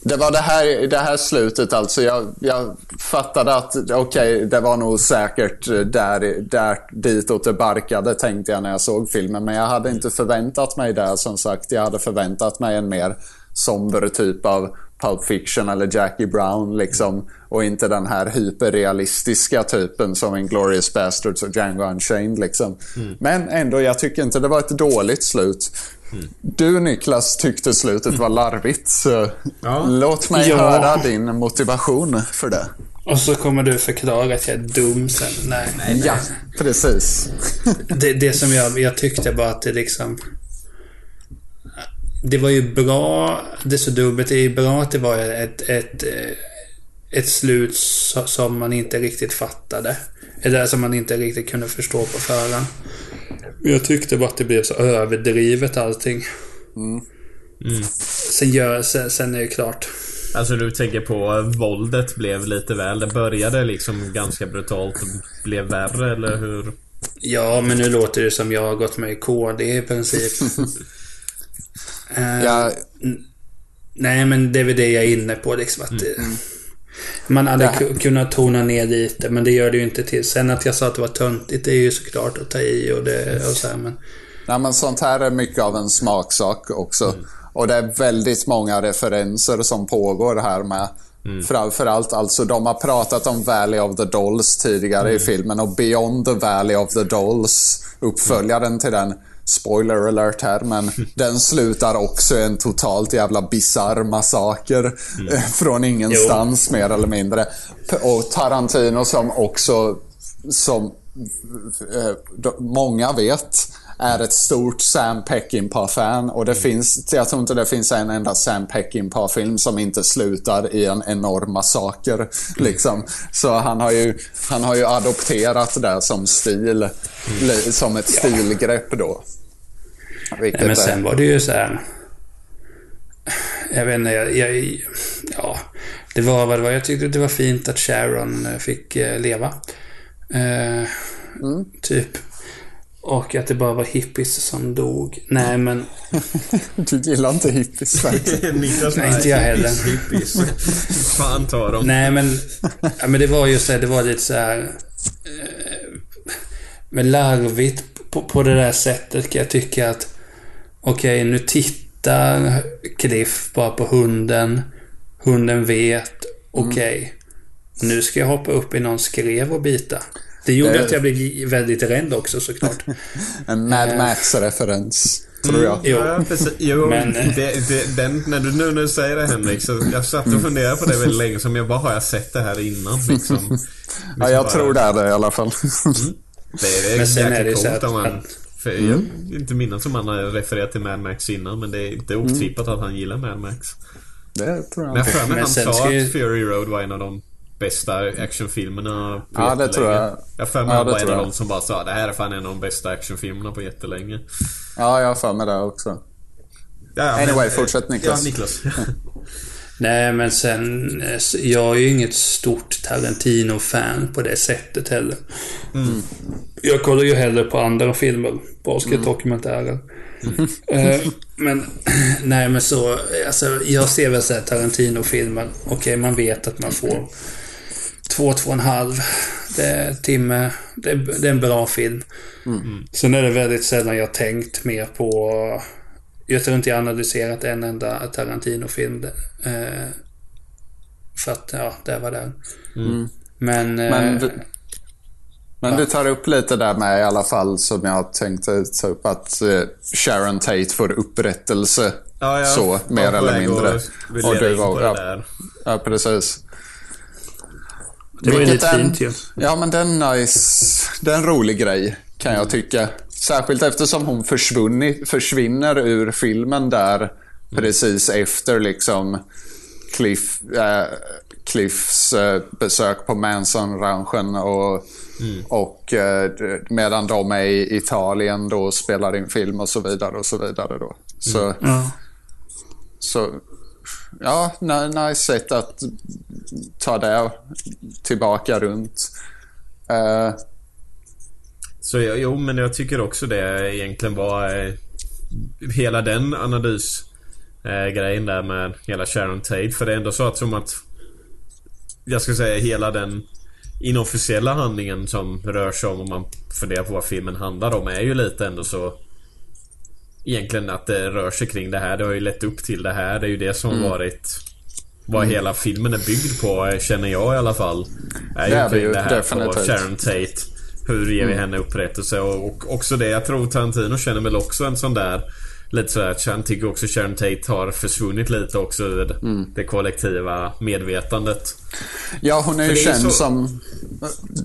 Det var det här, det här slutet alltså. Jag, jag fattade att okej, okay, det var nog säkert där, där ditåt det barkade tänkte jag när jag såg filmen. Men jag hade inte förväntat mig det som sagt. Jag hade förväntat mig en mer somber typ av Pulp Fiction eller Jackie Brown liksom. Och inte den här hyperrealistiska typen som Inglourious Basterds och Django Unchained liksom. Mm. Men ändå, jag tycker inte det var ett dåligt slut. Mm. Du Niklas tyckte slutet var larvigt. Så ja. låt mig ja. höra din motivation för det. Och så kommer du förklara att jag är dum sen. Nej. nej, nej. Ja, precis. det, det som jag, jag tyckte var att det liksom det var ju bra, det är så dumt, det är bra att det var ett, ett, ett slut som man inte riktigt fattade. Eller som man inte riktigt kunde förstå på förhand. Jag tyckte bara att det blev så överdrivet allting. Mm. Mm. Sen, gör, sen, sen är det klart. Alltså du tänker på våldet blev lite väl. Det började liksom ganska brutalt och blev värre eller hur? Ja, men nu låter det som jag har gått med i KD i princip. Uh, ja. Nej, men det är väl det jag är inne på. Liksom, att, mm. Man hade ja. kunnat tona ner lite, men det gör det ju inte till. Sen att jag sa att det var töntigt, det är ju såklart att ta i och, det, och så här, men... Nej, men sånt här är mycket av en smaksak också. Mm. Och det är väldigt många referenser som pågår här med. Mm. Framförallt alltså, de har pratat om Valley of the Dolls tidigare mm. i filmen och Beyond the Valley of the Dolls, uppföljaren till den, spoiler alert här, men den slutar också en totalt jävla bizarr massaker mm. Eh, från ingenstans jo. mer eller mindre. Och Tarantino som också, som eh, många vet, är ett stort Sam Peckinpah-fan och det mm. finns, jag tror inte det finns en enda Sam Peckinpah-film som inte slutar i en enorm massaker. Mm. Liksom. Så han har, ju, han har ju adopterat det som stil, mm. som ett stilgrepp då. Nej, men sen var det ju så här. Jag vet inte, jag, jag, ja. Det var vad det var. Jag tyckte det var fint att Sharon eh, fick eh, leva. Eh, mm. Typ. Och att det bara var hippies som dog. Nej men... du gillar inte hippies verkligen. Nej, inte jag heller. Hippies. Fan ta dem. Nej men... Ja, men det var ju så här, det var lite så här... Eh, men larvigt på, på det där sättet kan jag tycka att okej, nu tittar Cliff bara på hunden. Hunden vet. Okej, nu ska jag hoppa upp i någon skrev och bita. Det gjorde Det- att jag blev väldigt rädd också såklart. En Mad Eh. Max-referens, tror jag. Jo. Ja, precis. Jo, Men- det, det, den, när du nu när du säger det Henrik, så jag satt och funderade på det väldigt länge. Som jag bara, har jag sett det här innan? Liksom. Ja, jag bara- tror det är det i alla fall. Det är, det är Men sen är det så coolt att- om man... att- För jag inte minnas som han har refererat till Mad Max innan, men det är inte otippat att han gillar Mad Max. Det tror jag Men jag för mig han sa att Fury Road var en av de bästa actionfilmerna på Ja, det jättelänge. tror jag. Jag för mig Ja, det var en av som bara sa det här är fan en av de bästa actionfilmerna på jättelänge. Ja, jag har för mig det också. Ja, ja, Anyway, men, fortsätt, Niklas. Ja, Niklas. Nej, men sen... eh, Jag är ju inget stort Tarantino-fan på det sättet heller. Jag kollar ju hellre på andra filmer. Basketdokumentärer. Eh, men, nej men så, alltså jag ser väl såhär Tarantino-filmer. Okej, man vet att man får två, två och en halv det är timme. Det är, det är en bra film. Sen är det väldigt sällan jag tänkt mer på... Jag tror inte jag analyserat en enda Tarantino-film. Eh, för att, ja, det var den. Men... eh, Men du, men du tar upp lite där med i alla fall som jag tänkte ta upp att eh, Sharon Tate får upprättelse. Ja, jag så, mer eller mindre. Och leda du var, ja, där. ja, precis. Det var ju lite fint ju. Ja, men det är nice... Det är en rolig grej, kan jag tycka. Särskilt eftersom hon försvinner ur filmen där precis efter liksom Cliff, eh, Cliffs eh, besök på Manson-ranchen och, och eh, d- medan de är i Italien då och spelar in film och så vidare och så vidare då. Så, Ja. så ja, nice sätt att ta det tillbaka runt. Uh. Så ja, jo, men jag tycker också det egentligen var eh, hela den analys eh, grejen där med hela Sharon Tate. För det är ändå så att som att jag ska säga hela den inofficiella handlingen som rör sig om om man funderar på vad filmen handlar om är ju lite ändå så Egentligen att det rör sig kring det här. Det har ju lett upp till det här. Det är ju det som har varit vad hela filmen är byggd på, känner jag i alla fall. Är Det är ju kring ju, det här på Sharon Tate. Hur ger vi henne upprättelse och, och också det, jag tror Tarantino känner väl också en sån där Lite sådär att han tycker också Sharon Tate har försvunnit lite också ur det kollektiva medvetandet. Ja, hon är ju är känd så- som...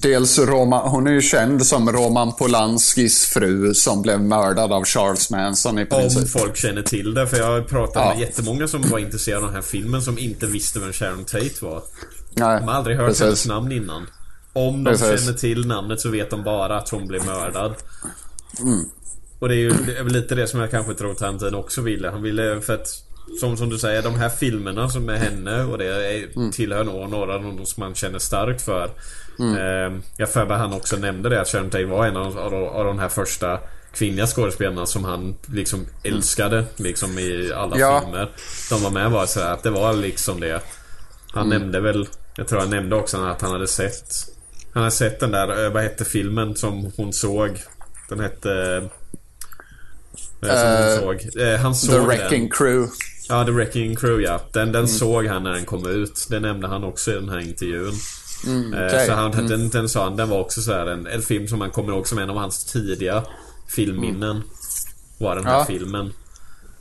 Dels Roman, hon är ju känd som Roman Polanskis fru som blev mördad av Charles Manson i Om princip. folk känner till det, för jag har pratat Ja. med jättemånga som var intresserade av den här filmen som inte visste vem Sharon Tate var. Nej, De har aldrig hört precis. hennes namn innan. Om de Precis. känner till namnet så vet de bara att hon blev mördad. Mm. Och det är ju det är lite det som jag kanske tror Tarantino också ville. Han ville för att som, som du säger, de här filmerna som är henne och det är, Mm. tillhör nog några av de som man känner starkt för. Eh, jag för han också nämnde det att Sharon Tate var en av, av, av de här första kvinnliga skådespelarna som han liksom älskade liksom i alla Ja. filmer. De var med var så här att det var liksom det. Han nämnde väl, jag tror han nämnde också att han hade sett Han hade sett den där, eh, vad hette filmen som hon såg? Den hette... eh, som hon Eh, såg. Eh, han såg The den. Wrecking Crew. Ja, The Wrecking Crew ja. Den, Mm. den såg han när den kom ut. Det nämnde han också i den här intervjun. Eh, Mm, okej. Så han, den, den sa han, den var också så här en, en film som man kommer ihåg som en av hans tidiga filmminnen. Var den här Ja. filmen.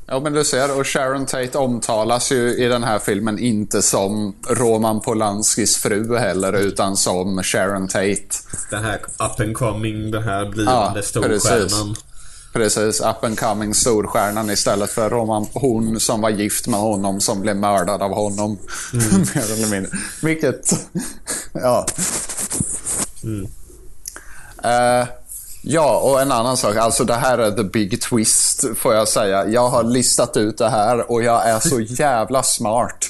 Ja, men du ser. Och Sharon Tate omtalas ju i den här filmen inte som Roman Polanskis fru heller, utan som Sharon Tate. Den här up and coming, den här blivande Ja, storstjärnan. Precis, up and coming storstjärnan istället för Roman, hon som var gift med honom som blev mördad av honom. Mer eller mindre. Vilket, ja. Eh, ja, och en annan sak. Alltså det här är the big twist får jag säga. Jag har listat ut det här och jag är så jävla smart.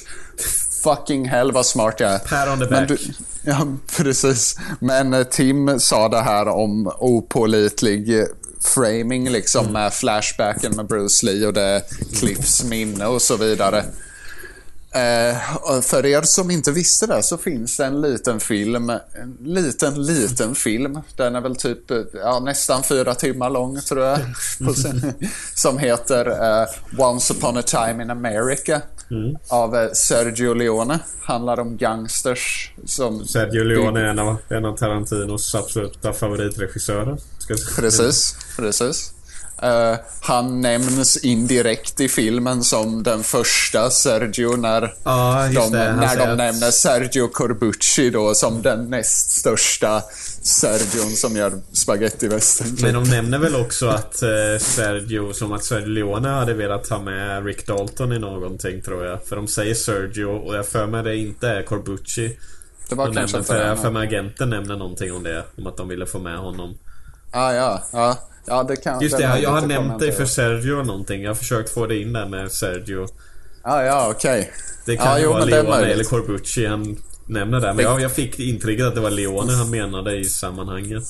Fucking hell vad smart jag är. Pat on the Men back. du, ja, precis. Men eh, Tim sa det här om opålitlig framing liksom med flashbacken med Bruce Lee och det Cliffs minne och så vidare. Eh, för er som inte visste det så finns det en liten film, en liten, liten film. Den är väl typ eh, ja, nästan fyra timmar lång tror jag. Sin- som heter eh, Once upon a time in America. Av eh, Sergio Leone. Handlar om gangsters som... Sergio Leone är en av, en av Tarantinos absoluta favoritregissörer. Precis, precis. Eh, han nämns indirekt i filmen som den första Sergio när just de, det. När de nämner Sergio Corbucci då som den näst största Sergion som gör spagettivästern. Men de nämner väl också att eh, Sergio, som att Sergio Leone hade velat ha med Rick Dalton i någonting tror jag. För de säger Sergio och jag för mig det inte är Corbucci. Det var de kanske nämner, för jag för mig agenten nämner någonting om det. Om att de ville få med honom. Ah, ja, ja. Ja, det kan... Just det jag har nämnt dig för. Sergio någonting. Jag har försökt få det in där med Sergio. Ah, ja, okej. Det kan Ja, ju jo, vara Leone eller Corbucci han nämner där. Men jag, jag fick intrycket att det var Leone han menade i sammanhanget.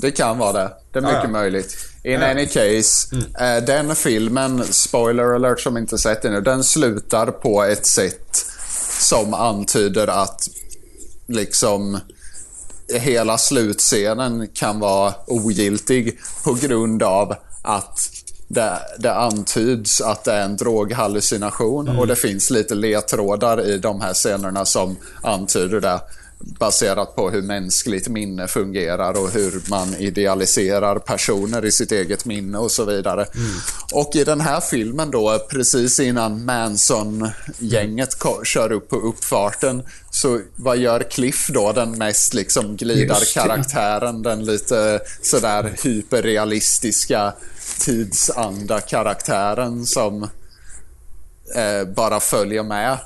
Det kan vara det. Det är mycket Ja, ja. möjligt. In Ja. any case, eh, den filmen, spoiler alert som inte sett den nu, den slutar på ett sätt som antyder att liksom hela slutscenen kan vara ogiltig på grund av att det, det antyds att det är en droghallucination och det finns lite ledtrådar i de här scenerna som antyder det baserat på hur mänskligt minne fungerar och hur man idealiserar personer i sitt eget minne och så vidare. Och i den här filmen då, precis innan Manson-gänget kör upp på uppfarten, så vad gör Cliff då, den mest liksom glidarkaraktären, den lite sådär hyperrealistiska tidsanda-karaktären som eh, bara följer med.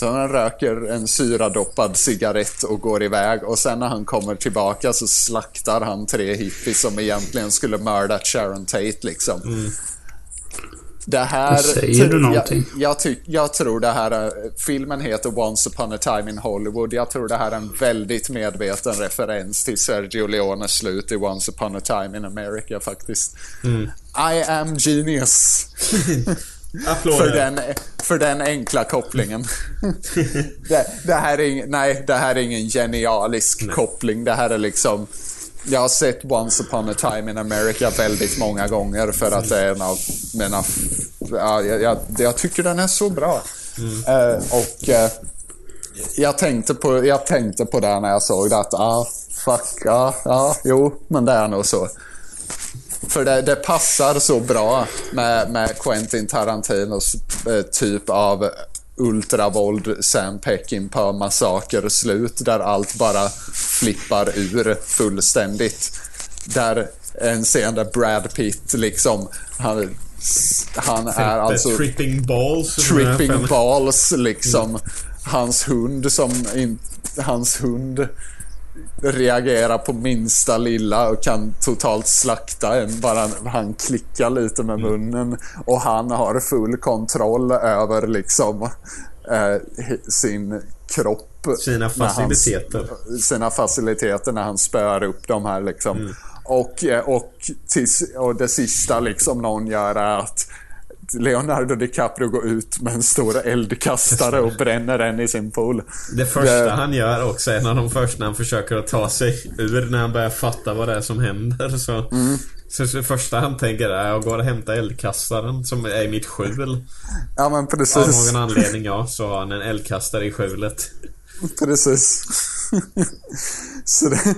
Så han röker en syradoppad cigarett och går iväg och sen när han kommer tillbaka så slaktar han tre hippies som egentligen skulle mördat Sharon Tate liksom. Det här... Säger du någonting? Jag, jag, tyck, jag tror det här är, Filmen heter Once upon a time in Hollywood. Jag tror det här är en väldigt medveten referens till Sergio Leones slut i Once upon a time in America faktiskt. I am genius. för, Applåder. den, för den enkla kopplingen. det, det, här är ing, nej, det här är ingen genialisk koppling. Det här är liksom... Jag har sett Once upon a time in America väldigt många gånger för att det är en av mina... Ja, jag, jag, tycker den är så bra. Eh, och eh, jag, tänkte på, jag tänkte på det när jag såg det att, ah, fuck, ja, ja, jo, men det är nog så. För det, det passar så bra med, med Quentin Tarantinos eh, typ av ultravåld Sam Peckinpah massaker slut där allt bara flippar ur fullständigt. Där en scen där Brad Pitt liksom han, han är alltså Tripping balls. tripping balls liksom. Hans hund som in, hans hund reagerar på minsta lilla och kan totalt slakta en. Bara han klickar lite med Mm. munnen. Och han har full kontroll över liksom eh, sin kropp. Sina när han- faciliteter. sina faciliteter när han spöar upp de här liksom. Mm. Och, eh, och, tills, och det sista liksom någon gör är att Leonardo DiCaprio går ut med en stor eldkastare och bränner den i sin pool. Det första Det- han gör också, en av de första han försöker att ta sig ur när han börjar fatta vad det är som händer så... Mm. Så det första han tänker är jag går och hämtar eldkastaren som är i mitt skjul. Ja men Av precis. någon anledning ja, så har han en eldkastare i skjulet. Precis. Så det,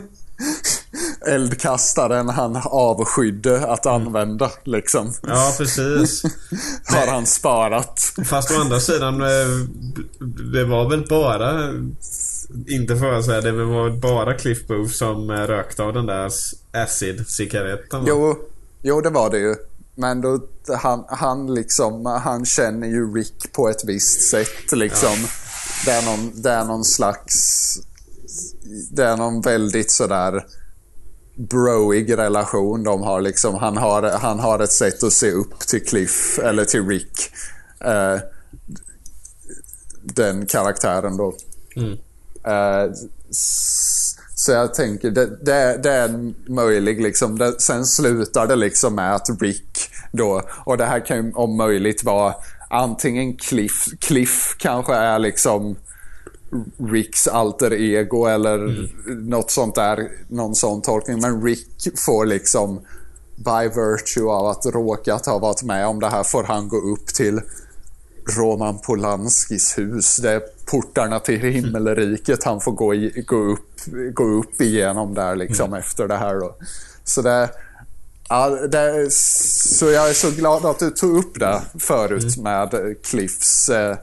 eldkastaren han avskydde att använda liksom. Ja, precis. Har han sparat. Fast å andra sidan, eh, det var väl bara... Inte för att säga, det var bara Cliff Booth som eh, rökte av den där acid-cigaretten. Jo, jo, det var det ju. Men då, han, han liksom, han känner ju Rick på ett visst sätt liksom. Det, är någon, det är någon slags, det är någon väldigt sådär broig relation de har liksom. Han har, han har ett sätt att se upp till Cliff, eller till Rick. Eh, den karaktären då. Eh, s- så jag tänker, det, det, det är en möjlig liksom. Det, sen slutar det liksom med att Rick då, och det här kan ju om möjligt vara antingen Cliff, Cliff kanske är liksom Ricks alter ego eller Mm. något sånt där, någon sån tolkning. Men Rick får liksom by virtue av att råkat ha varit med om det här får han gå upp till Roman Polanskis hus. Det är portarna till himmelriket han får gå, i, gå, upp, gå upp igenom där liksom efter det här då. Så det, ja, det, så jag är så glad att du tog upp det förut med Cliffs eh,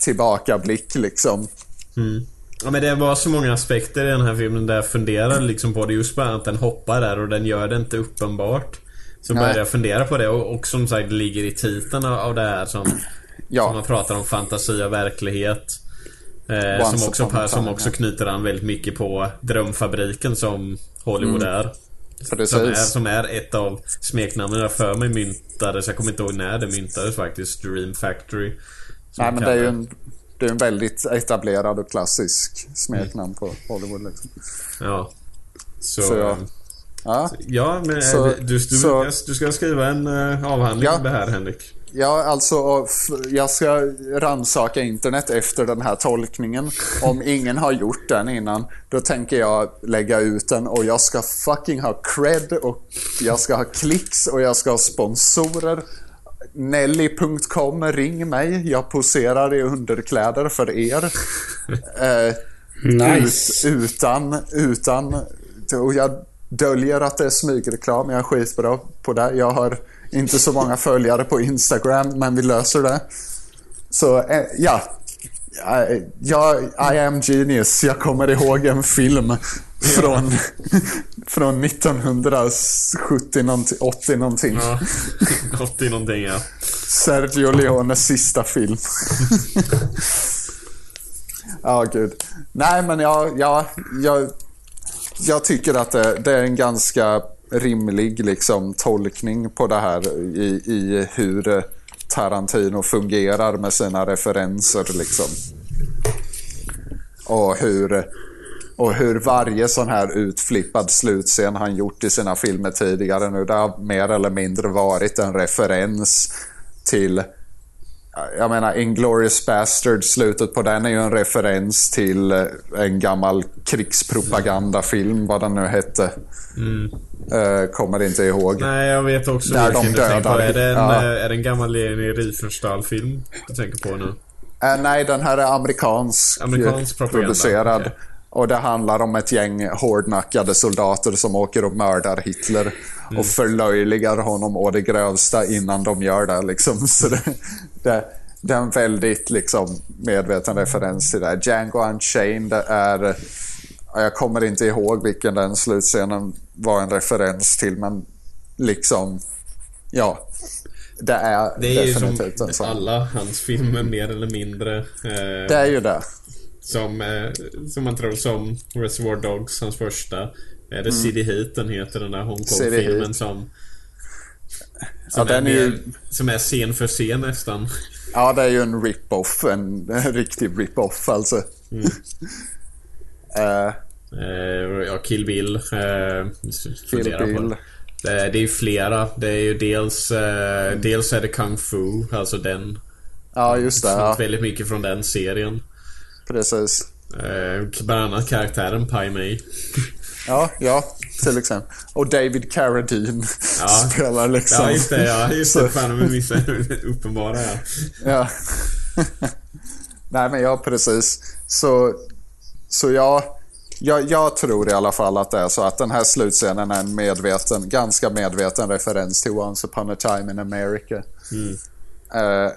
tillbakablick liksom. Ja men det var så många aspekter i den här filmen där jag funderade liksom på det. Just bara att den hoppar där och den gör det inte uppenbart. Så Nej. började jag fundera på det och, och som sagt det ligger i titeln av av det här som, Ja. som man pratar om fantasi och verklighet. Eh, som, också, a som time, också knyter an väldigt mycket på Drömfabriken som Hollywood är. Mm. Precis. Som är, som är ett av smeknamnen jag för mig myntades. Jag kommer inte ihåg när det myntades faktiskt. Dream Factory. Nej men det är ju en, det är en väldigt etablerad och klassisk smeknamn på Hollywood. Liksom. Ja. Så... Så ja. Ja. Ja, men Så- eh, du, du, så- du ska skriva en uh, avhandling Ja. om det här Henrik. Ja, alltså jag ska ransaka internet efter den här tolkningen. Om ingen har gjort den innan, då tänker jag lägga ut den och jag ska fucking ha cred och jag ska ha klicks och jag ska ha sponsorer. Nelly.com, ring mig. Jag poserar i underkläder för er. Eh, Nice. ut, utan, utan, och jag döljer att det är smygreklam. Jag är skitbra på det. Jag har inte så många följare på Instagram, men vi löser det. Så eh, ja, I, jag, I am genius. Jag kommer ihåg en film från, från 1970 någonting, 80 någonting. Ja. 80 någonting ja. Sergio Leones sista film. Ja, gud. Nej, men jag, jag, jag, jag tycker att det, det är en ganska rimlig liksom, tolkning på det här i, i hur eh, Tarantino fungerar med sina referenser. Liksom. Och hur, och hur varje sån här utflippad slutscen han gjort i sina filmer tidigare nu, det har mer eller mindre varit en referens till jag menar, Inglourious Bastard, slutet på den är ju en referens till eh, en gammal krigspropagandafilm, vad den nu hette. Eh, kommer inte ihåg. Nej, jag vet också Där vilken de du tänker på. dödar. Är det en, Ja. eh, är det en gammal Leni Riefenstahl-film du tänker på nu? Eh, nej, den här är amerikansk, Amerikansk propaganda, producerad. okej. Och det handlar om ett gäng hårdnackade soldater som åker och mördar Hitler. Mm. Och förlöjligar honom å det grövsta innan de gör det. Liksom. Så det, det, det är en väldigt liksom, medveten referens till det. Django Unchained är... Jag kommer inte ihåg vilken den slutscenen var en referens till, men liksom... Ja. Det är, Det är ju som definitivt en sån. alla hans filmer mer eller mindre. Eh, Det är ju det. Som, eh, som man tror som Reservoir Dogs, hans första. Är det Mm. City Heat den heter, den där Hong City Kong-filmen Heat. som... Ja, Som, den är är ju- som är scen för scen nästan. Ja, det är ju en rip-off. En, en riktig rip-off alltså. Eh, Eh, ja, Kill Bill. Eh, fundera på Bill. det. Det, är ju flera. Det är ju dels... Eh, dels är det Kung Fu, alltså den. ja, just det. Ja, väldigt mycket från den serien. Precis. Eh, bland annat karaktären Pai Mei. Ja, ja, till exempel. Och David Carradine Ja. spelar liksom... Ja, just det. Ja, just det. Så- Fan, de missade uppenbara ja. Ja. Nej, men ja, precis. Så, så jag, jag, jag tror i alla fall att det är så att den här slutscenen är en medveten, ganska medveten referens till Once upon a time in America. Eh,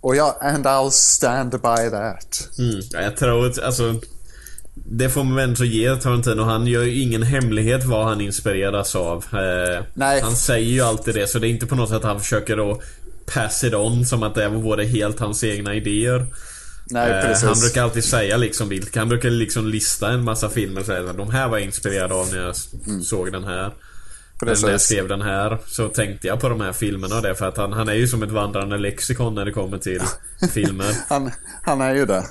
och ja, and I'll stand by that. Mm. Ja, Jag tror att, alltså... Det får man ändå ge Tarantino. Han gör ju ingen hemlighet vad han inspireras av. Eh, Nej. Han säger ju alltid det, så det är inte på något sätt att han försöker att pass it on som att det vore helt hans egna idéer. Nej, Eh, han brukar alltid säga liksom vilka, han brukar liksom lista en massa filmer och säga de här var jag inspirerad av när jag s- såg den här. Men när jag skrev den här så tänkte jag på de här filmerna och det för att han, han är ju som ett vandrande lexikon när det kommer till filmer. Han, han är ju det.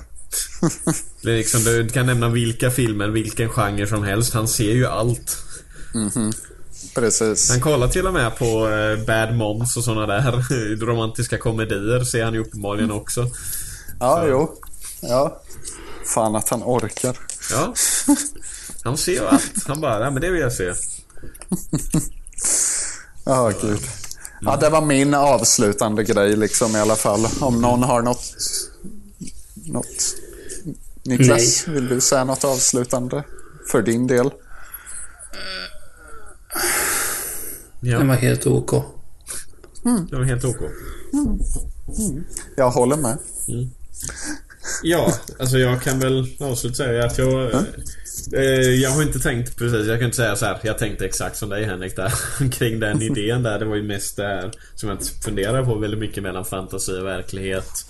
Det är liksom, du kan nämna vilka filmer, vilken genre som helst. Han ser ju allt. precis. Han kollar till och med på eh, Bad Moms och sådana där romantiska komedier ser han ju uppenbarligen också. Ja, jo. Ja. Fan att han orkar. Ja. Han ser ju allt. Han bara, men det vill jag se. Ja, gud. Ja, det var min avslutande grej liksom i alla fall. Om någon har något... Något... Niklas, vill du säga något avslutande? För din del? Ja, Den var helt OK. det var helt OK. Jag håller med. Ja, alltså jag kan väl avsluta säga att jag... Eh, jag har inte tänkt precis, jag kan inte säga så här. Jag tänkte exakt som dig Henrik där. Kring den idén där. Det var ju mest det här som jag funderar på väldigt mycket mellan fantasi och verklighet.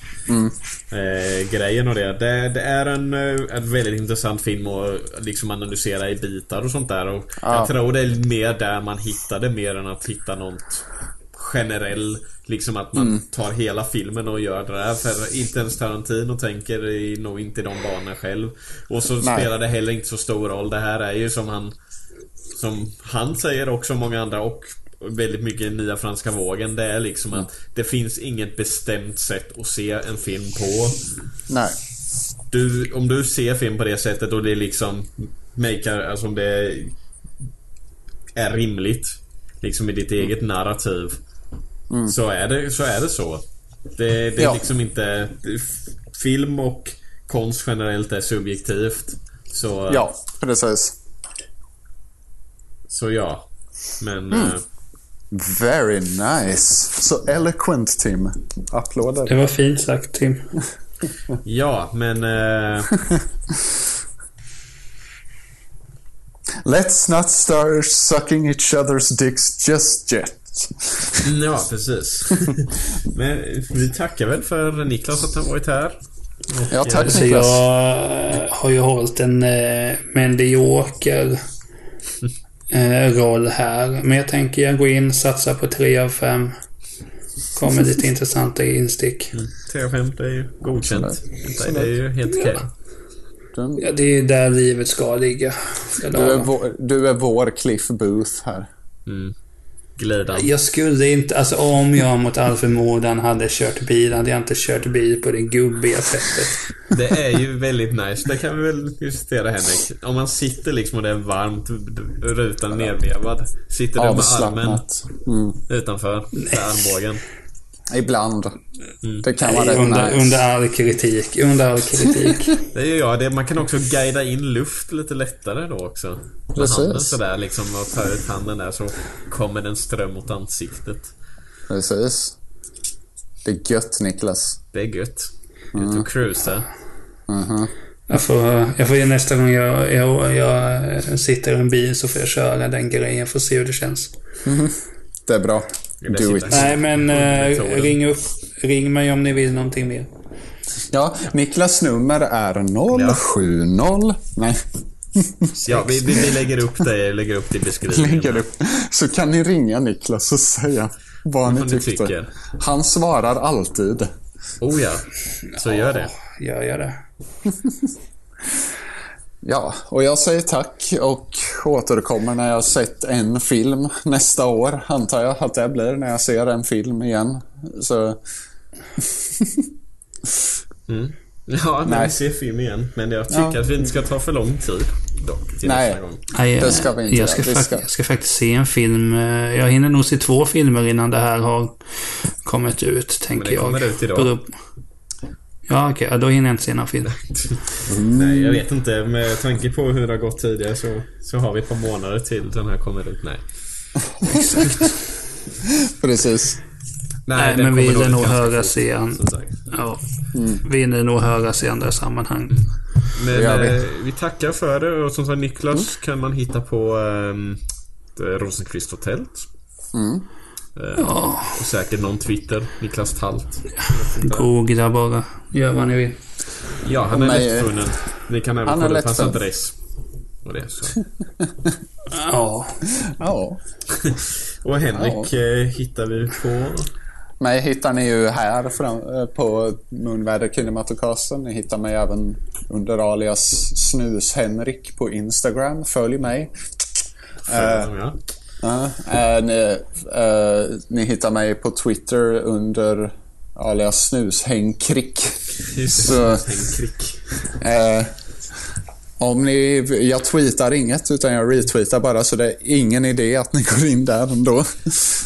Eh, grejen och det. det. Det är en, eh, en väldigt intressant film att liksom analysera i bitar och sånt där. Och Jag tror det är mer där man hittar det mer än att hitta något generell Liksom att man tar hela filmen och gör det där För inte ens Tarantino tänker i, nog inte i de banorna själv. Och så Nej. spelar det heller inte så stor roll. Det här är ju som han Som han säger också många andra och väldigt mycket nya franska vågen. Det är liksom att det finns inget bestämt sätt att se en film på. Nej. du, om du ser film på det sättet och det liksom Maker, alltså om det är rimligt Liksom i ditt eget narrativ så, är det, så är det så Det, det är Ja. liksom inte Film och konst generellt är subjektivt Så Ja, precis. Så ja Men eh, Very nice. Så eloquent, Tim. Applåder. Det var fint sagt Tim. Ja men eh, Let's not start sucking each other's dicks just yet. Ja precis Men vi tackar väl för Niklas att han varit här Och, Ja, tack eh, Niklas. jag eh, har ju hållit en eh, medioker eh, roll här. Men jag tänker jag går in, satsar på tre av fem. Kommer lite intressanta instick. 3 av 5 det är ju godkänt Det är ju helt okej Den- Ja, det är där livet ska ligga. Du är, vår, du är vår Cliff Booth här. Glidan Jag skulle inte, alltså om jag mot all förmodan hade kört bil, hade jag inte kört bil på det gubbiga sättet. Det är ju väldigt nice. Det kan vi väl justera Henrik. Om man sitter liksom och det är varmt, rutan nedvevad. Sitter du med armen. Mm. utanför för armbågen. Ibland. Mm. Det kan vara rätt under, nice. under all kritik. Under all kritik. Det gör jag. Det, man kan också guida in luft lite lättare då också. Med Precis. handen sådär liksom och ta ut handen där så kommer den ström mot ansiktet. Precis. Det är gött, Niklas. Det är gött. Mm. Ut och cruisa. Jag får, jag får nästa gång jag, jag, jag sitter i en bil så får jag köra den grejen. Får se hur det känns. Det är bra. Do it. Nej men eh, ring upp. Ring mig om ni vill någonting mer. Ja, Niklas nummer är 070... Nej, Ja, vi, vi, vi lägger upp det, lägger upp det i beskrivningen. lägger upp. Så kan ni ringa Niklas och säga vad ni tyckte. tycker. Han svarar alltid. Oh ja. Så gör det. Gör jag det? Ja, och jag säger tack och återkommer när jag har sett en film nästa år, antar jag att det blir när jag ser en film igen. Så Ja, när vi ser film igen. Men jag tycker Ja. att vi inte ska ta för lång tid dock till Nej. nästa gång. Nej, Det ska vi inte jag ska, fak- ska- jag ska faktiskt se en film. Jag hinner nog se två filmer innan det här har kommit ut, tänker det jag. kommer ut idag. Ja, okej. ja, då hinner jag inte se någon film. Nej, jag vet inte. Med tanke på hur det har gått tidigare så, så har vi ett par månader till den här kommer ut. Nej. precis. Nej, den men vi hinner nog som sagt. Ja. Vi hinner nog höras i andra sammanhang. Men vi. eh, vi tackar för det och som sagt Niklas kan man hitta på um, Rosenqvist Hotellt. Ja, Och säkert någon Twitter. Niklas Talt. googla bara. Gör vad ni vill. Ja, han är lättfunnen. Ni kan även kolla upp hans adress. Och det så. Ja. Ja. Och Henrik eh, hittar vi på... Mig hittar ni ju här fram, eh, på Munväder Kinematocasten. Ni hittar mig även under alias Snus-Henrik på Instagram. Följ mig. Följ dem, ja. Ja, eh, ni, eh, ni hittar mig på Twitter under alias snushängkrick. Så, Hängkrick. eh, om ni, jag tweetar inget utan jag retweetar bara så det är ingen idé att ni går in där ändå.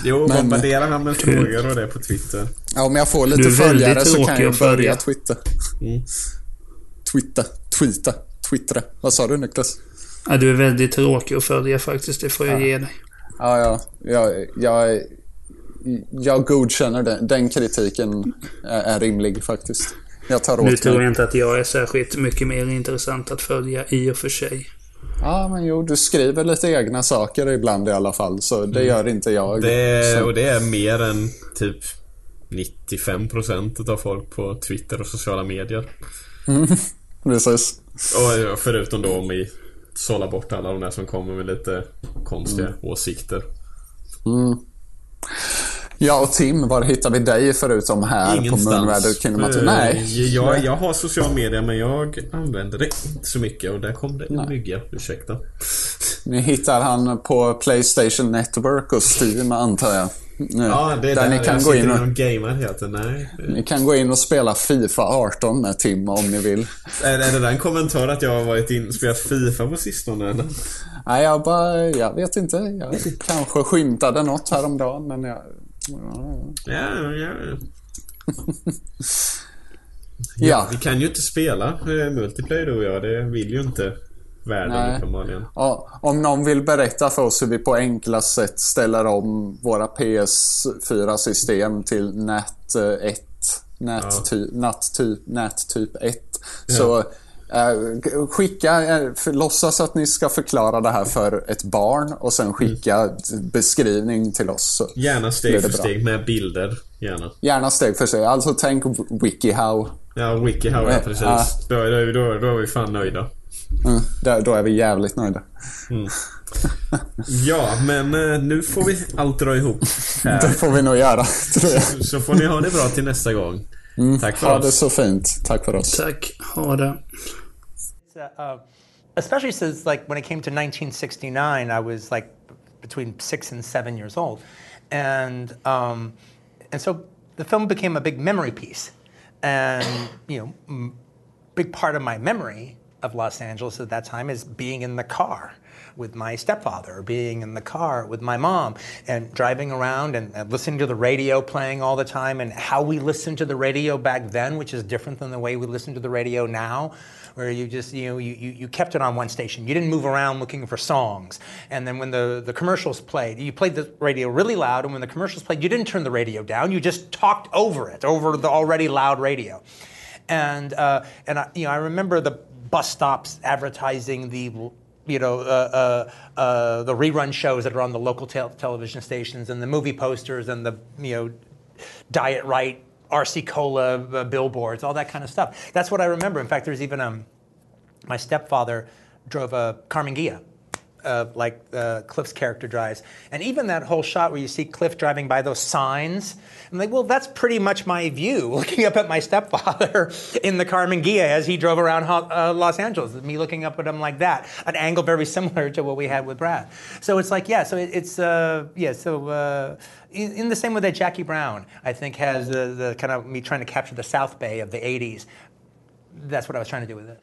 Jo, Men- bombardera han med frågor och det på Twitter. Ja, om jag får Du lite följare så kan jag börja twittra. Mm. Twitta, tweeta, twittra. Vad sa du Niklas? Ja, du är väldigt tråkig att följa faktiskt, det får jag ge dig. Ja, ja. Jag, jag, jag godkänner den, den kritiken är, är rimlig faktiskt. Jag tar Nu åt tror mig. jag inte att jag är särskilt mycket mer intressant att följa i och för sig. Ja, men jo, du skriver lite egna saker ibland i alla fall, så det gör inte jag. Mm. Det, och det är mer än typ 95% av folk på Twitter och sociala medier. precis. Och förutom då om vi sållar bort alla de där som kommer med lite konstiga Mm. åsikter. Ja, och Tim, var hittar vi dig förutom här på Moonrider? Eh, Nej. Jag, jag har social media men jag använder det inte så mycket och där kom det en mygga. Ursäkta. Ni hittar han på Playstation Network och Steam antar jag. Nu, Ja, det är där där, ni jag kan, gå sitter in och, hela tiden. Nej. ni kan gå in och spela Fifa 18 med Tim om ni vill. Är, är det där en kommentar att jag har varit in och spelat FIFA på sistone eller? Nej, jag bara... Jag vet inte. Jag kanske skymtade något häromdagen, men jag... Ja, ja. Ja. Vi kan ju inte spela eh, multiplayer du och jag. Det vill ju inte världen uppenbarligen. Ja, om någon vill berätta för oss hur vi på enklast sätt ställer om våra PS4-system till NAT 1, NAT, ty, NAT, ty, NAT typ 1. Så eh, skicka, eh, för, låtsas att ni ska förklara det här för ett barn och sen skicka beskrivning till oss. Gärna steg för steg med bilder. Gärna. Gärna steg för steg. Alltså tänk WikiHow. Ja, WikiHow ja, Ja. precis. Ja. Då, då, då, då är vi fan nöjda. Mm, där, då är vi jävligt nöjda. Ja, men eh, nu får vi allt dra ihop. Det Här. får vi nog göra, tror jag. Så får ni ha det bra till nästa gång. Tack för Ha det oss. så fint. Tack för oss. Tack, ha det. uh, especially since like when it came to 1969, I was like between six and seven years old, and um, and so the film became a big memory piece, and you know, m- big part of my memory of Los Angeles at that time is being in the car with my stepfather, or being in the car with my mom, and driving around and, and listening to the radio playing all the time, and how we listened to the radio back then, which is different than the way we listen to the radio now, where you just you know you, you, you kept it on one station. You didn't move around looking for songs, and then when the the commercials played, you played the radio really loud, and when the commercials played, you didn't turn the radio down. You just talked over it, over the already loud radio and uh, and I, you know I remember the bus stops advertising the you know uh, uh, uh, the rerun shows that are on the local tel- television stations and the movie posters and the you know diet right RC cola uh, billboards all that kind of stuff. That's what I remember. In fact, there's even um, my stepfather drove a Carmen Ghia uh, like uh, Cliff's character drives. And even that whole shot where you see Cliff driving by those signs, I'm like, well, that's pretty much my view, looking up at my stepfather in the Carmen Ghia as he drove around uh, Los Angeles, me looking up at him like that, an angle very similar to what we had with Brad. So it's like, yeah, so it, it's, uh, yeah, so uh, in, in the same way that Jackie Brown, I think, has the, the kind of me trying to capture the South Bay of the 80s. That's what I was trying to do with this.